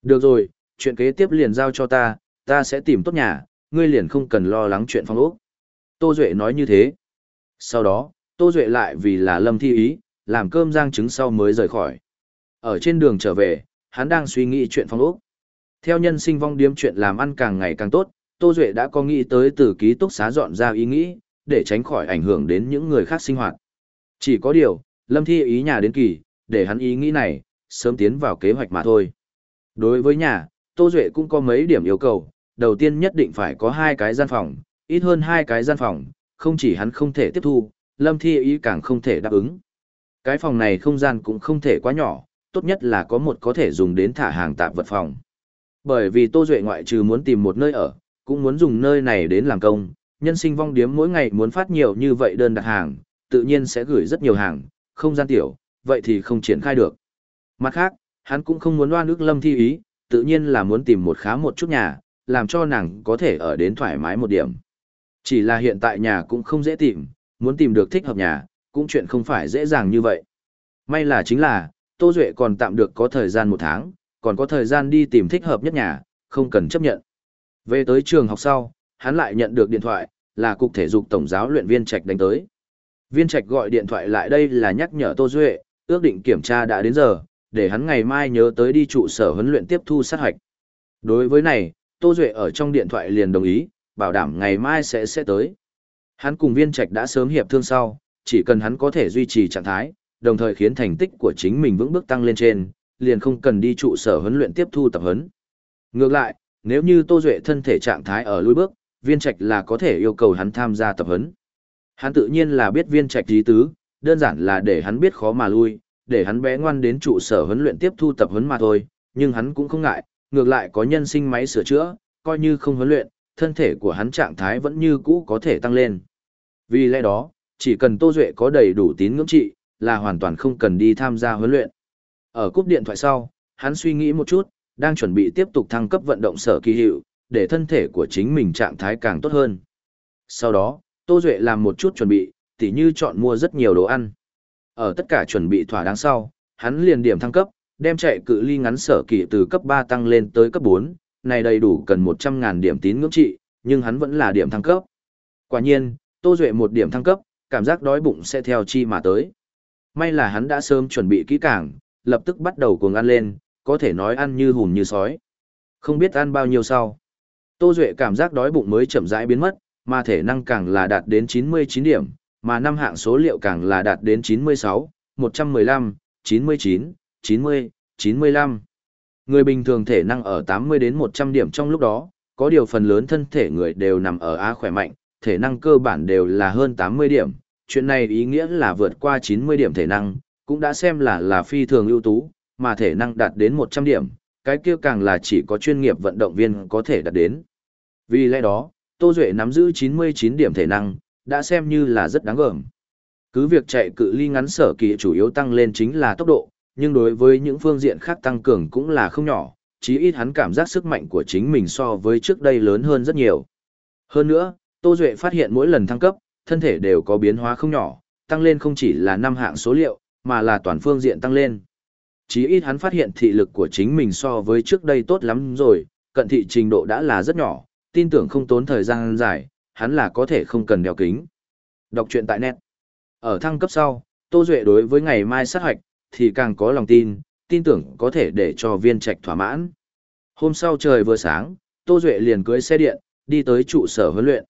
Được rồi, chuyện kế tiếp liền giao cho ta, ta sẽ tìm tốt nhà, ngươi liền không cần lo lắng chuyện phong ốc. Tô Duệ nói như thế. Sau đó, Tô Duệ lại vì là lâm thi ý, làm cơm rang trứng sau mới rời khỏi. Ở trên đường trở về, hắn đang suy nghĩ chuyện phong ốc. Theo nhân sinh vong điếm chuyện làm ăn càng ngày càng tốt, Tô Duệ đã có nghĩ tới từ ký túc xá dọn ra ý nghĩ, để tránh khỏi ảnh hưởng đến những người khác sinh hoạt. Chỉ có điều, Lâm Thi ý nhà đến kỳ, để hắn ý nghĩ này, sớm tiến vào kế hoạch mà thôi. Đối với nhà, Tô Duệ cũng có mấy điểm yêu cầu, đầu tiên nhất định phải có hai cái gian phòng, ít hơn hai cái gian phòng, không chỉ hắn không thể tiếp thu, Lâm Thi ý càng không thể đáp ứng. Cái phòng này không gian cũng không thể quá nhỏ, tốt nhất là có một có thể dùng đến thả hàng tạp vật phòng. Bởi vì Tô Duệ ngoại trừ muốn tìm một nơi ở, cũng muốn dùng nơi này đến làm công, nhân sinh vong điếm mỗi ngày muốn phát nhiều như vậy đơn đặt hàng, tự nhiên sẽ gửi rất nhiều hàng, không gian tiểu, vậy thì không triển khai được. Mặt khác, hắn cũng không muốn loan ước lâm thi ý, tự nhiên là muốn tìm một khá một chút nhà, làm cho nàng có thể ở đến thoải mái một điểm. Chỉ là hiện tại nhà cũng không dễ tìm, muốn tìm được thích hợp nhà, cũng chuyện không phải dễ dàng như vậy. May là chính là, Tô Duệ còn tạm được có thời gian một tháng, còn có thời gian đi tìm thích hợp nhất nhà, không cần chấp nhận. Về tới trường học sau, hắn lại nhận được điện thoại, là cục thể dục tổng giáo luyện viên Trạch đánh tới. Viên Trạch gọi điện thoại lại đây là nhắc nhở Tô Duệ, ước định kiểm tra đã đến giờ, để hắn ngày mai nhớ tới đi trụ sở huấn luyện tiếp thu sát hạch. Đối với này, Tô Duệ ở trong điện thoại liền đồng ý, bảo đảm ngày mai sẽ sẽ tới. Hắn cùng Viên Trạch đã sớm hiệp thương sau, chỉ cần hắn có thể duy trì trạng thái, đồng thời khiến thành tích của chính mình vững bước tăng lên trên, liền không cần đi trụ sở huấn luyện tiếp thu tập huấn. Ngược lại, nếu như Tô Duệ thân thể trạng thái ở lui bước, viên trạch là có thể yêu cầu hắn tham gia tập huấn. Hắn tự nhiên là biết viên trạch ý tứ, đơn giản là để hắn biết khó mà lui, để hắn bé ngoan đến trụ sở huấn luyện tiếp thu tập huấn mà thôi, nhưng hắn cũng không ngại, ngược lại có nhân sinh máy sửa chữa, coi như không huấn luyện, thân thể của hắn trạng thái vẫn như cũ có thể tăng lên. Vì lẽ đó, chỉ cần Tô Duệ có đầy đủ tín ngưỡng trị, là hoàn toàn không cần đi tham gia huấn luyện. Ở cúp điện thoại sau, hắn suy nghĩ một chút, đang chuẩn bị tiếp tục thăng cấp vận động sở kỳ hiệu, để thân thể của chính mình trạng thái càng tốt hơn. Sau đó, Tô Duệ làm một chút chuẩn bị, tỉ như chọn mua rất nhiều đồ ăn. Ở tất cả chuẩn bị thỏa đáng sau, hắn liền điểm thăng cấp, đem chạy cự ly ngắn sở kỳ từ cấp 3 tăng lên tới cấp 4, này đầy đủ cần 100.000 điểm tín ngưỡng trị, nhưng hắn vẫn là điểm thăng cấp. Quả nhiên, Tô Duệ một điểm thăng cấp, cảm giác đói bụng sẽ theo chi mà tới. May là hắn đã sớm chuẩn bị kỹ càng, lập tức bắt đầu cuồng ăn lên, có thể nói ăn như hùn như sói. Không biết ăn bao nhiêu sau. Tô Duệ cảm giác đói bụng mới chậm rãi biến mất, mà thể năng càng là đạt đến 99 điểm, mà năm hạng số liệu càng là đạt đến 96, 115, 99, 90, 95. Người bình thường thể năng ở 80 đến 100 điểm trong lúc đó, có điều phần lớn thân thể người đều nằm ở A khỏe mạnh, thể năng cơ bản đều là hơn 80 điểm, chuyện này ý nghĩa là vượt qua 90 điểm thể năng, cũng đã xem là là phi thường ưu tú, mà thể năng đạt đến 100 điểm, cái kia càng là chỉ có chuyên nghiệp vận động viên có thể đạt đến. Vì lẽ đó, Tô Duệ nắm giữ 99 điểm thể năng, đã xem như là rất đáng gờm. Cứ việc chạy cự ly ngắn sở kỳ chủ yếu tăng lên chính là tốc độ, nhưng đối với những phương diện khác tăng cường cũng là không nhỏ, chí ít hắn cảm giác sức mạnh của chính mình so với trước đây lớn hơn rất nhiều. Hơn nữa, Tô Duệ phát hiện mỗi lần thăng cấp, thân thể đều có biến hóa không nhỏ, tăng lên không chỉ là năm hạng số liệu, mà là toàn phương diện tăng lên. Chí ít hắn phát hiện thị lực của chính mình so với trước đây tốt lắm rồi, cận thị trình độ đã là rất nhỏ, tin tưởng không tốn thời gian dài, hắn là có thể không cần đeo kính. Đọc truyện tại net. Ở thăng cấp sau, Tô Duệ đối với ngày mai sát hoạch, thì càng có lòng tin, tin tưởng có thể để cho viên trạch thỏa mãn. Hôm sau trời vừa sáng, Tô Duệ liền cưới xe điện, đi tới trụ sở huấn luyện.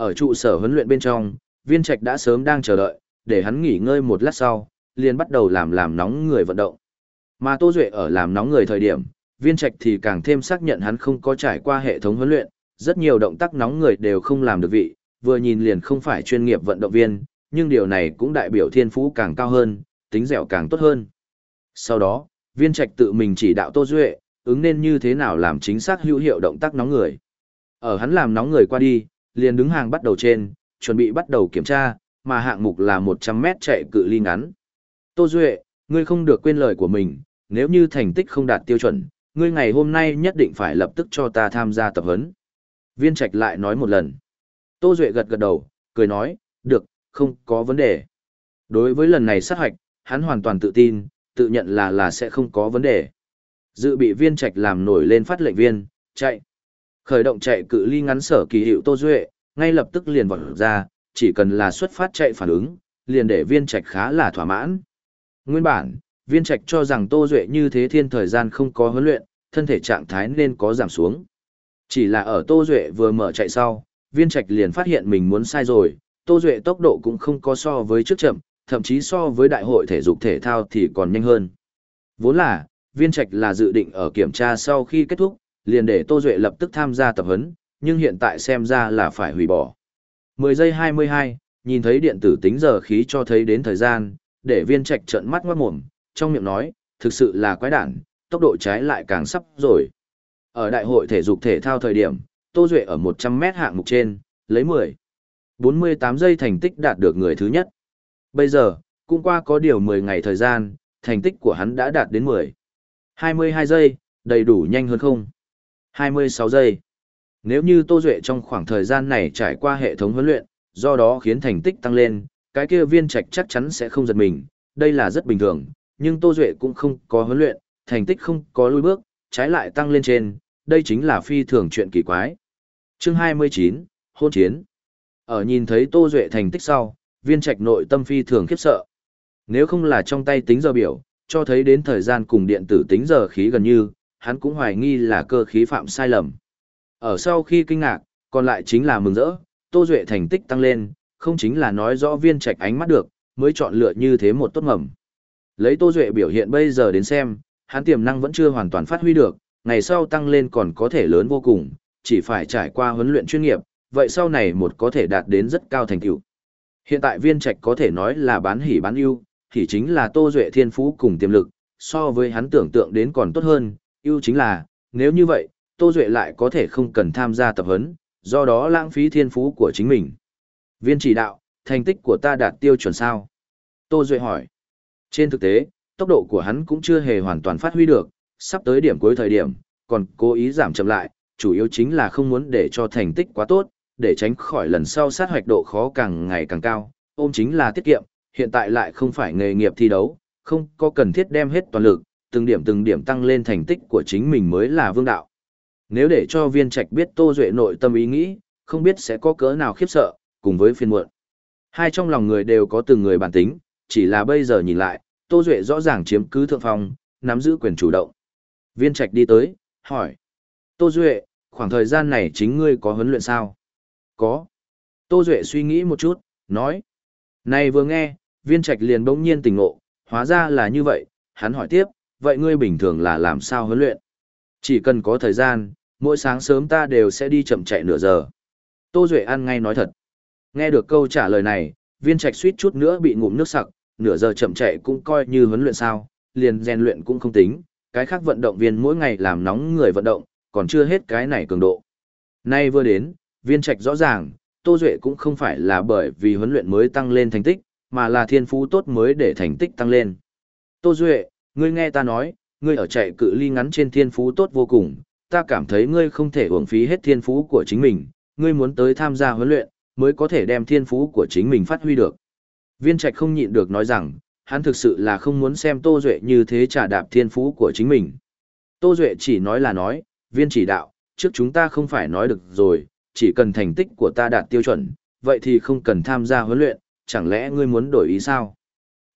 Ở trụ sở huấn luyện bên trong, viên trạch đã sớm đang chờ đợi, để hắn nghỉ ngơi một lát sau, liền bắt đầu làm làm nóng người vận động. Mà Tô Duệ ở làm nóng người thời điểm, viên trạch thì càng thêm xác nhận hắn không có trải qua hệ thống huấn luyện, rất nhiều động tác nóng người đều không làm được vị, vừa nhìn liền không phải chuyên nghiệp vận động viên, nhưng điều này cũng đại biểu thiên phú càng cao hơn, tính dẻo càng tốt hơn. Sau đó, viên trạch tự mình chỉ đạo Tô Duệ, ứng nên như thế nào làm chính xác hữu hiệu động tác nóng người. Ở hắn làm nóng người qua đi, liền đứng hàng bắt đầu trên, chuẩn bị bắt đầu kiểm tra, mà hạng mục là 100 mét chạy cự ly ngắn. Tô Duệ, Ngươi không được quên lời của mình, nếu như thành tích không đạt tiêu chuẩn, ngươi ngày hôm nay nhất định phải lập tức cho ta tham gia tập huấn. Viên Trạch lại nói một lần. Tô Duệ gật gật đầu, cười nói, được, không có vấn đề. Đối với lần này sát hoạch, hắn hoàn toàn tự tin, tự nhận là là sẽ không có vấn đề. Dự bị viên trạch làm nổi lên phát lệnh viên, chạy. Khởi động chạy cự ly ngắn sở kỳ hiệu Tô Duệ, ngay lập tức liền vọt ra, chỉ cần là xuất phát chạy phản ứng, liền để viên trạch khá là thỏa mãn. Nguyên bản, viên trạch cho rằng Tô Duệ như thế thiên thời gian không có huấn luyện, thân thể trạng thái nên có giảm xuống. Chỉ là ở Tô Duệ vừa mở chạy sau, viên trạch liền phát hiện mình muốn sai rồi, Tô Duệ tốc độ cũng không có so với trước chậm, thậm chí so với đại hội thể dục thể thao thì còn nhanh hơn. Vốn là, viên trạch là dự định ở kiểm tra sau khi kết thúc, liền để Tô Duệ lập tức tham gia tập huấn, nhưng hiện tại xem ra là phải hủy bỏ. 10 giây 22, nhìn thấy điện tử tính giờ khí cho thấy đến thời gian, để viên trạch trợn mắt ngoát mồm, trong miệng nói, thực sự là quái đản, tốc độ trái lại càng sắp rồi. Ở đại hội thể dục thể thao thời điểm, Tô Duệ ở 100m hạng mục trên, lấy 10. 48 giây thành tích đạt được người thứ nhất. Bây giờ, cũng qua có điều 10 ngày thời gian, thành tích của hắn đã đạt đến 10. 22 giây, đầy đủ nhanh hơn không? 26 giây. Nếu như Tô Duệ trong khoảng thời gian này trải qua hệ thống huấn luyện, do đó khiến thành tích tăng lên, cái kia viên trạch chắc chắn sẽ không giật mình, đây là rất bình thường, nhưng Tô Duệ cũng không có huấn luyện, thành tích không có lùi bước, trái lại tăng lên trên, đây chính là phi thường chuyện kỳ quái. Chương 29, Hôn Chiến Ở nhìn thấy Tô Duệ thành tích sau, viên trạch nội tâm phi thường khiếp sợ. Nếu không là trong tay tính giờ biểu, cho thấy đến thời gian cùng điện tử tính giờ khí gần như, hắn cũng hoài nghi là cơ khí phạm sai lầm. Ở sau khi kinh ngạc, còn lại chính là mừng rỡ, Tô Duệ thành tích tăng lên, không chính là nói rõ viên trạch ánh mắt được, mới chọn lựa như thế một tốt mầm. Lấy Tô Duệ biểu hiện bây giờ đến xem, hắn tiềm năng vẫn chưa hoàn toàn phát huy được, ngày sau tăng lên còn có thể lớn vô cùng, chỉ phải trải qua huấn luyện chuyên nghiệp, vậy sau này một có thể đạt đến rất cao thành tựu. Hiện tại viên trạch có thể nói là bán hỉ bán ưu, thì chính là Tô Duệ thiên phú cùng tiềm lực, so với hắn tưởng tượng đến còn tốt hơn, ưu chính là, nếu như vậy, Tô Duệ lại có thể không cần tham gia tập huấn, do đó lãng phí thiên phú của chính mình. Viên chỉ đạo, thành tích của ta đạt tiêu chuẩn sao? Tô Duệ hỏi. Trên thực tế, tốc độ của hắn cũng chưa hề hoàn toàn phát huy được, sắp tới điểm cuối thời điểm, còn cố ý giảm chậm lại, chủ yếu chính là không muốn để cho thành tích quá tốt, để tránh khỏi lần sau sát hoạch độ khó càng ngày càng cao, ôm chính là tiết kiệm, hiện tại lại không phải nghề nghiệp thi đấu, không có cần thiết đem hết toàn lực, từng điểm từng điểm tăng lên thành tích của chính mình mới là vương đạo. Nếu để cho viên trạch biết Tô Duệ nội tâm ý nghĩ, không biết sẽ có cỡ nào khiếp sợ, cùng với phiên muộn. Hai trong lòng người đều có từng người bản tính, chỉ là bây giờ nhìn lại, Tô Duệ rõ ràng chiếm cứ thượng phong, nắm giữ quyền chủ động. Viên trạch đi tới, hỏi. Tô Duệ, khoảng thời gian này chính ngươi có huấn luyện sao? Có. Tô Duệ suy nghĩ một chút, nói. Này vừa nghe, viên trạch liền bỗng nhiên tỉnh ngộ, hóa ra là như vậy, hắn hỏi tiếp, vậy ngươi bình thường là làm sao huấn luyện? Chỉ cần có thời gian, mỗi sáng sớm ta đều sẽ đi chậm chạy nửa giờ. Tô Duệ ăn ngay nói thật. Nghe được câu trả lời này, viên trạch suýt chút nữa bị ngụm nước sặc, nửa giờ chậm chạy cũng coi như huấn luyện sao, liền rèn luyện cũng không tính, cái khác vận động viên mỗi ngày làm nóng người vận động, còn chưa hết cái này cường độ. Nay vừa đến, viên trạch rõ ràng, Tô Duệ cũng không phải là bởi vì huấn luyện mới tăng lên thành tích, mà là thiên phú tốt mới để thành tích tăng lên. Tô Duệ, ngươi nghe ta nói, ngươi ở chạy cự ly ngắn trên thiên phú tốt vô cùng, ta cảm thấy ngươi không thể uổng phí hết thiên phú của chính mình, ngươi muốn tới tham gia huấn luyện, mới có thể đem thiên phú của chính mình phát huy được. Viên Trạch không nhịn được nói rằng, hắn thực sự là không muốn xem Tô Duệ như thế trả đạp thiên phú của chính mình. Tô Duệ chỉ nói là nói, viên chỉ đạo, trước chúng ta không phải nói được rồi, chỉ cần thành tích của ta đạt tiêu chuẩn, vậy thì không cần tham gia huấn luyện, chẳng lẽ ngươi muốn đổi ý sao?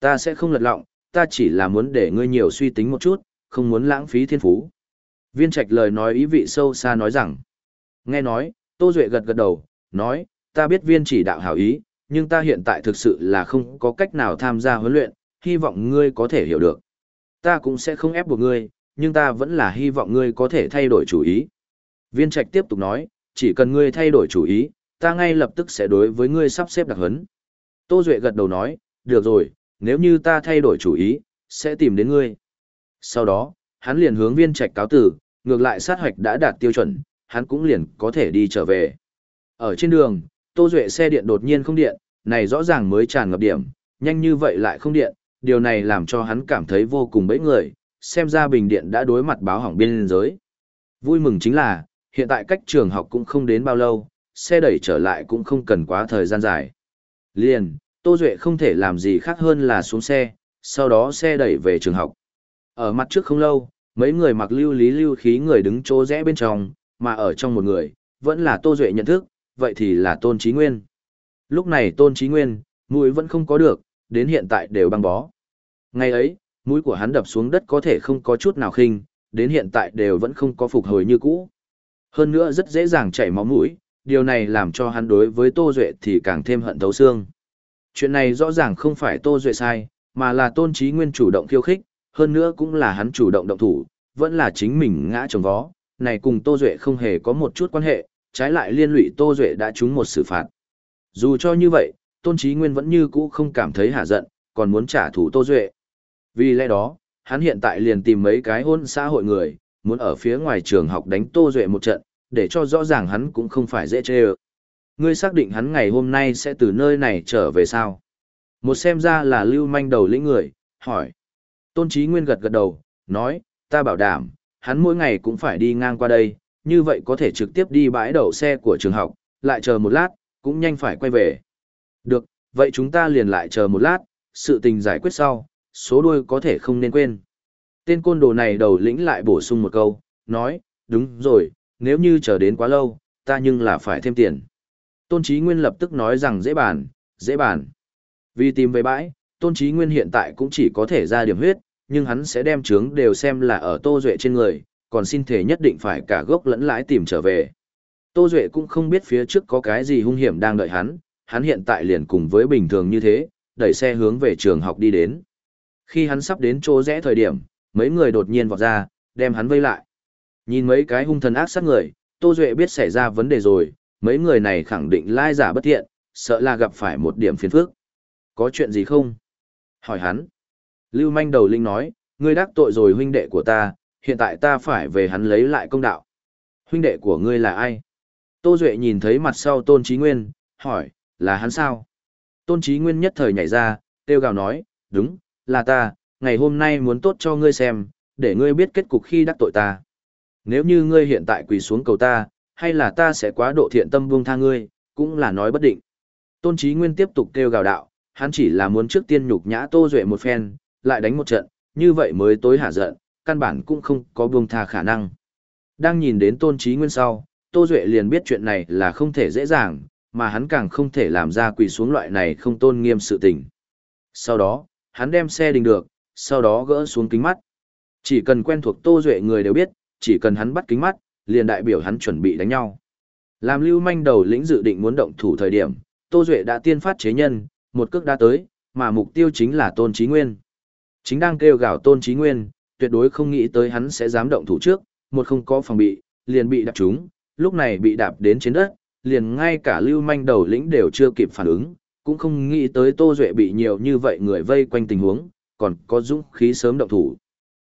Ta sẽ không lật lọng, ta chỉ là muốn để ngươi nhiều suy tính một chút, không muốn lãng phí thiên phú. Viên trạch lời nói ý vị sâu xa nói rằng, nghe nói, Tô Duệ gật gật đầu, nói, ta biết viên chỉ đạo hảo ý, nhưng ta hiện tại thực sự là không có cách nào tham gia huấn luyện, hy vọng ngươi có thể hiểu được. Ta cũng sẽ không ép buộc ngươi, nhưng ta vẫn là hy vọng ngươi có thể thay đổi chủ ý. Viên trạch tiếp tục nói, chỉ cần ngươi thay đổi chủ ý, ta ngay lập tức sẽ đối với ngươi sắp xếp đặc huấn. Tô Duệ gật đầu nói, được rồi, nếu như ta thay đổi chủ ý, sẽ tìm đến ngươi. Sau đó, hắn liền hướng viên trạch cáo tử, ngược lại sát hoạch đã đạt tiêu chuẩn, hắn cũng liền có thể đi trở về. Ở trên đường, Tô Duệ xe điện đột nhiên không điện, này rõ ràng mới tràn ngập điểm, nhanh như vậy lại không điện, điều này làm cho hắn cảm thấy vô cùng bẫy người, xem ra Bình Điện đã đối mặt báo hỏng biên giới. Vui mừng chính là, hiện tại cách trường học cũng không đến bao lâu, xe đẩy trở lại cũng không cần quá thời gian dài. Liền, Tô Duệ không thể làm gì khác hơn là xuống xe, sau đó xe đẩy về trường học. Ở mặt trước không lâu, mấy người mặc lưu lý lưu khí người đứng chỗ rẽ bên trong, mà ở trong một người, vẫn là Tô Duệ nhận thức, vậy thì là Tôn Trí Nguyên. Lúc này Tôn Trí Nguyên, mũi vẫn không có được, đến hiện tại đều băng bó. Ngày ấy, mũi của hắn đập xuống đất có thể không có chút nào khinh, đến hiện tại đều vẫn không có phục hồi như cũ. Hơn nữa rất dễ dàng chảy máu mũi, điều này làm cho hắn đối với Tô Duệ thì càng thêm hận thấu xương. Chuyện này rõ ràng không phải Tô Duệ sai, mà là Tôn Trí Nguyên chủ động khiêu khích, hơn nữa cũng là hắn chủ động động thủ, vẫn là chính mình ngã trồng vó, này cùng Tô Duệ không hề có một chút quan hệ, trái lại liên lụy Tô Duệ đã trúng một xử phạt. Dù cho như vậy, Tôn Trí Nguyên vẫn như cũ không cảm thấy hả giận, còn muốn trả thù Tô Duệ. Vì lẽ đó, hắn hiện tại liền tìm mấy cái hôn xã hội người, muốn ở phía ngoài trường học đánh Tô Duệ một trận, để cho rõ ràng hắn cũng không phải dễ chê ơ. Ngươi xác định hắn ngày hôm nay sẽ từ nơi này trở về sao? Một xem ra là lưu manh đầu lĩnh người, hỏi. Tôn Trí Nguyên gật gật đầu, nói, ta bảo đảm, hắn mỗi ngày cũng phải đi ngang qua đây, như vậy có thể trực tiếp đi bãi đậu xe của trường học, lại chờ một lát, cũng nhanh phải quay về. Được, vậy chúng ta liền lại chờ một lát, sự tình giải quyết sau, số đuôi có thể không nên quên. Tên côn đồ này đầu lĩnh lại bổ sung một câu, nói, đúng rồi, nếu như chờ đến quá lâu, ta nhưng là phải thêm tiền. Tôn Chí Nguyên lập tức nói rằng dễ bàn, dễ bàn. Vì tìm về bãi, Tôn Chí Nguyên hiện tại cũng chỉ có thể ra điểm huyết, nhưng hắn sẽ đem trướng đều xem là ở Tô Duệ trên người, còn xin thể nhất định phải cả gốc lẫn lãi tìm trở về. Tô Duệ cũng không biết phía trước có cái gì hung hiểm đang đợi hắn, hắn hiện tại liền cùng với bình thường như thế, đẩy xe hướng về trường học đi đến. Khi hắn sắp đến chỗ rẽ thời điểm, mấy người đột nhiên vọt ra, đem hắn vây lại. Nhìn mấy cái hung thần ác sát người, Tô Duệ biết xảy ra vấn đề rồi, mấy người này khẳng định lai giả bất thiện, sợ là gặp phải một điểm phiền phức. Có chuyện gì không? Hỏi hắn. Lưu manh đầu linh nói, ngươi đắc tội rồi huynh đệ của ta, hiện tại ta phải về hắn lấy lại công đạo. Huynh đệ của ngươi là ai? Tô Duệ nhìn thấy mặt sau Tôn Chí Nguyên, hỏi, là hắn sao? Tôn Chí Nguyên nhất thời nhảy ra, tiêu gào nói, đúng, là ta, ngày hôm nay muốn tốt cho ngươi xem, để ngươi biết kết cục khi đắc tội ta. Nếu như ngươi hiện tại quỳ xuống cầu ta, hay là ta sẽ quá độ thiện tâm buông tha ngươi, cũng là nói bất định. Tôn Chí Nguyên tiếp tục kêu gào đạo, hắn chỉ là muốn trước tiên nhục nhã Tô Duệ một phen, lại đánh một trận, như vậy mới tối hạ giận, căn bản cũng không có buông tha khả năng. Đang nhìn đến Tôn Chí Nguyên sau, Tô Duệ liền biết chuyện này là không thể dễ dàng, mà hắn càng không thể làm ra quỳ xuống loại này không tôn nghiêm sự tình. Sau đó, hắn đem xe đình được, sau đó gỡ xuống kính mắt. Chỉ cần quen thuộc Tô Duệ người đều biết, chỉ cần hắn bắt kính mắt, liền đại biểu hắn chuẩn bị đánh nhau. Làm lưu manh đầu lĩnh dự định muốn động thủ thời điểm, Tô Duệ đã tiên phát chế nhân, một cước đã tới, mà mục tiêu chính là Tôn Chí Nguyên. Chính đang kêu gào Tôn Chí Nguyên, tuyệt đối không nghĩ tới hắn sẽ dám động thủ trước, một không có phòng bị, liền bị đạp trúng, lúc này bị đạp đến trên đất, liền ngay cả lưu manh đầu lĩnh đều chưa kịp phản ứng, cũng không nghĩ tới Tô Duệ bị nhiều như vậy người vây quanh tình huống, còn có dũng khí sớm động thủ.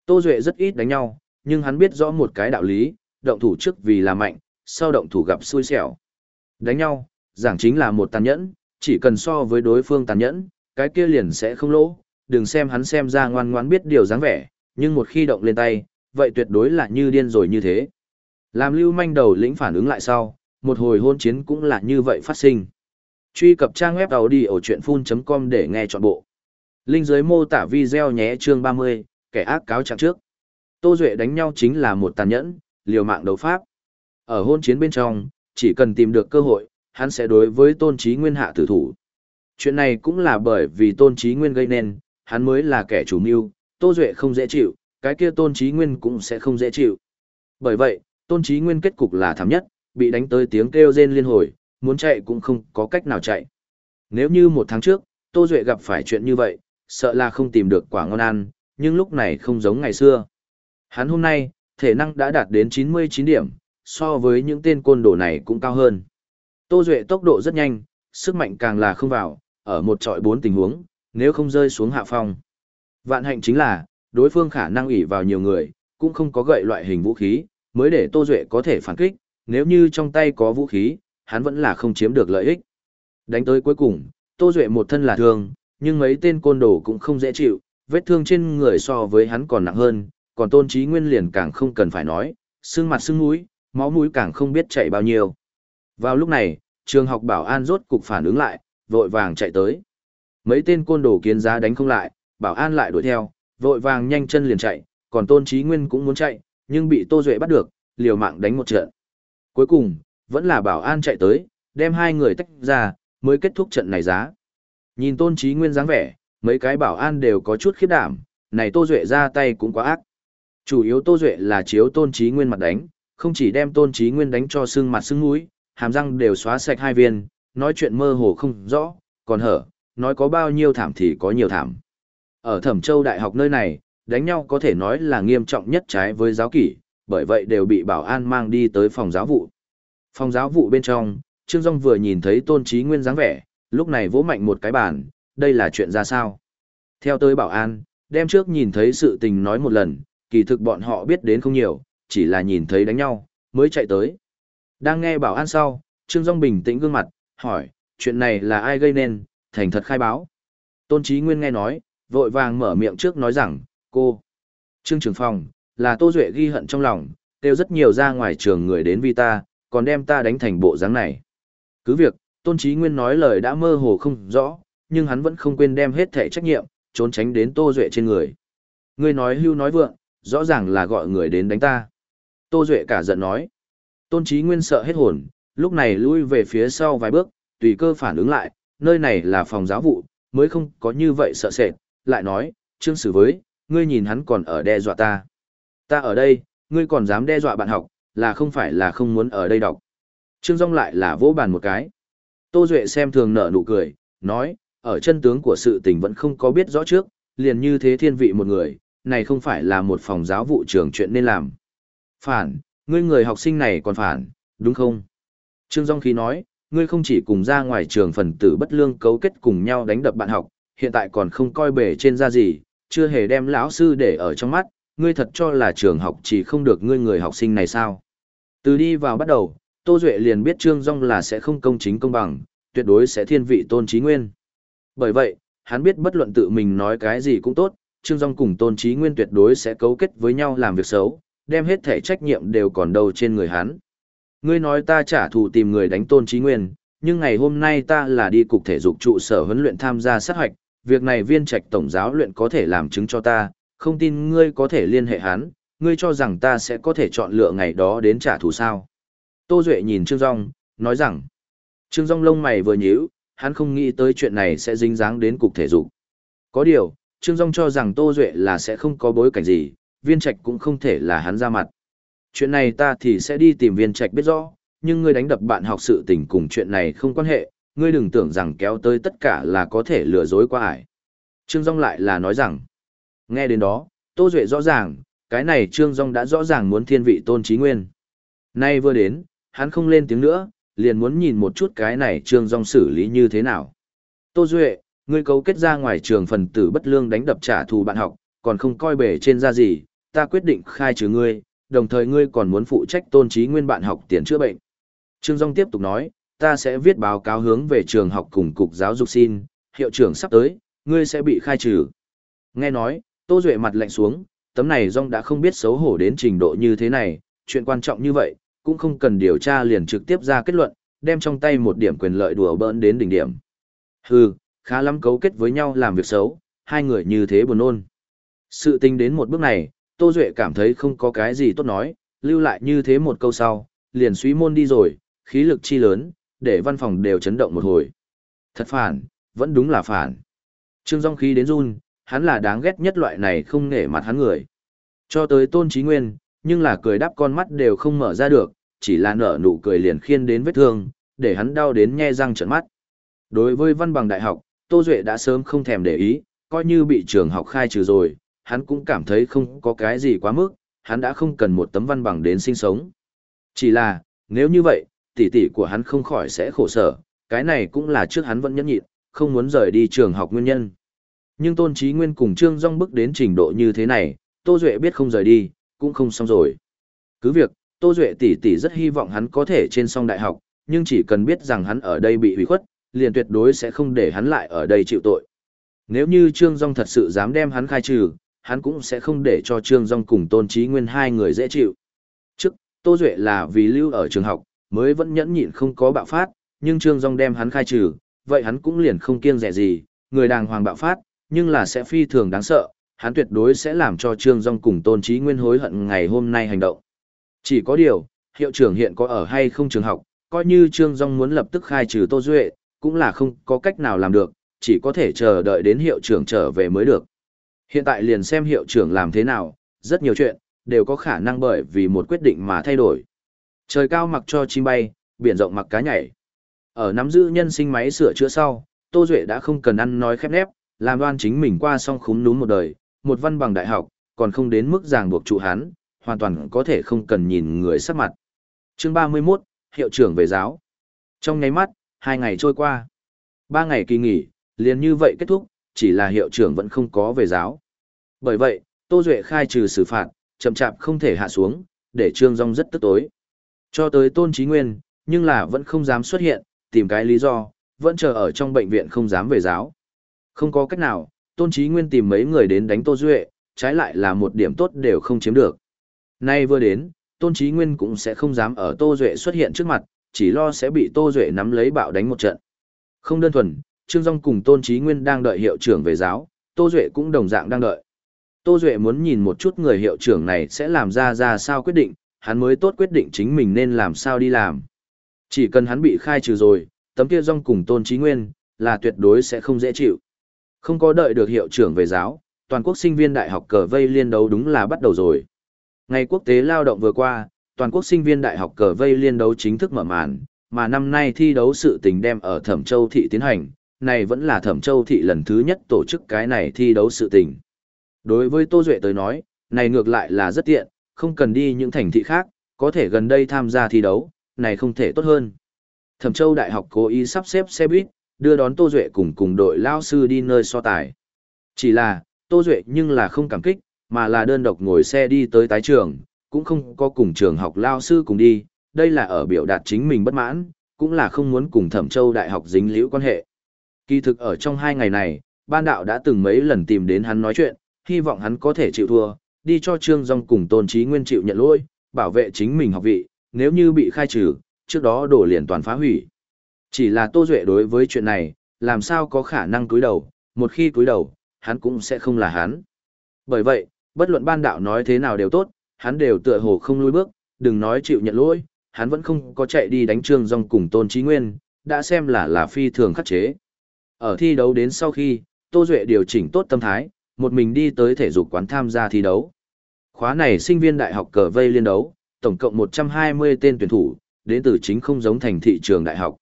Tô Duệ rất ít đánh nhau, nhưng hắn biết rõ một cái đạo lý, động thủ trước vì là mạnh, sau động thủ gặp xui xẻo. Đánh nhau, giảng chính là một tàn nhẫn, chỉ cần so với đối phương tàn nhẫn, cái kia liền sẽ không lỗ, đừng xem hắn xem ra ngoan ngoãn biết điều dáng vẻ, nhưng một khi động lên tay, vậy tuyệt đối là như điên rồi như thế. Làm lưu manh đầu lĩnh phản ứng lại sau, một hồi hôn chiến cũng là như vậy phát sinh. Truy cập trang web đầu đi ở chuyện full.com để nghe trọn bộ. Linh dưới mô tả video nhé chương 30, kẻ ác cáo trạng trước. Tô Duệ đánh nhau chính là một tàn nhẫn, liều mạng đấu pháp. Ở hôn chiến bên trong, chỉ cần tìm được cơ hội, hắn sẽ đối với tôn trí nguyên hạ tử thủ. Chuyện này cũng là bởi vì tôn trí nguyên gây nên, hắn mới là kẻ chủ mưu, Tô Duệ không dễ chịu, cái kia tôn trí nguyên cũng sẽ không dễ chịu. Bởi vậy, tôn trí nguyên kết cục là thảm nhất, bị đánh tới tiếng kêu rên liên hồi, muốn chạy cũng không có cách nào chạy. Nếu như một tháng trước, Tô Duệ gặp phải chuyện như vậy, sợ là không tìm được quả ngon ăn, nhưng lúc này không giống ngày xưa. Hắn hôm nay, thể năng đã đạt đến 99 điểm, so với những tên côn đồ này cũng cao hơn. Tô Duệ tốc độ rất nhanh, sức mạnh càng là không vào, ở một trọi bốn tình huống, nếu không rơi xuống hạ phong. Vạn hạnh chính là, đối phương khả năng ủy vào nhiều người, cũng không có gậy loại hình vũ khí, mới để Tô Duệ có thể phản kích, nếu như trong tay có vũ khí, hắn vẫn là không chiếm được lợi ích. Đánh tới cuối cùng, Tô Duệ một thân là thương, nhưng mấy tên côn đồ cũng không dễ chịu, vết thương trên người so với hắn còn nặng hơn, còn tôn trí nguyên liền càng không cần phải nói, xương mặt xương mũi, máu mũi càng không biết chạy bao nhiêu. Vào lúc này, trường học bảo an rốt cục phản ứng lại, vội vàng chạy tới. Mấy tên côn đồ kiến giá đánh không lại, bảo an lại đuổi theo, vội vàng nhanh chân liền chạy, còn tôn trí nguyên cũng muốn chạy, nhưng bị Tô Duệ bắt được, liều mạng đánh một trận. Cuối cùng, vẫn là bảo an chạy tới, đem hai người tách ra, mới kết thúc trận này giá. Nhìn tôn trí nguyên dáng vẻ, mấy cái bảo an đều có chút khiếp đảm, này Tô Duệ ra tay cũng quá ác. Chủ yếu Tô Duệ là chiếu tôn trí nguyên mặt đánh, không chỉ đem tôn trí nguyên đánh cho xương mặt sưng mũi, hàm răng đều xóa sạch hai viên, nói chuyện mơ hồ không rõ, còn hở, nói có bao nhiêu thảm thì có nhiều thảm. Ở Thẩm Châu Đại học nơi này, đánh nhau có thể nói là nghiêm trọng nhất trái với giáo kỷ, bởi vậy đều bị bảo an mang đi tới phòng giáo vụ. Phòng giáo vụ bên trong, Trương Dung vừa nhìn thấy tôn trí nguyên dáng vẻ, lúc này vỗ mạnh một cái bàn, đây là chuyện ra sao? Theo tới bảo an, đem trước nhìn thấy sự tình nói một lần, kỳ thực bọn họ biết đến không nhiều, chỉ là nhìn thấy đánh nhau, mới chạy tới. Đang nghe bảo an sau, Trương Dung bình tĩnh gương mặt, hỏi, chuyện này là ai gây nên, thành thật khai báo. Tôn Chí Nguyên nghe nói, vội vàng mở miệng trước nói rằng, cô, Trương Trường phòng, là Tô Duệ ghi hận trong lòng, kêu rất nhiều ra ngoài trường người đến vì ta, còn đem ta đánh thành bộ dáng này. Cứ việc, Tôn Chí Nguyên nói lời đã mơ hồ không rõ, nhưng hắn vẫn không quên đem hết thể trách nhiệm, trốn tránh đến Tô Duệ trên người. Ngươi nói hưu nói vượng, rõ ràng là gọi người đến đánh ta. Tô Duệ cả giận nói. Tôn Chí Nguyên sợ hết hồn, lúc này lui về phía sau vài bước, tùy cơ phản ứng lại, nơi này là phòng giáo vụ, mới không có như vậy sợ sệt, lại nói, Trương xử với, ngươi nhìn hắn còn ở đe dọa ta. Ta ở đây, ngươi còn dám đe dọa bạn học, là không phải là không muốn ở đây đọc. Trương Dung lại là vỗ bàn một cái. Tô Duệ xem thường nở nụ cười, nói, ở chân tướng của sự tình vẫn không có biết rõ trước, liền như thế thiên vị một người, này không phải là một phòng giáo vụ trường chuyện nên làm. Phản, ngươi người học sinh này còn phản, đúng không? Trương Dung khí nói, ngươi không chỉ cùng ra ngoài trường phần tử bất lương cấu kết cùng nhau đánh đập bạn học, hiện tại còn không coi bề trên ra gì, chưa hề đem lão sư để ở trong mắt, ngươi thật cho là trường học chỉ không được ngươi người học sinh này sao? Từ đi vào bắt đầu, Tô Duệ liền biết Trương Dung là sẽ không công chính công bằng, tuyệt đối sẽ thiên vị tôn trí nguyên. Bởi vậy, hắn biết bất luận tự mình nói cái gì cũng tốt, Trương Dung cùng tôn trí nguyên tuyệt đối sẽ cấu kết với nhau làm việc xấu, đem hết thể trách nhiệm đều còn đâu trên người hắn. Ngươi nói ta trả thù tìm người đánh tôn trí nguyên, nhưng ngày hôm nay ta là đi cục thể dục trụ sở huấn luyện tham gia sát hoạch, việc này viên trạch tổng giáo luyện có thể làm chứng cho ta, không tin ngươi có thể liên hệ hắn, ngươi cho rằng ta sẽ có thể chọn lựa ngày đó đến trả thù sao. Tô Duệ nhìn Trương Dung, nói rằng, Trương Dung lông mày vừa nhíu, hắn không nghĩ tới chuyện này sẽ dính dáng đến cục thể dục. Có điều, Trương Dung cho rằng Tô Duệ là sẽ không có bối cảnh gì, viên trạch cũng không thể là hắn ra mặt. Chuyện này ta thì sẽ đi tìm viên trạch biết rõ, nhưng ngươi đánh đập bạn học sự tình cùng chuyện này không quan hệ, ngươi đừng tưởng rằng kéo tới tất cả là có thể lừa dối qua ải. Trương Dung lại là nói rằng, nghe đến đó, Tô Duệ rõ ràng, cái này Trương Dung đã rõ ràng muốn thiên vị tôn trí nguyên. Nay vừa đến, hắn không lên tiếng nữa, liền muốn nhìn một chút cái này Trương Dung xử lý như thế nào. Tô Duệ, ngươi cấu kết ra ngoài trường phần tử bất lương đánh đập trả thù bạn học, còn không coi bể trên ra gì, ta quyết định khai trừ ngươi, đồng thời ngươi còn muốn phụ trách tôn trí nguyên bạn học tiền chữa bệnh. Trương Dung tiếp tục nói, ta sẽ viết báo cáo hướng về trường học cùng cục giáo dục xin, hiệu trưởng sắp tới, ngươi sẽ bị khai trừ. Nghe nói, Tô Duệ mặt lạnh xuống, tấm này Dung đã không biết xấu hổ đến trình độ như thế này, chuyện quan trọng như vậy, cũng không cần điều tra liền trực tiếp ra kết luận, đem trong tay một điểm quyền lợi đùa bỡn đến đỉnh điểm. Hừ, khá lắm cấu kết với nhau làm việc xấu, hai người như thế buồn ôn. Sự tình đến một bước này, Tô Duệ cảm thấy không có cái gì tốt nói, lưu lại như thế một câu sau, liền suy môn đi rồi, khí lực chi lớn, để văn phòng đều chấn động một hồi. Thật phản, vẫn đúng là phản. Trương Dung khí đến run, hắn là đáng ghét nhất loại này không nể mặt hắn người. Cho tới tôn trí nguyên, nhưng là cười đáp con mắt đều không mở ra được, chỉ là nở nụ cười liền khiên đến vết thương, để hắn đau đến nhe răng trợn mắt. Đối với văn bằng đại học, Tô Duệ đã sớm không thèm để ý, coi như bị trường học khai trừ rồi, hắn cũng cảm thấy không có cái gì quá mức, hắn đã không cần một tấm văn bằng đến sinh sống. Chỉ là, nếu như vậy, tỷ tỷ của hắn không khỏi sẽ khổ sở, cái này cũng là trước hắn vẫn nhẫn nhịn, không muốn rời đi trường học nguyên nhân. Nhưng Tôn Chí Nguyên cùng Trương Dung bước đến trình độ như thế này, Tô Duệ biết không rời đi, cũng không xong rồi. Cứ việc, Tô Duệ tỷ tỷ rất hy vọng hắn có thể trên song đại học, nhưng chỉ cần biết rằng hắn ở đây bị hủy khuất, liền tuyệt đối sẽ không để hắn lại ở đây chịu tội. Nếu như Trương Dung thật sự dám đem hắn khai trừ, hắn cũng sẽ không để cho Trương Dung cùng Tôn Chí Nguyên hai người dễ chịu. Trước, Tô Duệ là vì lưu ở trường học, mới vẫn nhẫn nhịn không có bạo phát, nhưng Trương Dung đem hắn khai trừ, vậy hắn cũng liền không kiêng dè gì, người đàng hoàng bạo phát, nhưng là sẽ phi thường đáng sợ, hắn tuyệt đối sẽ làm cho Trương Dung cùng Tôn Chí Nguyên hối hận ngày hôm nay hành động. Chỉ có điều, hiệu trưởng hiện có ở hay không trường học, coi như Trương Dung muốn lập tức khai trừ Tô Duệ, cũng là không có cách nào làm được, chỉ có thể chờ đợi đến hiệu trưởng trở về mới được. Hiện tại liền xem hiệu trưởng làm thế nào, rất nhiều chuyện, đều có khả năng bởi vì một quyết định mà thay đổi. Trời cao mặc cho chim bay, biển rộng mặc cá nhảy. Ở nắm giữ nhân sinh máy sửa chữa sau, Tô Duệ đã không cần ăn nói khép nép, làm đoan chính mình qua xong khúm núm một đời, một văn bằng đại học, còn không đến mức ràng buộc trụ hắn, hoàn toàn có thể không cần nhìn người sắc mặt. chương 31, hiệu trưởng về giáo. Trong nháy mắt, hai ngày trôi qua. Ba ngày kỳ nghỉ, liền như vậy kết thúc, chỉ là hiệu trưởng vẫn không có về giáo. Bởi vậy, Tô Duệ khai trừ xử phạt, chậm chạp không thể hạ xuống, để Trương Dung rất tức tối. Cho tới Tôn Chí Nguyên, nhưng là vẫn không dám xuất hiện, tìm cái lý do, vẫn chờ ở trong bệnh viện không dám về giáo. Không có cách nào, Tôn Chí Nguyên tìm mấy người đến đánh Tô Duệ, trái lại là một điểm tốt đều không chiếm được. Nay vừa đến, Tôn Chí Nguyên cũng sẽ không dám ở Tô Duệ xuất hiện trước mặt, chỉ lo sẽ bị Tô Duệ nắm lấy bạo đánh một trận. Không đơn thuần, Trương Dung cùng Tôn Chí Nguyên đang đợi hiệu trưởng về giáo, Tô Duệ cũng đồng dạng đang đợi. Tô Duệ muốn nhìn một chút người hiệu trưởng này sẽ làm ra ra sao quyết định, hắn mới tốt quyết định chính mình nên làm sao đi làm. Chỉ cần hắn bị khai trừ rồi, tấm kia Dung cùng Tôn Chí Nguyên, là tuyệt đối sẽ không dễ chịu. Không có đợi được hiệu trưởng về giáo, toàn quốc sinh viên đại học cờ vây liên đấu đúng là bắt đầu rồi. Ngày quốc tế lao động vừa qua, toàn quốc sinh viên đại học cờ vây liên đấu chính thức mở màn, mà năm nay thi đấu sự tình đem ở Thẩm Châu thị tiến hành, này vẫn là Thẩm Châu thị lần thứ nhất tổ chức cái này thi đấu sự tình. Đối với Tô Duệ tới nói, này ngược lại là rất tiện, không cần đi những thành thị khác, có thể gần đây tham gia thi đấu, này không thể tốt hơn. Thẩm Châu Đại học cố ý sắp xếp xe buýt, đưa đón Tô Duệ cùng cùng đội lao sư đi nơi so tài. Chỉ là, Tô Duệ nhưng là không cảm kích, mà là đơn độc ngồi xe đi tới tái trường, cũng không có cùng trường học lao sư cùng đi, đây là ở biểu đạt chính mình bất mãn, cũng là không muốn cùng Thẩm Châu Đại học dính liễu quan hệ. Kỳ thực ở trong hai ngày này, ban đạo đã từng mấy lần tìm đến hắn nói chuyện, hy vọng hắn có thể chịu thua, đi cho Trương Dung cùng Tôn Trí Nguyên chịu nhận lỗi, bảo vệ chính mình học vị, nếu như bị khai trừ, trước đó đổ liền toàn phá hủy. Chỉ là Tô Duệ đối với chuyện này, làm sao có khả năng cúi đầu, một khi cúi đầu, hắn cũng sẽ không là hắn. Bởi vậy, bất luận ban đạo nói thế nào đều tốt, hắn đều tựa hồ không lùi bước, đừng nói chịu nhận lỗi, hắn vẫn không có chạy đi đánh Trương Dung cùng Tôn Trí Nguyên, đã xem là là phi thường khắc chế. Ở thi đấu đến sau khi, Tô Duệ điều chỉnh tốt tâm thái, một mình đi tới thể dục quán tham gia thi đấu. Khóa này sinh viên đại học cờ vây liên đấu, tổng cộng 120 tên tuyển thủ, đến từ chính không giống thành thị trường đại học.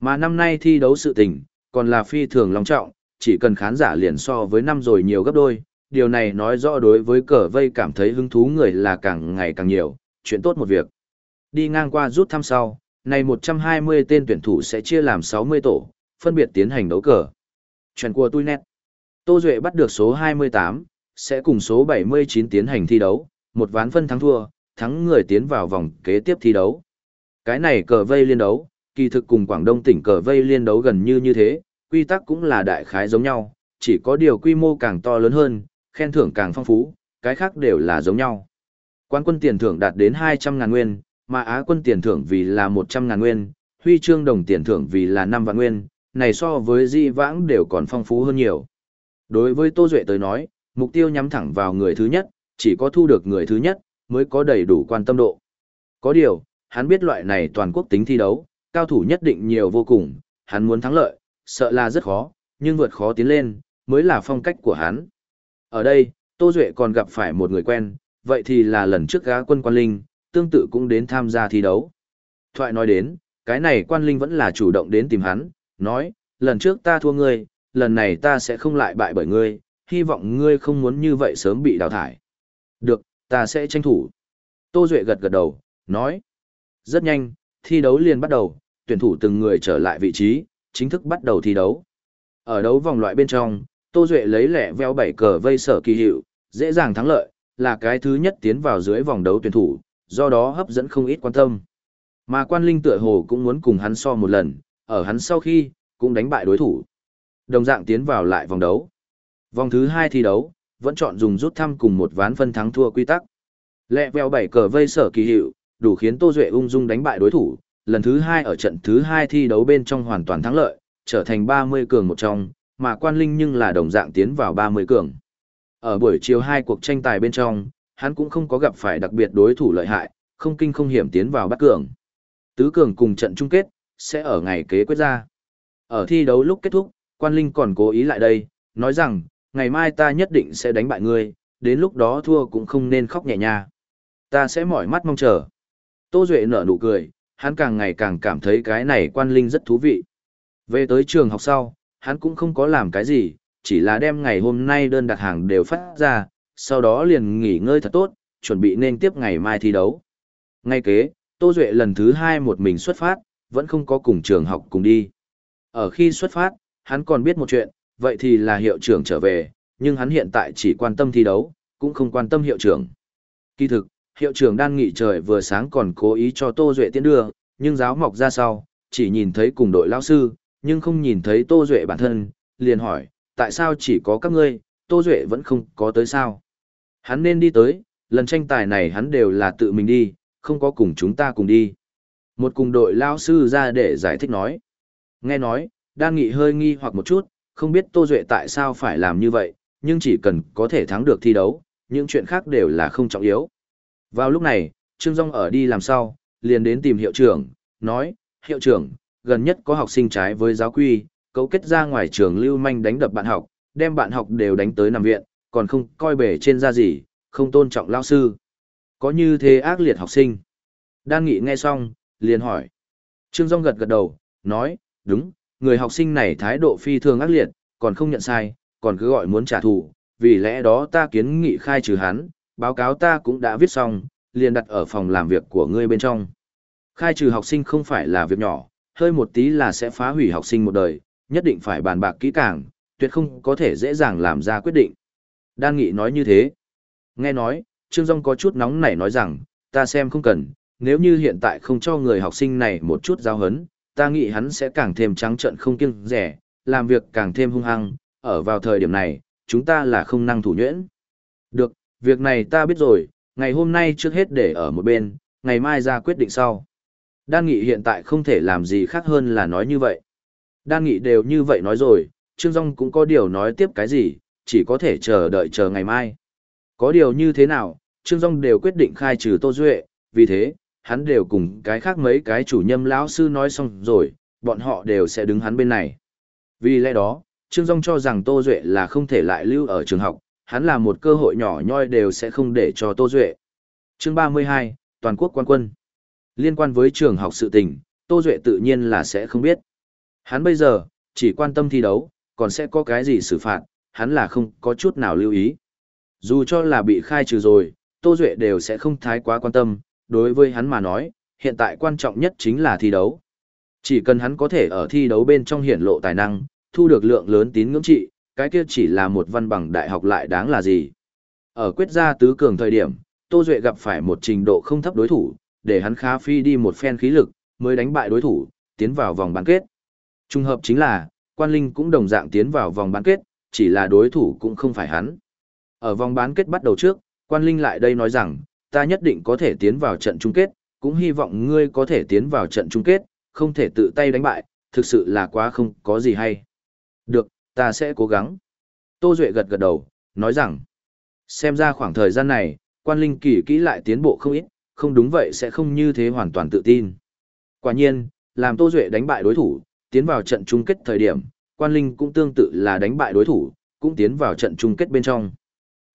Mà năm nay thi đấu sự tình, còn là phi thường long trọng, chỉ cần khán giả liền so với năm rồi nhiều gấp đôi, điều này nói rõ đối với cờ vây cảm thấy hứng thú người là càng ngày càng nhiều, chuyện tốt một việc. Đi ngang qua rút thăm sau, này 120 tên tuyển thủ sẽ chia làm 60 tổ, phân biệt tiến hành đấu cờ. Chuyện của tôi nét. Tô Duệ bắt được số 28, sẽ cùng số 79 tiến hành thi đấu, một ván phân thắng thua, thắng người tiến vào vòng kế tiếp thi đấu. Cái này cờ vây liên đấu, kỳ thực cùng Quảng Đông tỉnh cờ vây liên đấu gần như như thế, quy tắc cũng là đại khái giống nhau, chỉ có điều quy mô càng to lớn hơn, khen thưởng càng phong phú, cái khác đều là giống nhau. Quán quân tiền thưởng đạt đến 200 ngàn nguyên, mà Á quân tiền thưởng vì là 100 ngàn nguyên, huy chương đồng tiền thưởng vì là 5 vạn nguyên, này so với di vãng đều còn phong phú hơn nhiều. Đối với Tô Duệ tới nói, mục tiêu nhắm thẳng vào người thứ nhất, chỉ có thu được người thứ nhất, mới có đầy đủ quan tâm độ. Có điều, hắn biết loại này toàn quốc tính thi đấu, cao thủ nhất định nhiều vô cùng, hắn muốn thắng lợi, sợ là rất khó, nhưng vượt khó tiến lên, mới là phong cách của hắn. Ở đây, Tô Duệ còn gặp phải một người quen, vậy thì là lần trước gá quân quan linh, tương tự cũng đến tham gia thi đấu. Thoại nói đến, cái này quan linh vẫn là chủ động đến tìm hắn, nói, lần trước ta thua ngươi, lần này ta sẽ không lại bại bởi ngươi, hy vọng ngươi không muốn như vậy sớm bị đào thải. Được, ta sẽ tranh thủ. Tô Duệ gật gật đầu, nói. Rất nhanh, thi đấu liền bắt đầu, tuyển thủ từng người trở lại vị trí, chính thức bắt đầu thi đấu. Ở đấu vòng loại bên trong, Tô Duệ lấy lẻ veo bảy cờ vây sở kỳ hiệu, dễ dàng thắng lợi, là cái thứ nhất tiến vào dưới vòng đấu tuyển thủ, do đó hấp dẫn không ít quan tâm. Mà quan linh tựa hồ cũng muốn cùng hắn so một lần, ở hắn sau khi, cũng đánh bại đối thủ. Đồng dạng tiến vào lại vòng đấu. Vòng thứ hai thi đấu, vẫn chọn dùng rút thăm cùng một ván phân thắng thua quy tắc. Lẹ veo bảy cờ vây sở kỳ hiệu, đủ khiến Tô Duệ ung dung đánh bại đối thủ, lần thứ hai ở trận thứ hai thi đấu bên trong hoàn toàn thắng lợi, trở thành 30 cường một trong, mà quan linh nhưng là đồng dạng tiến vào 30 cường. Ở buổi chiều hai cuộc tranh tài bên trong, hắn cũng không có gặp phải đặc biệt đối thủ lợi hại, không kinh không hiểm tiến vào bắt cường. Tứ cường cùng trận chung kết, sẽ ở ngày kế quyết ra. Ở thi đấu lúc kết thúc, quan linh còn cố ý lại đây, nói rằng, ngày mai ta nhất định sẽ đánh bại ngươi, đến lúc đó thua cũng không nên khóc nhẹ nha. Ta sẽ mỏi mắt mong chờ. Tô Duệ nở nụ cười, hắn càng ngày càng cảm thấy cái này quan linh rất thú vị. Về tới trường học sau, hắn cũng không có làm cái gì, chỉ là đem ngày hôm nay đơn đặt hàng đều phát ra, sau đó liền nghỉ ngơi thật tốt, chuẩn bị nên tiếp ngày mai thi đấu. Ngay kế, Tô Duệ lần thứ hai một mình xuất phát, vẫn không có cùng trường học cùng đi. Ở khi xuất phát, hắn còn biết một chuyện, vậy thì là hiệu trưởng trở về, nhưng hắn hiện tại chỉ quan tâm thi đấu, cũng không quan tâm hiệu trưởng. Kỳ thực, hiệu trưởng đang nghỉ trời vừa sáng còn cố ý cho Tô Duệ tiến đưa, nhưng giáo mọc ra sau, chỉ nhìn thấy cùng đội lao sư, nhưng không nhìn thấy Tô Duệ bản thân, liền hỏi, tại sao chỉ có các ngươi, Tô Duệ vẫn không có tới sao? Hắn nên đi tới, lần tranh tài này hắn đều là tự mình đi, không có cùng chúng ta cùng đi. Một cùng đội lao sư ra để giải thích nói. Nghe nói, đang nghị hơi nghi hoặc một chút, không biết Tô Duệ tại sao phải làm như vậy, nhưng chỉ cần có thể thắng được thi đấu, những chuyện khác đều là không trọng yếu. Vào lúc này, Trương Dung ở đi làm sao, liền đến tìm hiệu trưởng, nói, hiệu trưởng, gần nhất có học sinh trái với giáo quy, cấu kết ra ngoài trường lưu manh đánh đập bạn học, đem bạn học đều đánh tới nằm viện, còn không coi bể trên ra gì, không tôn trọng lao sư. Có như thế ác liệt học sinh. Đan Nghị nghe xong, liền hỏi. Trương Dung gật gật đầu, nói, đúng, người học sinh này thái độ phi thường ác liệt, còn không nhận sai, còn cứ gọi muốn trả thù, vì lẽ đó ta kiến nghị khai trừ hắn, báo cáo ta cũng đã viết xong, liền đặt ở phòng làm việc của ngươi bên trong. Khai trừ học sinh không phải là việc nhỏ, hơi một tí là sẽ phá hủy học sinh một đời, nhất định phải bàn bạc kỹ càng, tuyệt không có thể dễ dàng làm ra quyết định. Đan Nghị nói như thế. Nghe nói, Trương Dung có chút nóng nảy nói rằng, ta xem không cần, nếu như hiện tại không cho người học sinh này một chút giáo hấn, ta nghĩ hắn sẽ càng thêm trắng trợn không kiêng rẻ, làm việc càng thêm hung hăng, ở vào thời điểm này, chúng ta là không năng thủ nhuyễn. Được, việc này ta biết rồi, ngày hôm nay trước hết để ở một bên, ngày mai ra quyết định sau. Đan Nghị hiện tại không thể làm gì khác hơn là nói như vậy. Đan Nghị đều như vậy nói rồi, Trương Dung cũng có điều nói tiếp cái gì, chỉ có thể chờ đợi chờ ngày mai. Có điều như thế nào, Trương Dung đều quyết định khai trừ Tô Duệ, vì thế, hắn đều cùng cái khác mấy cái chủ nhâm lão sư nói xong rồi, bọn họ đều sẽ đứng hắn bên này. Vì lẽ đó, Trương Dung cho rằng Tô Duệ là không thể lại lưu ở trường học, hắn là một cơ hội nhỏ nhoi đều sẽ không để cho Tô Duệ. Chương 32, Toàn quốc quan quân. Liên quan với trường học sự tình, Tô Duệ tự nhiên là sẽ không biết. Hắn bây giờ, chỉ quan tâm thi đấu, còn sẽ có cái gì xử phạt, hắn là không có chút nào lưu ý. Dù cho là bị khai trừ rồi, Tô Duệ đều sẽ không thái quá quan tâm, đối với hắn mà nói, hiện tại quan trọng nhất chính là thi đấu. Chỉ cần hắn có thể ở thi đấu bên trong hiển lộ tài năng, thu được lượng lớn tín ngưỡng trị, cái kia chỉ là một văn bằng đại học lại đáng là gì. Ở quyết gia tứ cường thời điểm, Tô Duệ gặp phải một trình độ không thấp đối thủ, để hắn khá phi đi một phen khí lực, mới đánh bại đối thủ, tiến vào vòng bán kết. Trung hợp chính là, Quan Linh cũng đồng dạng tiến vào vòng bán kết, chỉ là đối thủ cũng không phải hắn. Ở vòng bán kết bắt đầu trước, Quan Linh lại đây nói rằng, ta nhất định có thể tiến vào trận chung kết, cũng hy vọng ngươi có thể tiến vào trận chung kết, không thể tự tay đánh bại, thực sự là quá không có gì hay. Được, ta sẽ cố gắng. Tô Duệ gật gật đầu, nói rằng, xem ra khoảng thời gian này, quan linh kỳ kỹ lại tiến bộ không ít, không đúng vậy sẽ không như thế hoàn toàn tự tin. Quả nhiên, làm Tô Duệ đánh bại đối thủ, tiến vào trận chung kết thời điểm, quan linh cũng tương tự là đánh bại đối thủ, cũng tiến vào trận chung kết bên trong.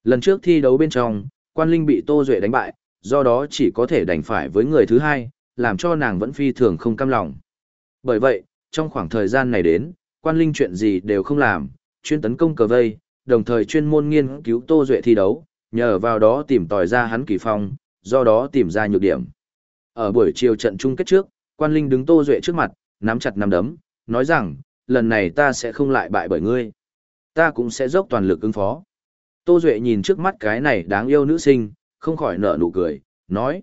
Lần trước thi đấu bên trong, quan linh bị Tô Duệ đánh bại, do đó chỉ có thể đánh phải với người thứ hai, làm cho nàng vẫn phi thường không cam lòng. Bởi vậy, trong khoảng thời gian này đến, quan linh chuyện gì đều không làm, chuyên tấn công cờ vây, đồng thời chuyên môn nghiên cứu Tô Duệ thi đấu, nhờ vào đó tìm tòi ra hắn kỳ phong, do đó tìm ra nhược điểm. Ở buổi chiều trận chung kết trước, quan linh đứng Tô Duệ trước mặt, nắm chặt nắm đấm, nói rằng, lần này ta sẽ không lại bại bởi ngươi. Ta cũng sẽ dốc toàn lực ứng phó. Tô Duệ nhìn trước mắt cái này đáng yêu nữ sinh, không khỏi nở nụ cười, nói.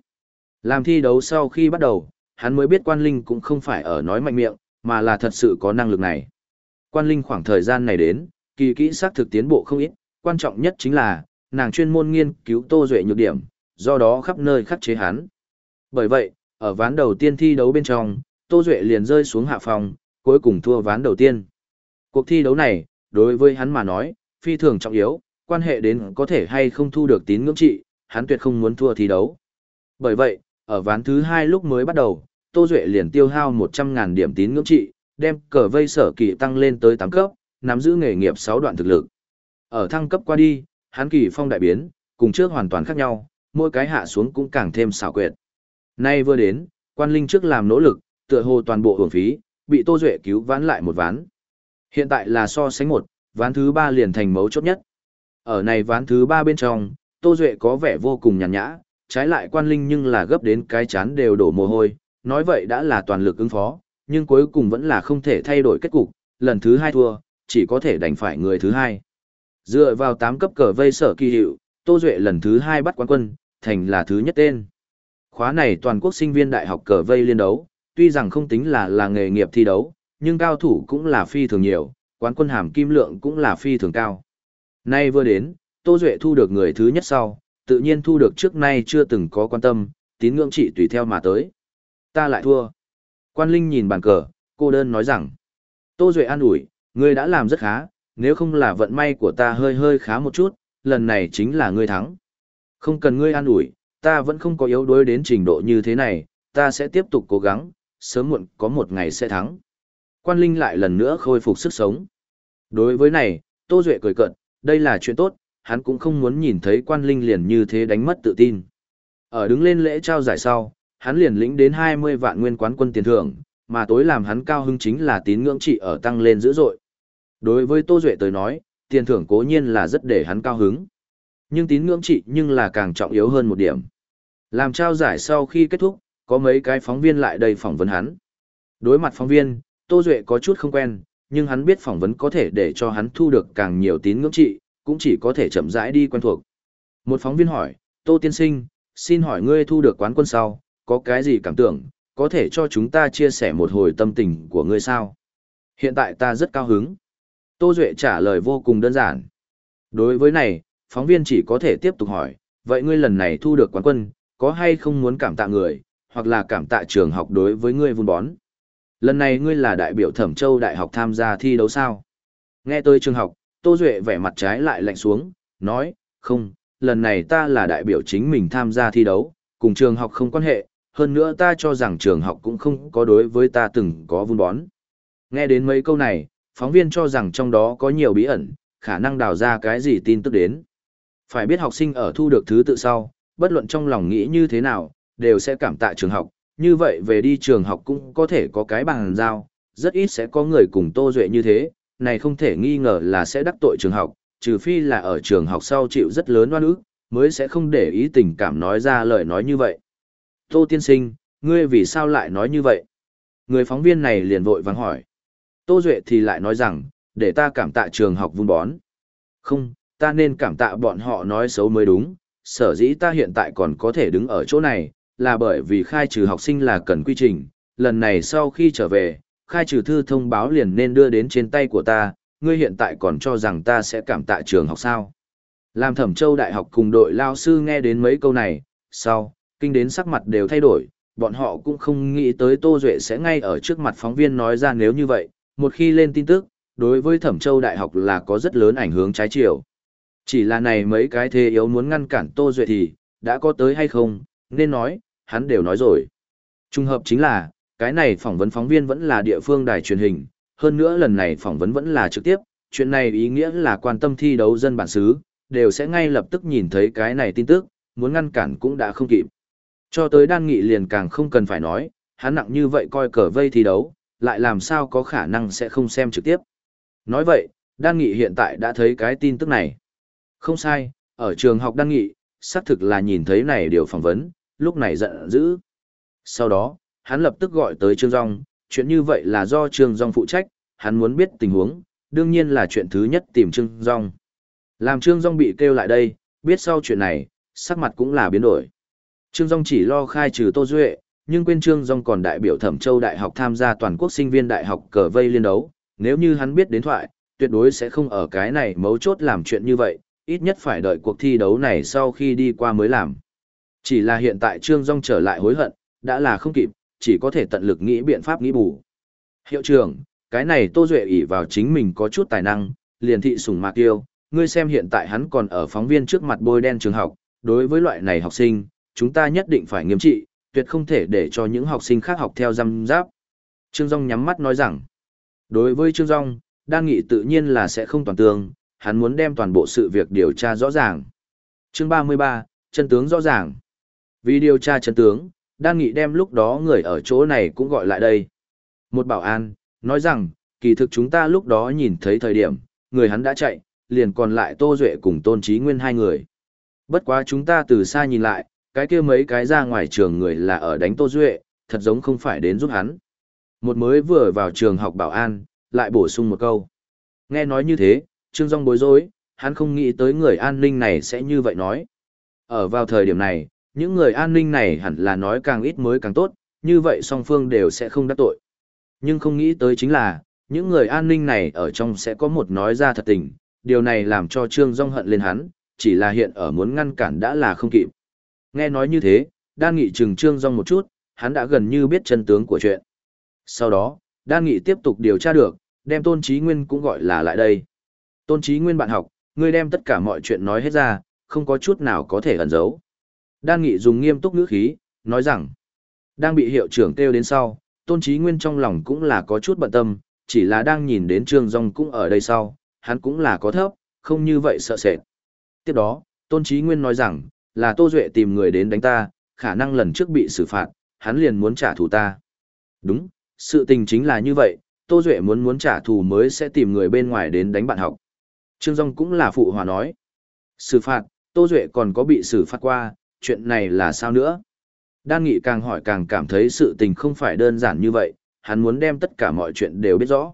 Làm thi đấu sau khi bắt đầu, hắn mới biết quan linh cũng không phải ở nói mạnh miệng, mà là thật sự có năng lực này. Quan linh khoảng thời gian này đến, kỳ kỹ xác thực tiến bộ không ít, quan trọng nhất chính là, nàng chuyên môn nghiên cứu Tô Duệ nhược điểm, do đó khắp nơi khắc chế hắn. Bởi vậy, ở ván đầu tiên thi đấu bên trong, Tô Duệ liền rơi xuống hạ phòng, cuối cùng thua ván đầu tiên. Cuộc thi đấu này, đối với hắn mà nói, phi thường trọng yếu, quan hệ đến có thể hay không thu được tín ngưỡng trị, hắn tuyệt không muốn thua thi đấu. Bởi vậy, ở ván thứ hai lúc mới bắt đầu, Tô Duệ liền tiêu hao 100.000 điểm tín ngưỡng trị, đem cờ vây sở kỳ tăng lên tới 8 cấp, nắm giữ nghề nghiệp 6 đoạn thực lực. Ở thăng cấp qua đi, hắn kỳ phong đại biến, cùng trước hoàn toàn khác nhau, mỗi cái hạ xuống cũng càng thêm xảo quyệt. Nay vừa đến, quan linh trước làm nỗ lực, tựa hồ toàn bộ hưởng phí, bị Tô Duệ cứu ván lại một ván. Hiện tại là so sánh một, ván thứ ba liền thành mấu chốt nhất. Ở này ván thứ ba bên trong, Tô Duệ có vẻ vô cùng nhàn nhã, trái lại quan linh nhưng là gấp đến cái chán đều đổ mồ hôi, nói vậy đã là toàn lực ứng phó, nhưng cuối cùng vẫn là không thể thay đổi kết cục, lần thứ hai thua, chỉ có thể đành phải người thứ hai. Dựa vào 8 cấp cờ vây sở kỳ hiệu, Tô Duệ lần thứ hai bắt quán quân, thành là thứ nhất tên. Khóa này toàn quốc sinh viên đại học cờ vây liên đấu, tuy rằng không tính là là nghề nghiệp thi đấu, nhưng cao thủ cũng là phi thường nhiều, quán quân hàm kim lượng cũng là phi thường cao. Nay vừa đến, Tô Duệ thu được người thứ nhất sau, tự nhiên thu được trước nay chưa từng có quan tâm, tín ngưỡng trị tùy theo mà tới. Ta lại thua. Quan Linh nhìn bàn cờ, cô đơn nói rằng, Tô Duệ an ủi, ngươi đã làm rất khá, nếu không là vận may của ta hơi hơi khá một chút, lần này chính là ngươi thắng. Không cần ngươi an ủi, ta vẫn không có yếu đuối đến trình độ như thế này, ta sẽ tiếp tục cố gắng, sớm muộn có một ngày sẽ thắng. Quan Linh lại lần nữa khôi phục sức sống. Đối với này, Tô Duệ cười cận, đây là chuyện tốt, hắn cũng không muốn nhìn thấy Quan Linh liền như thế đánh mất tự tin. Ở đứng lên lễ trao giải sau, hắn liền lĩnh đến 20 vạn nguyên quán quân tiền thưởng, mà tối làm hắn cao hứng chính là tín ngưỡng trị ở tăng lên dữ dội. Đối với Tô Duệ tới nói, tiền thưởng cố nhiên là rất để hắn cao hứng. Nhưng tín ngưỡng trị nhưng là càng trọng yếu hơn một điểm. Làm trao giải sau khi kết thúc, có mấy cái phóng viên lại đầy phỏng vấn hắn. Đối mặt phóng viên, Tô Duệ có chút không quen, nhưng hắn biết phỏng vấn có thể để cho hắn thu được càng nhiều tín ngưỡng trị, cũng chỉ có thể chậm rãi đi quen thuộc. Một phóng viên hỏi, Tô Tiên Sinh, xin hỏi ngươi thu được quán quân sau, có cái gì cảm tưởng, có thể cho chúng ta chia sẻ một hồi tâm tình của ngươi sao? Hiện tại ta rất cao hứng. Tô Duệ trả lời vô cùng đơn giản. Đối với này, phóng viên chỉ có thể tiếp tục hỏi, vậy ngươi lần này thu được quán quân, có hay không muốn cảm tạ người, hoặc là cảm tạ trường học đối với ngươi vun bón? Lần này ngươi là đại biểu Thẩm Châu Đại học tham gia thi đấu sao? Nghe tôi trường học, Tô Duệ vẻ mặt trái lại lạnh xuống, nói, không, lần này ta là đại biểu chính mình tham gia thi đấu, cùng trường học không quan hệ, hơn nữa ta cho rằng trường học cũng không có đối với ta từng có vun bón. Nghe đến mấy câu này, phóng viên cho rằng trong đó có nhiều bí ẩn, khả năng đào ra cái gì tin tức đến. Phải biết học sinh ở thu được thứ tự sau, bất luận trong lòng nghĩ như thế nào, đều sẽ cảm tạ trường học, như vậy về đi trường học cũng có thể có cái bằng giao, rất ít sẽ có người cùng Tô Duệ như thế, này không thể nghi ngờ là sẽ đắc tội trường học, trừ phi là ở trường học sau chịu rất lớn oan ức, mới sẽ không để ý tình cảm nói ra lời nói như vậy. Tô tiên sinh, ngươi vì sao lại nói như vậy? Người phóng viên này liền vội vàng hỏi. Tô Duệ thì lại nói rằng, để ta cảm tạ trường học vun bón. Không, ta nên cảm tạ bọn họ nói xấu mới đúng, sở dĩ ta hiện tại còn có thể đứng ở chỗ này, là bởi vì khai trừ học sinh là cần quy trình, lần này sau khi trở về, khai trừ thư thông báo liền nên đưa đến trên tay của ta, ngươi hiện tại còn cho rằng ta sẽ cảm tạ trường học sao. Làm thẩm châu đại học cùng đội lao sư nghe đến mấy câu này, sau, kinh đến sắc mặt đều thay đổi, bọn họ cũng không nghĩ tới Tô Duệ sẽ ngay ở trước mặt phóng viên nói ra nếu như vậy, một khi lên tin tức, đối với thẩm châu đại học là có rất lớn ảnh hưởng trái chiều. Chỉ là này mấy cái thế yếu muốn ngăn cản Tô Duệ thì, đã có tới hay không, nên nói, hắn đều nói rồi. Trung hợp chính là, cái này phỏng vấn phóng viên vẫn là địa phương đài truyền hình, hơn nữa lần này phỏng vấn vẫn là trực tiếp, chuyện này ý nghĩa là quan tâm thi đấu dân bản xứ, đều sẽ ngay lập tức nhìn thấy cái này tin tức, muốn ngăn cản cũng đã không kịp. Cho tới đan nghị liền càng không cần phải nói, hắn nặng như vậy coi cờ vây thi đấu, lại làm sao có khả năng sẽ không xem trực tiếp. Nói vậy, đan nghị hiện tại đã thấy cái tin tức này. Không sai, ở trường học đăng nghị, xác thực là nhìn thấy này điều phỏng vấn, lúc này giận dữ. Sau đó, hắn lập tức gọi tới Trương Dung, chuyện như vậy là do Trương Dung phụ trách, hắn muốn biết tình huống, đương nhiên là chuyện thứ nhất tìm Trương Dung. Làm Trương Dung bị kêu lại đây, biết sau chuyện này, sắc mặt cũng là biến đổi. Trương Dung chỉ lo khai trừ Tô Duệ, nhưng quên Trương Dung còn đại biểu Thẩm Châu Đại học tham gia toàn quốc sinh viên đại học cờ vây liên đấu, nếu như hắn biết đến thoại, tuyệt đối sẽ không ở cái này mấu chốt làm chuyện như vậy, ít nhất phải đợi cuộc thi đấu này sau khi đi qua mới làm. Chỉ là hiện tại Trương Dung trở lại hối hận, đã là không kịp, chỉ có thể tận lực nghĩ biện pháp nghĩ bù. Hiệu trưởng, cái này Tô Duệ ỷ vào chính mình có chút tài năng, liền thị sủng mạc yêu, ngươi xem hiện tại hắn còn ở phóng viên trước mặt bôi đen trường học, đối với loại này học sinh, chúng ta nhất định phải nghiêm trị, tuyệt không thể để cho những học sinh khác học theo răm giáp. Trương Dung nhắm mắt nói rằng, đối với Trương Dung, đan nghị tự nhiên là sẽ không toàn tương, hắn muốn đem toàn bộ sự việc điều tra rõ ràng. Chương 33, chân tướng rõ ràng. Vì điều tra chân tướng, đan nghị đem lúc đó người ở chỗ này cũng gọi lại đây. Một bảo an, nói rằng, kỳ thực chúng ta lúc đó nhìn thấy thời điểm, người hắn đã chạy, liền còn lại Tô Duệ cùng Tôn Trí Nguyên hai người. Bất quá chúng ta từ xa nhìn lại, cái kia mấy cái ra ngoài trường người là ở đánh Tô Duệ, thật giống không phải đến giúp hắn. Một mới vừa vào trường học bảo an, lại bổ sung một câu. Nghe nói như thế, Trương Dung bối rối, hắn không nghĩ tới người an ninh này sẽ như vậy nói. Ở vào thời điểm này, những người an ninh này hẳn là nói càng ít mới càng tốt, như vậy song phương đều sẽ không đắc tội. Nhưng không nghĩ tới chính là, những người an ninh này ở trong sẽ có một nói ra thật tình, điều này làm cho Trương Dung hận lên hắn, chỉ là hiện ở muốn ngăn cản đã là không kịp. Nghe nói như thế, đan nghị trừng Trương Dung một chút, hắn đã gần như biết chân tướng của chuyện. Sau đó, đan nghị tiếp tục điều tra được, đem Tôn Chí Nguyên cũng gọi là lại đây. Tôn Chí Nguyên bạn học, ngươi đem tất cả mọi chuyện nói hết ra, không có chút nào có thể ẩn giấu. Đan Nghị dùng nghiêm túc ngữ khí, nói rằng, đang bị hiệu trưởng kêu đến sau, Tôn Chí Nguyên trong lòng cũng là có chút bận tâm, chỉ là đang nhìn đến Trương Dung cũng ở đây sau, hắn cũng là có thấp, không như vậy sợ sệt. Tiếp đó, Tôn Chí Nguyên nói rằng, là Tô Duệ tìm người đến đánh ta, khả năng lần trước bị xử phạt, hắn liền muốn trả thù ta. Đúng, sự tình chính là như vậy, Tô Duệ muốn muốn trả thù mới sẽ tìm người bên ngoài đến đánh bạn học. Trương Dung cũng là phụ hòa nói. Xử phạt, Tô Duệ còn có bị xử phạt qua, chuyện này là sao nữa? Đan Nghị càng hỏi càng cảm thấy sự tình không phải đơn giản như vậy, hắn muốn đem tất cả mọi chuyện đều biết rõ.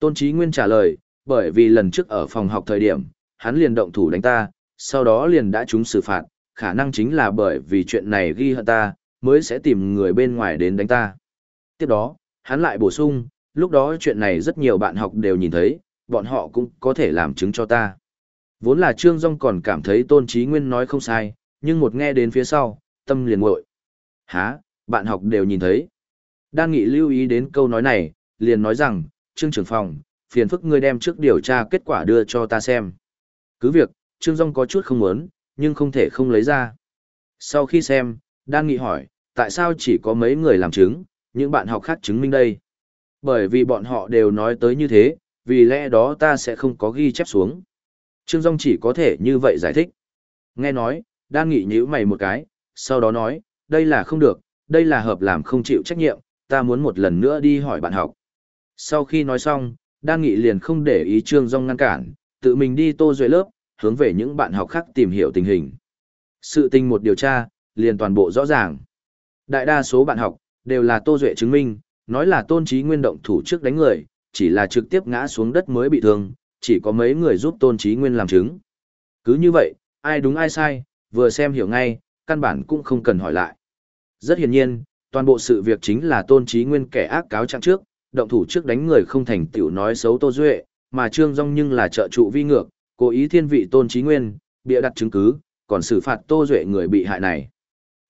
Tôn Chí Nguyên trả lời, bởi vì lần trước ở phòng học thời điểm, hắn liền động thủ đánh ta, sau đó liền đã trúng xử phạt, khả năng chính là bởi vì chuyện này ghi hận ta, mới sẽ tìm người bên ngoài đến đánh ta. Tiếp đó, hắn lại bổ sung, lúc đó chuyện này rất nhiều bạn học đều nhìn thấy, bọn họ cũng có thể làm chứng cho ta. Vốn là Trương Dung còn cảm thấy Tôn Chí Nguyên nói không sai, nhưng một nghe đến phía sau, tâm liền ngội. Hả, bạn học đều nhìn thấy. Đan Nghị lưu ý đến câu nói này, liền nói rằng, Trương trưởng phòng, phiền phức ngươi đem trước điều tra kết quả đưa cho ta xem. Cứ việc, Trương Dung có chút không muốn, nhưng không thể không lấy ra. Sau khi xem, Đan Nghị hỏi, tại sao chỉ có mấy người làm chứng, những bạn học khác chứng minh đây? Bởi vì bọn họ đều nói tới như thế, vì lẽ đó ta sẽ không có ghi chép xuống. Trương Dung chỉ có thể như vậy giải thích. Nghe nói, Đan Nghị nhíu mày một cái, sau đó nói, đây là không được, đây là hợp làm không chịu trách nhiệm, ta muốn một lần nữa đi hỏi bạn học. Sau khi nói xong, Đan Nghị liền không để ý Trương Dung ngăn cản, tự mình đi tô duệ lớp, hướng về những bạn học khác tìm hiểu tình hình. Sự tình một điều tra, liền toàn bộ rõ ràng. Đại đa số bạn học, đều là tô duệ chứng minh, nói là tôn trí nguyên động thủ trước đánh người, chỉ là trực tiếp ngã xuống đất mới bị thương, chỉ có mấy người giúp tôn trí nguyên làm chứng. Cứ như vậy, ai đúng ai sai, vừa xem hiểu ngay, căn bản cũng không cần hỏi lại. Rất hiển nhiên, toàn bộ sự việc chính là tôn trí nguyên kẻ ác cáo trạng trước, động thủ trước đánh người không thành tiểu nói xấu Tô Duệ, mà Trương Dung nhưng là trợ trụ vi ngược, cố ý thiên vị tôn trí nguyên, bịa đặt chứng cứ, còn xử phạt Tô Duệ người bị hại này.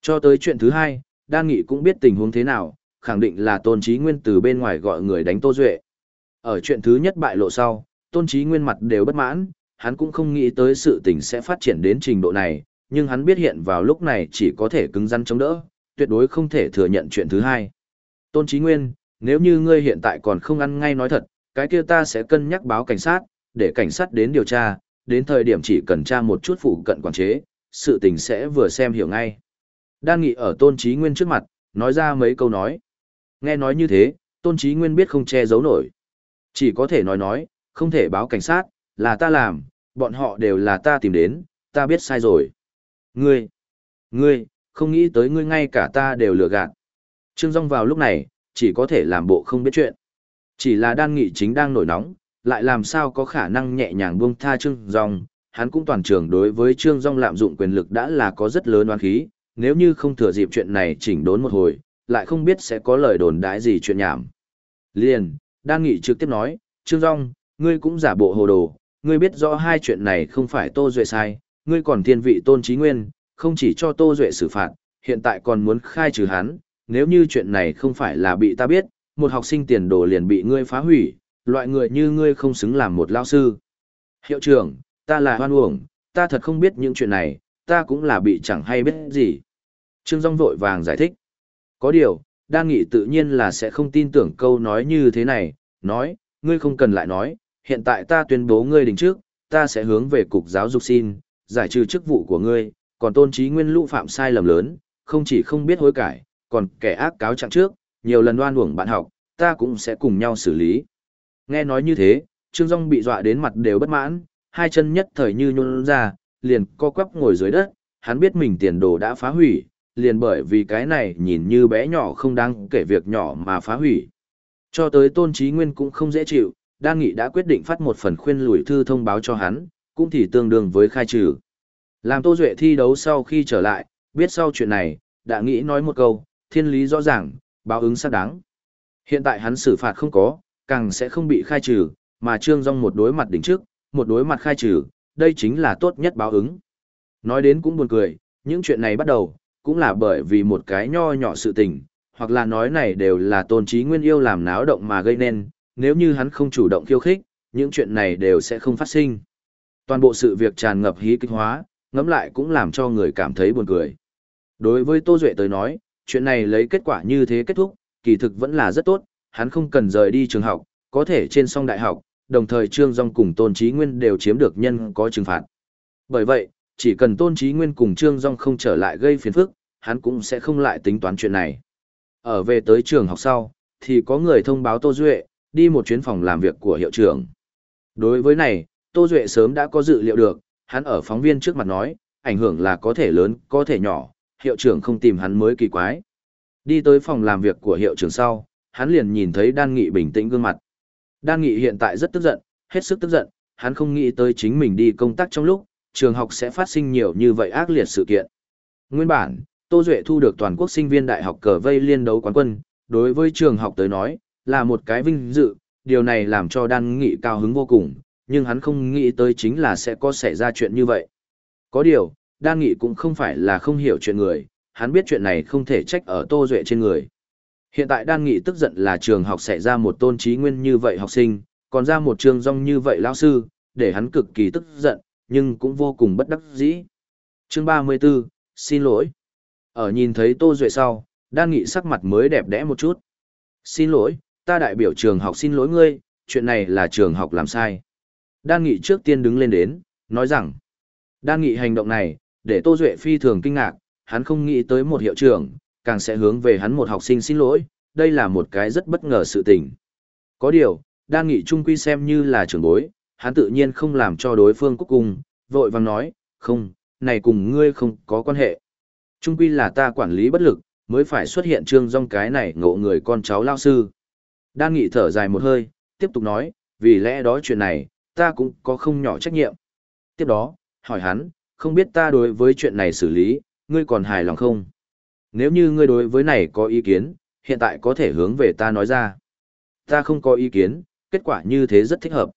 Cho tới chuyện thứ hai, Đan Nghị cũng biết tình huống thế nào, khẳng định là tôn trí nguyên từ bên ngoài gọi người đánh Tô Duệ. Ở chuyện thứ nhất bại lộ sau, tôn trí nguyên mặt đều bất mãn, hắn cũng không nghĩ tới sự tình sẽ phát triển đến trình độ này, nhưng hắn biết hiện vào lúc này chỉ có thể cứng rắn chống đỡ, tuyệt đối không thể thừa nhận chuyện thứ hai. Tôn trí nguyên, nếu như ngươi hiện tại còn không ăn ngay nói thật, cái kia ta sẽ cân nhắc báo cảnh sát, để cảnh sát đến điều tra, đến thời điểm chỉ cần tra một chút phụ cận quản chế, sự tình sẽ vừa xem hiểu ngay. Đan nghị ở tôn trí nguyên trước mặt, nói ra mấy câu nói. Nghe nói như thế, tôn trí nguyên biết không che giấu nổi. Chỉ có thể nói nói, không thể báo cảnh sát, là ta làm, bọn họ đều là ta tìm đến, ta biết sai rồi. Ngươi, ngươi, không nghĩ tới ngươi ngay cả ta đều lừa gạt. Trương Dung vào lúc này, chỉ có thể làm bộ không biết chuyện. Chỉ là đan nghị chính đang nổi nóng, lại làm sao có khả năng nhẹ nhàng buông tha Trương Dung, hắn cũng toàn trường đối với Trương Dung lạm dụng quyền lực đã là có rất lớn oán khí, nếu như không thừa dịp chuyện này chỉnh đốn một hồi, lại không biết sẽ có lời đồn đãi gì chuyện nhảm. Liền, đan nghị trực tiếp nói, Trương Dung, ngươi cũng giả bộ hồ đồ, ngươi biết rõ hai chuyện này không phải Tô Duệ sai, ngươi còn thiên vị tôn trí nguyên, không chỉ cho Tô Duệ xử phạt, hiện tại còn muốn khai trừ hắn, nếu như chuyện này không phải là bị ta biết, một học sinh tiền đồ liền bị ngươi phá hủy, loại người như ngươi không xứng làm một lao sư. Hiệu trưởng, ta là hoan uổng, ta thật không biết những chuyện này, ta cũng là bị chẳng hay biết gì. Trương Dung vội vàng giải thích. Có điều, đan nghị tự nhiên là sẽ không tin tưởng câu nói như thế này, nói, ngươi không cần lại nói, hiện tại ta tuyên bố ngươi đình trước, ta sẽ hướng về cục giáo dục xin, giải trừ chức vụ của ngươi, còn tôn trí nguyên lũ phạm sai lầm lớn, không chỉ không biết hối cải, còn kẻ ác cáo trạng trước, nhiều lần đoan uổng bạn học, ta cũng sẽ cùng nhau xử lý. Nghe nói như thế, Trương Dung bị dọa đến mặt đều bất mãn, hai chân nhất thời như nhún ra, liền co quắp ngồi dưới đất, hắn biết mình tiền đồ đã phá hủy, liền bởi vì cái này nhìn như bé nhỏ không đáng kể việc nhỏ mà phá hủy. Cho tới Tôn trí Nguyên cũng không dễ chịu, Đan Nghị đã quyết định phát một phần khuyên lùi thư thông báo cho hắn, cũng thì tương đương với khai trừ. Làm Tô Duệ thi đấu sau khi trở lại, biết sau chuyện này, đã nghĩ nói một câu, thiên lý rõ ràng, báo ứng xác đáng. Hiện tại hắn xử phạt không có, càng sẽ không bị khai trừ, mà Trương Dung một đối mặt đỉnh trước, một đối mặt khai trừ, đây chính là tốt nhất báo ứng. Nói đến cũng buồn cười, những chuyện này bắt đầu, cũng là bởi vì một cái nho nhỏ sự tình, hoặc là nói này đều là tôn trí nguyên yêu làm náo động mà gây nên, nếu như hắn không chủ động khiêu khích, những chuyện này đều sẽ không phát sinh. Toàn bộ sự việc tràn ngập hí kích hóa, ngẫm lại cũng làm cho người cảm thấy buồn cười. Đối với Tô Duệ tới nói, chuyện này lấy kết quả như thế kết thúc, kỳ thực vẫn là rất tốt, hắn không cần rời đi trường học, có thể trên song đại học, đồng thời Trương Dung cùng Tôn Chí Nguyên đều chiếm được nhân có trừng phạt. Bởi vậy, chỉ cần Tôn Chí Nguyên cùng Trương Dung không trở lại gây phiền phức, hắn cũng sẽ không lại tính toán chuyện này. Ở về tới trường học sau, thì có người thông báo Tô Duệ, đi một chuyến phòng làm việc của hiệu trưởng. Đối với này, Tô Duệ sớm đã có dự liệu được, hắn ở phóng viên trước mặt nói, ảnh hưởng là có thể lớn, có thể nhỏ, hiệu trưởng không tìm hắn mới kỳ quái. Đi tới phòng làm việc của hiệu trưởng sau, hắn liền nhìn thấy Đan Nghị bình tĩnh gương mặt. Đan Nghị hiện tại rất tức giận, hết sức tức giận, hắn không nghĩ tới chính mình đi công tác trong lúc, trường học sẽ phát sinh nhiều như vậy ác liệt sự kiện. Nguyên bản, Tô Duệ thu được toàn quốc sinh viên đại học cờ vây liên đấu quán quân, đối với trường học tới nói, là một cái vinh dự, điều này làm cho Đan Nghị cao hứng vô cùng, nhưng hắn không nghĩ tới chính là sẽ có xảy ra chuyện như vậy. Có điều, Đan Nghị cũng không phải là không hiểu chuyện người, hắn biết chuyện này không thể trách ở Tô Duệ trên người. Hiện tại Đan Nghị tức giận là trường học xảy ra một tôn trí nguyên như vậy học sinh, còn ra một trường rong như vậy lão sư, để hắn cực kỳ tức giận, nhưng cũng vô cùng bất đắc dĩ. Chương 34, xin lỗi. Ở nhìn thấy Tô Duệ sau, Đan Nghị sắc mặt mới đẹp đẽ một chút. Xin lỗi, ta đại biểu trường học xin lỗi ngươi, chuyện này là trường học làm sai. Đan Nghị trước tiên đứng lên đến, nói rằng, Đan Nghị hành động này, để Tô Duệ phi thường kinh ngạc, hắn không nghĩ tới một hiệu trưởng, càng sẽ hướng về hắn một học sinh xin lỗi, đây là một cái rất bất ngờ sự tình. Có điều, Đan Nghị Trung Quy xem như là trưởng bối, hắn tự nhiên không làm cho đối phương cúc cung, vội vàng nói, không, này cùng ngươi không có quan hệ. Trung Quy là ta quản lý bất lực, mới phải xuất hiện trương rong cái này ngộ người con cháu lao sư. Đan Nghị thở dài một hơi, tiếp tục nói, vì lẽ đó chuyện này, ta cũng có không nhỏ trách nhiệm. Tiếp đó, hỏi hắn, không biết ta đối với chuyện này xử lý, ngươi còn hài lòng không? Nếu như ngươi đối với này có ý kiến, hiện tại có thể hướng về ta nói ra. Ta không có ý kiến, kết quả như thế rất thích hợp.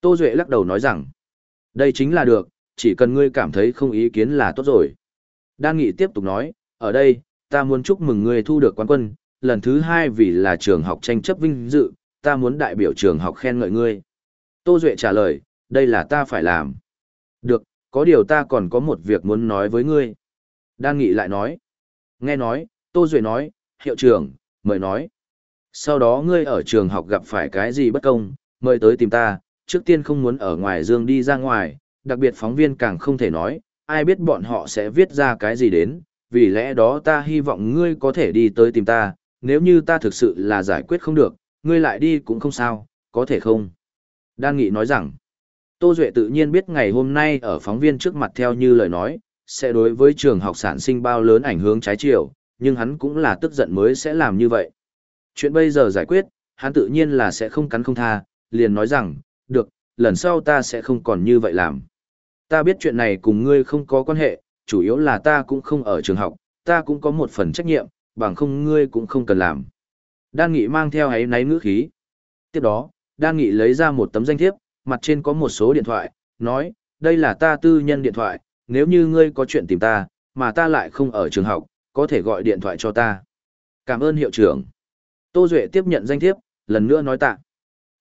Tô Duệ lắc đầu nói rằng, đây chính là được, chỉ cần ngươi cảm thấy không ý kiến là tốt rồi. Đan Nghị tiếp tục nói, ở đây, ta muốn chúc mừng ngươi thu được quán quân, lần thứ hai vì là trường học tranh chấp vinh dự, ta muốn đại biểu trường học khen ngợi ngươi. Tô Duệ trả lời, đây là ta phải làm. Được, có điều ta còn có một việc muốn nói với ngươi. Đan Nghị lại nói. Nghe nói, Tô Duệ nói, hiệu trưởng, mời nói. Sau đó ngươi ở trường học gặp phải cái gì bất công, mời tới tìm ta, trước tiên không muốn ở ngoài dương đi ra ngoài, đặc biệt phóng viên càng không thể nói, ai biết bọn họ sẽ viết ra cái gì đến, vì lẽ đó ta hy vọng ngươi có thể đi tới tìm ta, nếu như ta thực sự là giải quyết không được, ngươi lại đi cũng không sao, có thể không? Đan Nghị nói rằng, Tô Duệ tự nhiên biết ngày hôm nay ở phóng viên trước mặt theo như lời nói, sẽ đối với trường học sản sinh bao lớn ảnh hưởng trái chiều, nhưng hắn cũng là tức giận mới sẽ làm như vậy. Chuyện bây giờ giải quyết, hắn tự nhiên là sẽ không cắn không tha, liền nói rằng, được, lần sau ta sẽ không còn như vậy làm. Ta biết chuyện này cùng ngươi không có quan hệ, chủ yếu là ta cũng không ở trường học, ta cũng có một phần trách nhiệm, bằng không ngươi cũng không cần làm. Đan Nghị mang theo ấy náy ngữ khí. Tiếp đó, Đan Nghị lấy ra một tấm danh thiếp, mặt trên có một số điện thoại, nói, đây là ta tư nhân điện thoại, nếu như ngươi có chuyện tìm ta, mà ta lại không ở trường học, có thể gọi điện thoại cho ta. Cảm ơn hiệu trưởng. Tô Duệ tiếp nhận danh thiếp, lần nữa nói tạ.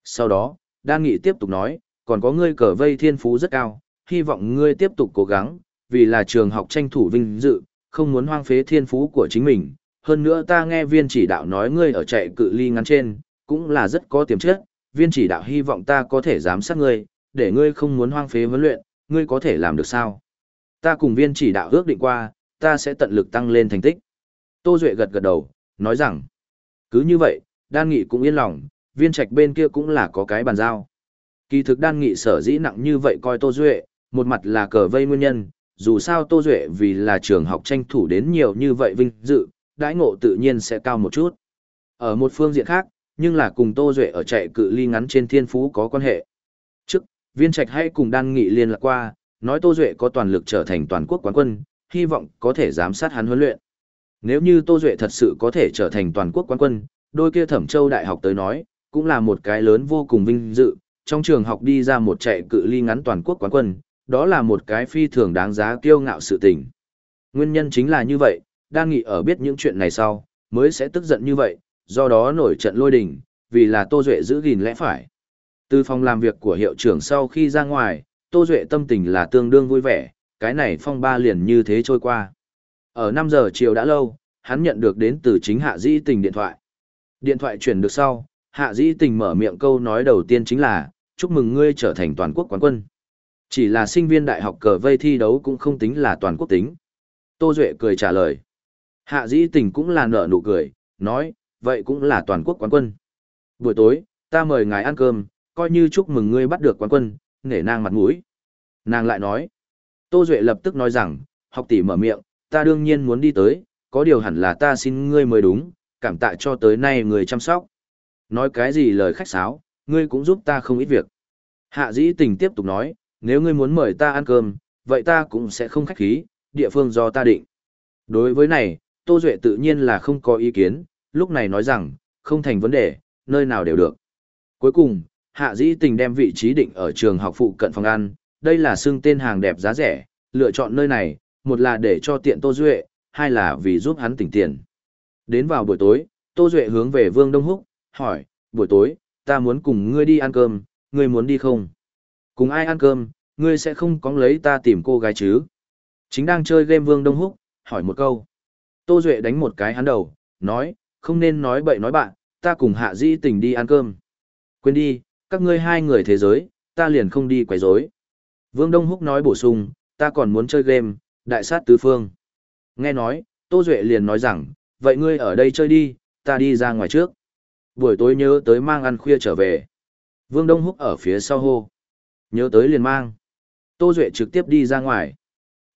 Sau đó, Đan Nghị tiếp tục nói, còn có ngươi cờ vây thiên phú rất cao, hy vọng ngươi tiếp tục cố gắng, vì là trường học tranh thủ vinh dự, không muốn hoang phế thiên phú của chính mình. Hơn nữa ta nghe viên chỉ đạo nói ngươi ở chạy cự ly ngắn trên, cũng là rất có tiềm chất, viên chỉ đạo hy vọng ta có thể giám sát ngươi, để ngươi không muốn hoang phế huấn luyện, ngươi có thể làm được sao? Ta cùng viên chỉ đạo ước định qua, ta sẽ tận lực tăng lên thành tích. Tô Duệ gật gật đầu, nói rằng, cứ như vậy, đan nghị cũng yên lòng, viên trạch bên kia cũng là có cái bàn giao. Kỳ thực đan nghị sở dĩ nặng như vậy coi Tô Duệ, một mặt là cờ vây nguyên nhân, dù sao Tô Duệ vì là trường học tranh thủ đến nhiều như vậy vinh dự, đãi ngộ tự nhiên sẽ cao một chút. Ở một phương diện khác, nhưng là cùng Tô Duệ ở chạy cự ly ngắn trên thiên phú có quan hệ. Trước, viên trạch hay cùng đan nghị liên lạc qua, nói Tô Duệ có toàn lực trở thành toàn quốc quán quân, hy vọng có thể giám sát hắn huấn luyện. Nếu như Tô Duệ thật sự có thể trở thành toàn quốc quán quân, đôi kia Thẩm Châu Đại học tới nói, cũng là một cái lớn vô cùng vinh dự, trong trường học đi ra một chạy cự ly ngắn toàn quốc quán quân, đó là một cái phi thường đáng giá kiêu ngạo sự tình. Nguyên nhân chính là như vậy, đang nghĩ ở biết những chuyện này sau, mới sẽ tức giận như vậy, do đó nổi trận lôi đình, vì là Tô Duệ giữ gìn lẽ phải. Từ phòng làm việc của hiệu trưởng sau khi ra ngoài, Tô Duệ tâm tình là tương đương vui vẻ, cái này phong ba liền như thế trôi qua. Ở 5 giờ chiều đã lâu, hắn nhận được đến từ chính Hạ Dĩ Tình điện thoại. Điện thoại chuyển được sau, Hạ Dĩ Tình mở miệng câu nói đầu tiên chính là, chúc mừng ngươi trở thành toàn quốc quán quân. Chỉ là sinh viên đại học cờ vây thi đấu cũng không tính là toàn quốc tính. Tô Duệ cười trả lời. Hạ Dĩ Tình cũng là nở nụ cười, nói, vậy cũng là toàn quốc quán quân. Buổi tối, ta mời ngài ăn cơm, coi như chúc mừng ngươi bắt được quán quân, nể nang mặt mũi. Nàng lại nói, Tô Duệ lập tức nói rằng, học tỷ mở miệng, ta đương nhiên muốn đi tới, có điều hẳn là ta xin ngươi mới đúng, cảm tạ cho tới nay người chăm sóc. Nói cái gì lời khách sáo, ngươi cũng giúp ta không ít việc. Hạ dĩ tình tiếp tục nói, nếu ngươi muốn mời ta ăn cơm, vậy ta cũng sẽ không khách khí, địa phương do ta định. Đối với này, Tô Duệ tự nhiên là không có ý kiến, lúc này nói rằng, không thành vấn đề, nơi nào đều được. Cuối cùng, Hạ Dĩ Tình đem vị trí định ở trường học phụ cận phòng ăn, đây là xưng tên hàng đẹp giá rẻ, lựa chọn nơi này, một là để cho tiện Tô Duệ, hai là vì giúp hắn tỉnh tiền. Đến vào buổi tối, Tô Duệ hướng về Vương Đông Húc, hỏi, buổi tối, ta muốn cùng ngươi đi ăn cơm, ngươi muốn đi không? Cùng ai ăn cơm, ngươi sẽ không có lấy ta tìm cô gái chứ? Chính đang chơi game Vương Đông Húc, hỏi một câu. Tô Duệ đánh một cái hắn đầu, nói, không nên nói bậy nói bạn, ta cùng hạ di tình đi ăn cơm. Quên đi, các ngươi hai người thế giới, ta liền không đi quấy rối. Vương Đông Húc nói bổ sung, ta còn muốn chơi game, đại sát tứ phương. Nghe nói, Tô Duệ liền nói rằng, vậy ngươi ở đây chơi đi, ta đi ra ngoài trước. Buổi tối nhớ tới mang ăn khuya trở về. Vương Đông Húc ở phía sau hô. Nhớ tới liền mang. Tô Duệ trực tiếp đi ra ngoài.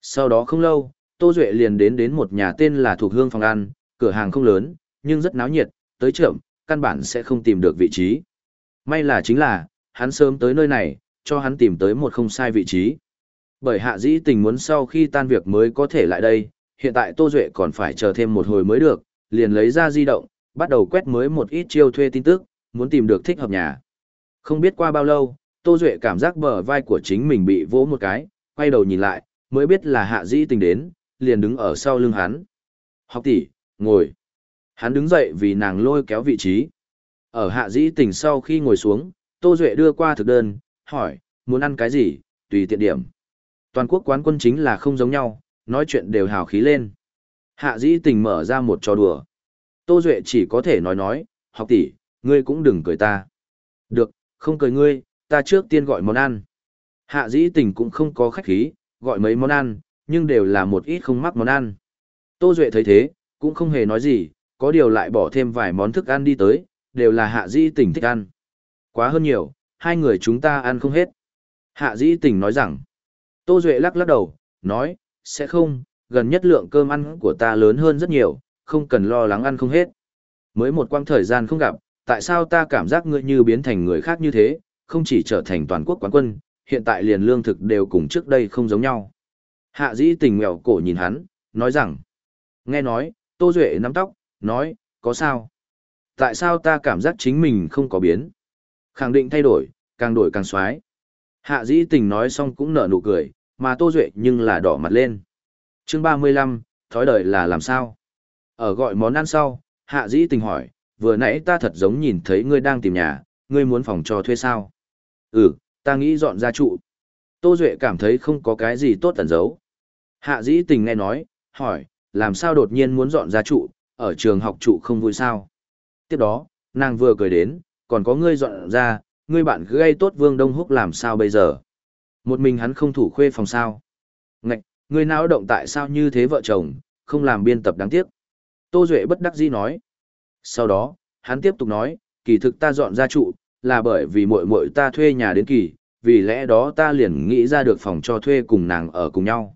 Sau đó không lâu, Tô Duệ liền đến đến một nhà tên là Thuộc Hương Phòng Ăn, cửa hàng không lớn, nhưng rất náo nhiệt, tới trưởng, căn bản sẽ không tìm được vị trí. May là chính là, hắn sớm tới nơi này, cho hắn tìm tới một không sai vị trí. Bởi hạ dĩ tình muốn sau khi tan việc mới có thể lại đây, hiện tại Tô Duệ còn phải chờ thêm một hồi mới được, liền lấy ra di động, bắt đầu quét mới một ít chiêu thuê tin tức, muốn tìm được thích hợp nhà. Không biết qua bao lâu, Tô Duệ cảm giác bờ vai của chính mình bị vỗ một cái, quay đầu nhìn lại, mới biết là hạ dĩ tình đến, liền đứng ở sau lưng hắn. Học tỷ, ngồi. Hắn đứng dậy vì nàng lôi kéo vị trí. Ở hạ dĩ tình sau khi ngồi xuống, Tô Duệ đưa qua thực đơn, hỏi, muốn ăn cái gì, tùy tiện điểm. Toàn quốc quán quân chính là không giống nhau, nói chuyện đều hào khí lên. Hạ dĩ tình mở ra một trò đùa. Tô Duệ chỉ có thể nói nói, học tỷ, ngươi cũng đừng cười ta. Được, không cười ngươi, ta trước tiên gọi món ăn. Hạ dĩ tình cũng không có khách khí, gọi mấy món ăn, nhưng đều là một ít không mắc món ăn. Tô Duệ thấy thế, cũng không hề nói gì, có điều lại bỏ thêm vài món thức ăn đi tới, đều là hạ dĩ tình thích ăn. Quá hơn nhiều, hai người chúng ta ăn không hết. Hạ dĩ tình nói rằng, Tô Duệ lắc lắc đầu, nói, sẽ không, gần nhất lượng cơm ăn của ta lớn hơn rất nhiều, không cần lo lắng ăn không hết. Mới một quãng thời gian không gặp, tại sao ta cảm giác ngươi như biến thành người khác như thế, không chỉ trở thành toàn quốc quán quân, hiện tại liền lương thực đều cùng trước đây không giống nhau. Hạ dĩ tình mèo cổ nhìn hắn, nói rằng, nghe nói, Tô Duệ nắm tóc, nói, có sao? Tại sao ta cảm giác chính mình không có biến? Khẳng định thay đổi, càng đổi càng xoái. Hạ dĩ tình nói xong cũng nở nụ cười, mà Tô Duệ nhưng là đỏ mặt lên. chương 35, thói đời là làm sao? Ở gọi món ăn sau, hạ dĩ tình hỏi, vừa nãy ta thật giống nhìn thấy ngươi đang tìm nhà, ngươi muốn phòng cho thuê sao? Ừ, ta nghĩ dọn ra trụ. Tô Duệ cảm thấy không có cái gì tốt tẩn giấu. Hạ dĩ tình nghe nói, hỏi, làm sao đột nhiên muốn dọn ra trụ, ở trường học trụ không vui sao? Tiếp đó, nàng vừa cười đến, còn có ngươi dọn ra, ngươi bạn gây tốt Vương Đông Húc làm sao bây giờ? Một mình hắn không thủ khuê phòng sao? Ngạch, ngươi não động tại sao như thế vợ chồng, không làm biên tập đáng tiếc. Tô Duệ bất đắc dĩ nói. Sau đó, hắn tiếp tục nói, kỳ thực ta dọn ra trụ, là bởi vì muội muội ta thuê nhà đến kỳ, vì lẽ đó ta liền nghĩ ra được phòng cho thuê cùng nàng ở cùng nhau.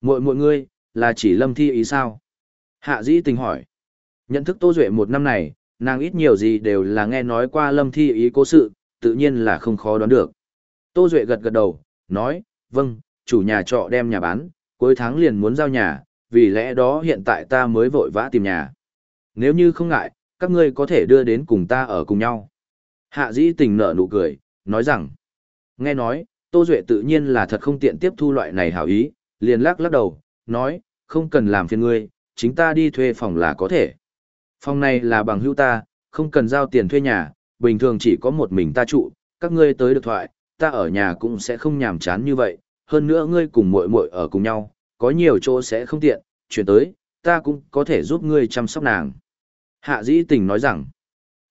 Muội muội ngươi, là chỉ lâm thi ý sao? Hạ dĩ tình hỏi. Nhận thức Tô Duệ một năm này, nàng ít nhiều gì đều là nghe nói qua lâm thi ý cố sự, tự nhiên là không khó đoán được. Tô Duệ gật gật đầu, nói, vâng, chủ nhà trọ đem nhà bán, cuối tháng liền muốn giao nhà, vì lẽ đó hiện tại ta mới vội vã tìm nhà. Nếu như không ngại, các ngươi có thể đưa đến cùng ta ở cùng nhau. Hạ dĩ tình nở nụ cười, nói rằng, nghe nói, Tô Duệ tự nhiên là thật không tiện tiếp thu loại này hảo ý, liền lắc lắc đầu, nói, không cần làm phiền ngươi, chính ta đi thuê phòng là có thể. Phòng này là bằng hữu ta, không cần giao tiền thuê nhà, bình thường chỉ có một mình ta trụ, các ngươi tới được thoại, ta ở nhà cũng sẽ không nhàm chán như vậy, hơn nữa ngươi cùng muội muội ở cùng nhau, có nhiều chỗ sẽ không tiện, chuyển tới, ta cũng có thể giúp ngươi chăm sóc nàng. Hạ dĩ tình nói rằng,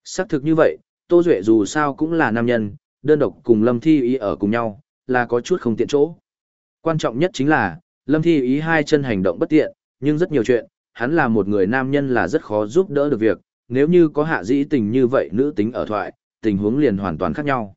xác thực như vậy, Tô Duệ dù sao cũng là nam nhân, đơn độc cùng Lâm Thi Ý ở cùng nhau, là có chút không tiện chỗ. Quan trọng nhất chính là, Lâm Thi Ý hai chân hành động bất tiện, nhưng rất nhiều chuyện, hắn là một người nam nhân là rất khó giúp đỡ được việc, nếu như có hạ dĩ tình như vậy nữ tính ở thoại, tình huống liền hoàn toàn khác nhau.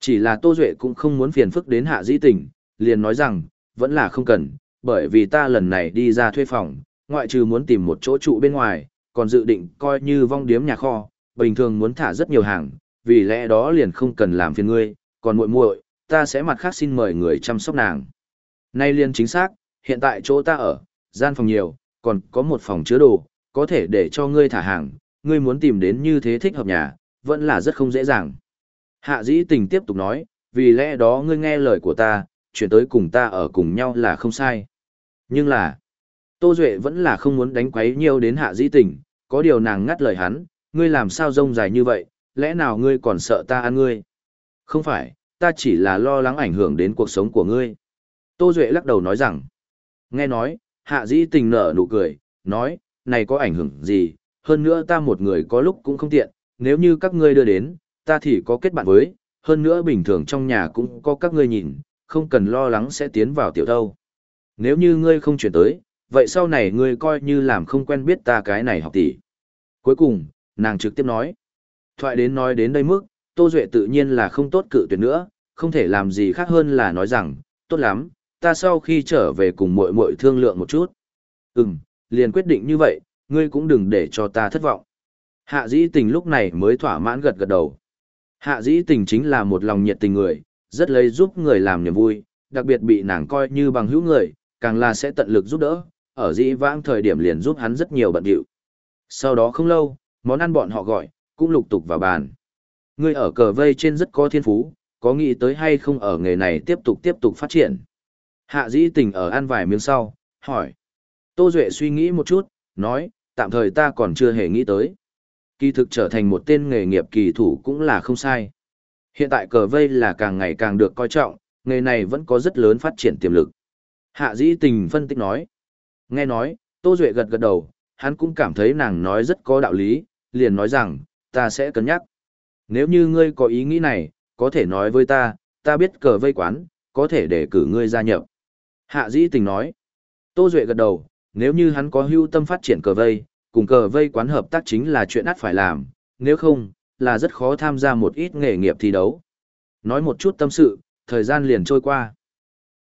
Chỉ là Tô Duệ cũng không muốn phiền phức đến hạ dĩ tình, liền nói rằng, vẫn là không cần, bởi vì ta lần này đi ra thuê phòng, ngoại trừ muốn tìm một chỗ trụ bên ngoài, còn dự định coi như vong điếm nhà kho, bình thường muốn thả rất nhiều hàng, vì lẽ đó liền không cần làm phiền ngươi, còn muội muội, ta sẽ mặt khác xin mời người chăm sóc nàng. Nay liền chính xác, hiện tại chỗ ta ở, gian phòng nhiều, còn có một phòng chứa đồ, có thể để cho ngươi thả hàng, ngươi muốn tìm đến như thế thích hợp nhà, vẫn là rất không dễ dàng. Hạ dĩ tình tiếp tục nói, vì lẽ đó ngươi nghe lời của ta, chuyển tới cùng ta ở cùng nhau là không sai. Nhưng là, Tô Duệ vẫn là không muốn đánh quấy nhiều đến hạ dĩ tình, có điều nàng ngắt lời hắn, ngươi làm sao rông dài như vậy, lẽ nào ngươi còn sợ ta ăn ngươi? Không phải, ta chỉ là lo lắng ảnh hưởng đến cuộc sống của ngươi. Tô Duệ lắc đầu nói rằng, nghe nói, hạ dĩ tình nở nụ cười, nói, này có ảnh hưởng gì, hơn nữa ta một người có lúc cũng không tiện, nếu như các ngươi đưa đến, ta thì có kết bạn với, hơn nữa bình thường trong nhà cũng có các ngươi nhìn, không cần lo lắng sẽ tiến vào tiểu thâu. Nếu như ngươi không chuyển tới, vậy sau này ngươi coi như làm không quen biết ta cái này học tỷ. Cuối cùng, nàng trực tiếp nói. Thoại đến nói đến đây mức, Tô Duệ tự nhiên là không tốt cự tuyệt nữa, không thể làm gì khác hơn là nói rằng, tốt lắm, ta sau khi trở về cùng muội muội thương lượng một chút. Ừm, liền quyết định như vậy, ngươi cũng đừng để cho ta thất vọng. Hạ dĩ tình lúc này mới thỏa mãn gật gật đầu. Hạ dĩ tình chính là một lòng nhiệt tình người, rất lấy giúp người làm niềm vui, đặc biệt bị nàng coi như bằng hữu người, càng là sẽ tận lực giúp đỡ, ở dĩ vãng thời điểm liền giúp hắn rất nhiều bận điệu. Sau đó không lâu, món ăn bọn họ gọi, cũng lục tục vào bàn. Ngươi ở cờ vây trên rất có thiên phú, có nghĩ tới hay không ở nghề này tiếp tục tiếp tục phát triển. Hạ dĩ tình ở ăn vài miếng sau, hỏi. Tô Duệ suy nghĩ một chút, nói, tạm thời ta còn chưa hề nghĩ tới. Kỳ thực trở thành một tên nghề nghiệp kỳ thủ cũng là không sai. Hiện tại cờ vây là càng ngày càng được coi trọng, nghề này vẫn có rất lớn phát triển tiềm lực. Hạ dĩ tình phân tích nói. Nghe nói, Tô Duệ gật gật đầu, hắn cũng cảm thấy nàng nói rất có đạo lý, liền nói rằng, ta sẽ cân nhắc. Nếu như ngươi có ý nghĩ này, có thể nói với ta, ta biết cờ vây quán, có thể để cử ngươi gia nhập. Hạ dĩ tình nói. Tô Duệ gật đầu, nếu như hắn có hưu tâm phát triển cờ vây, cùng cờ vây quán hợp tác chính là chuyện ắt phải làm, nếu không, là rất khó tham gia một ít nghề nghiệp thi đấu. Nói một chút tâm sự, thời gian liền trôi qua.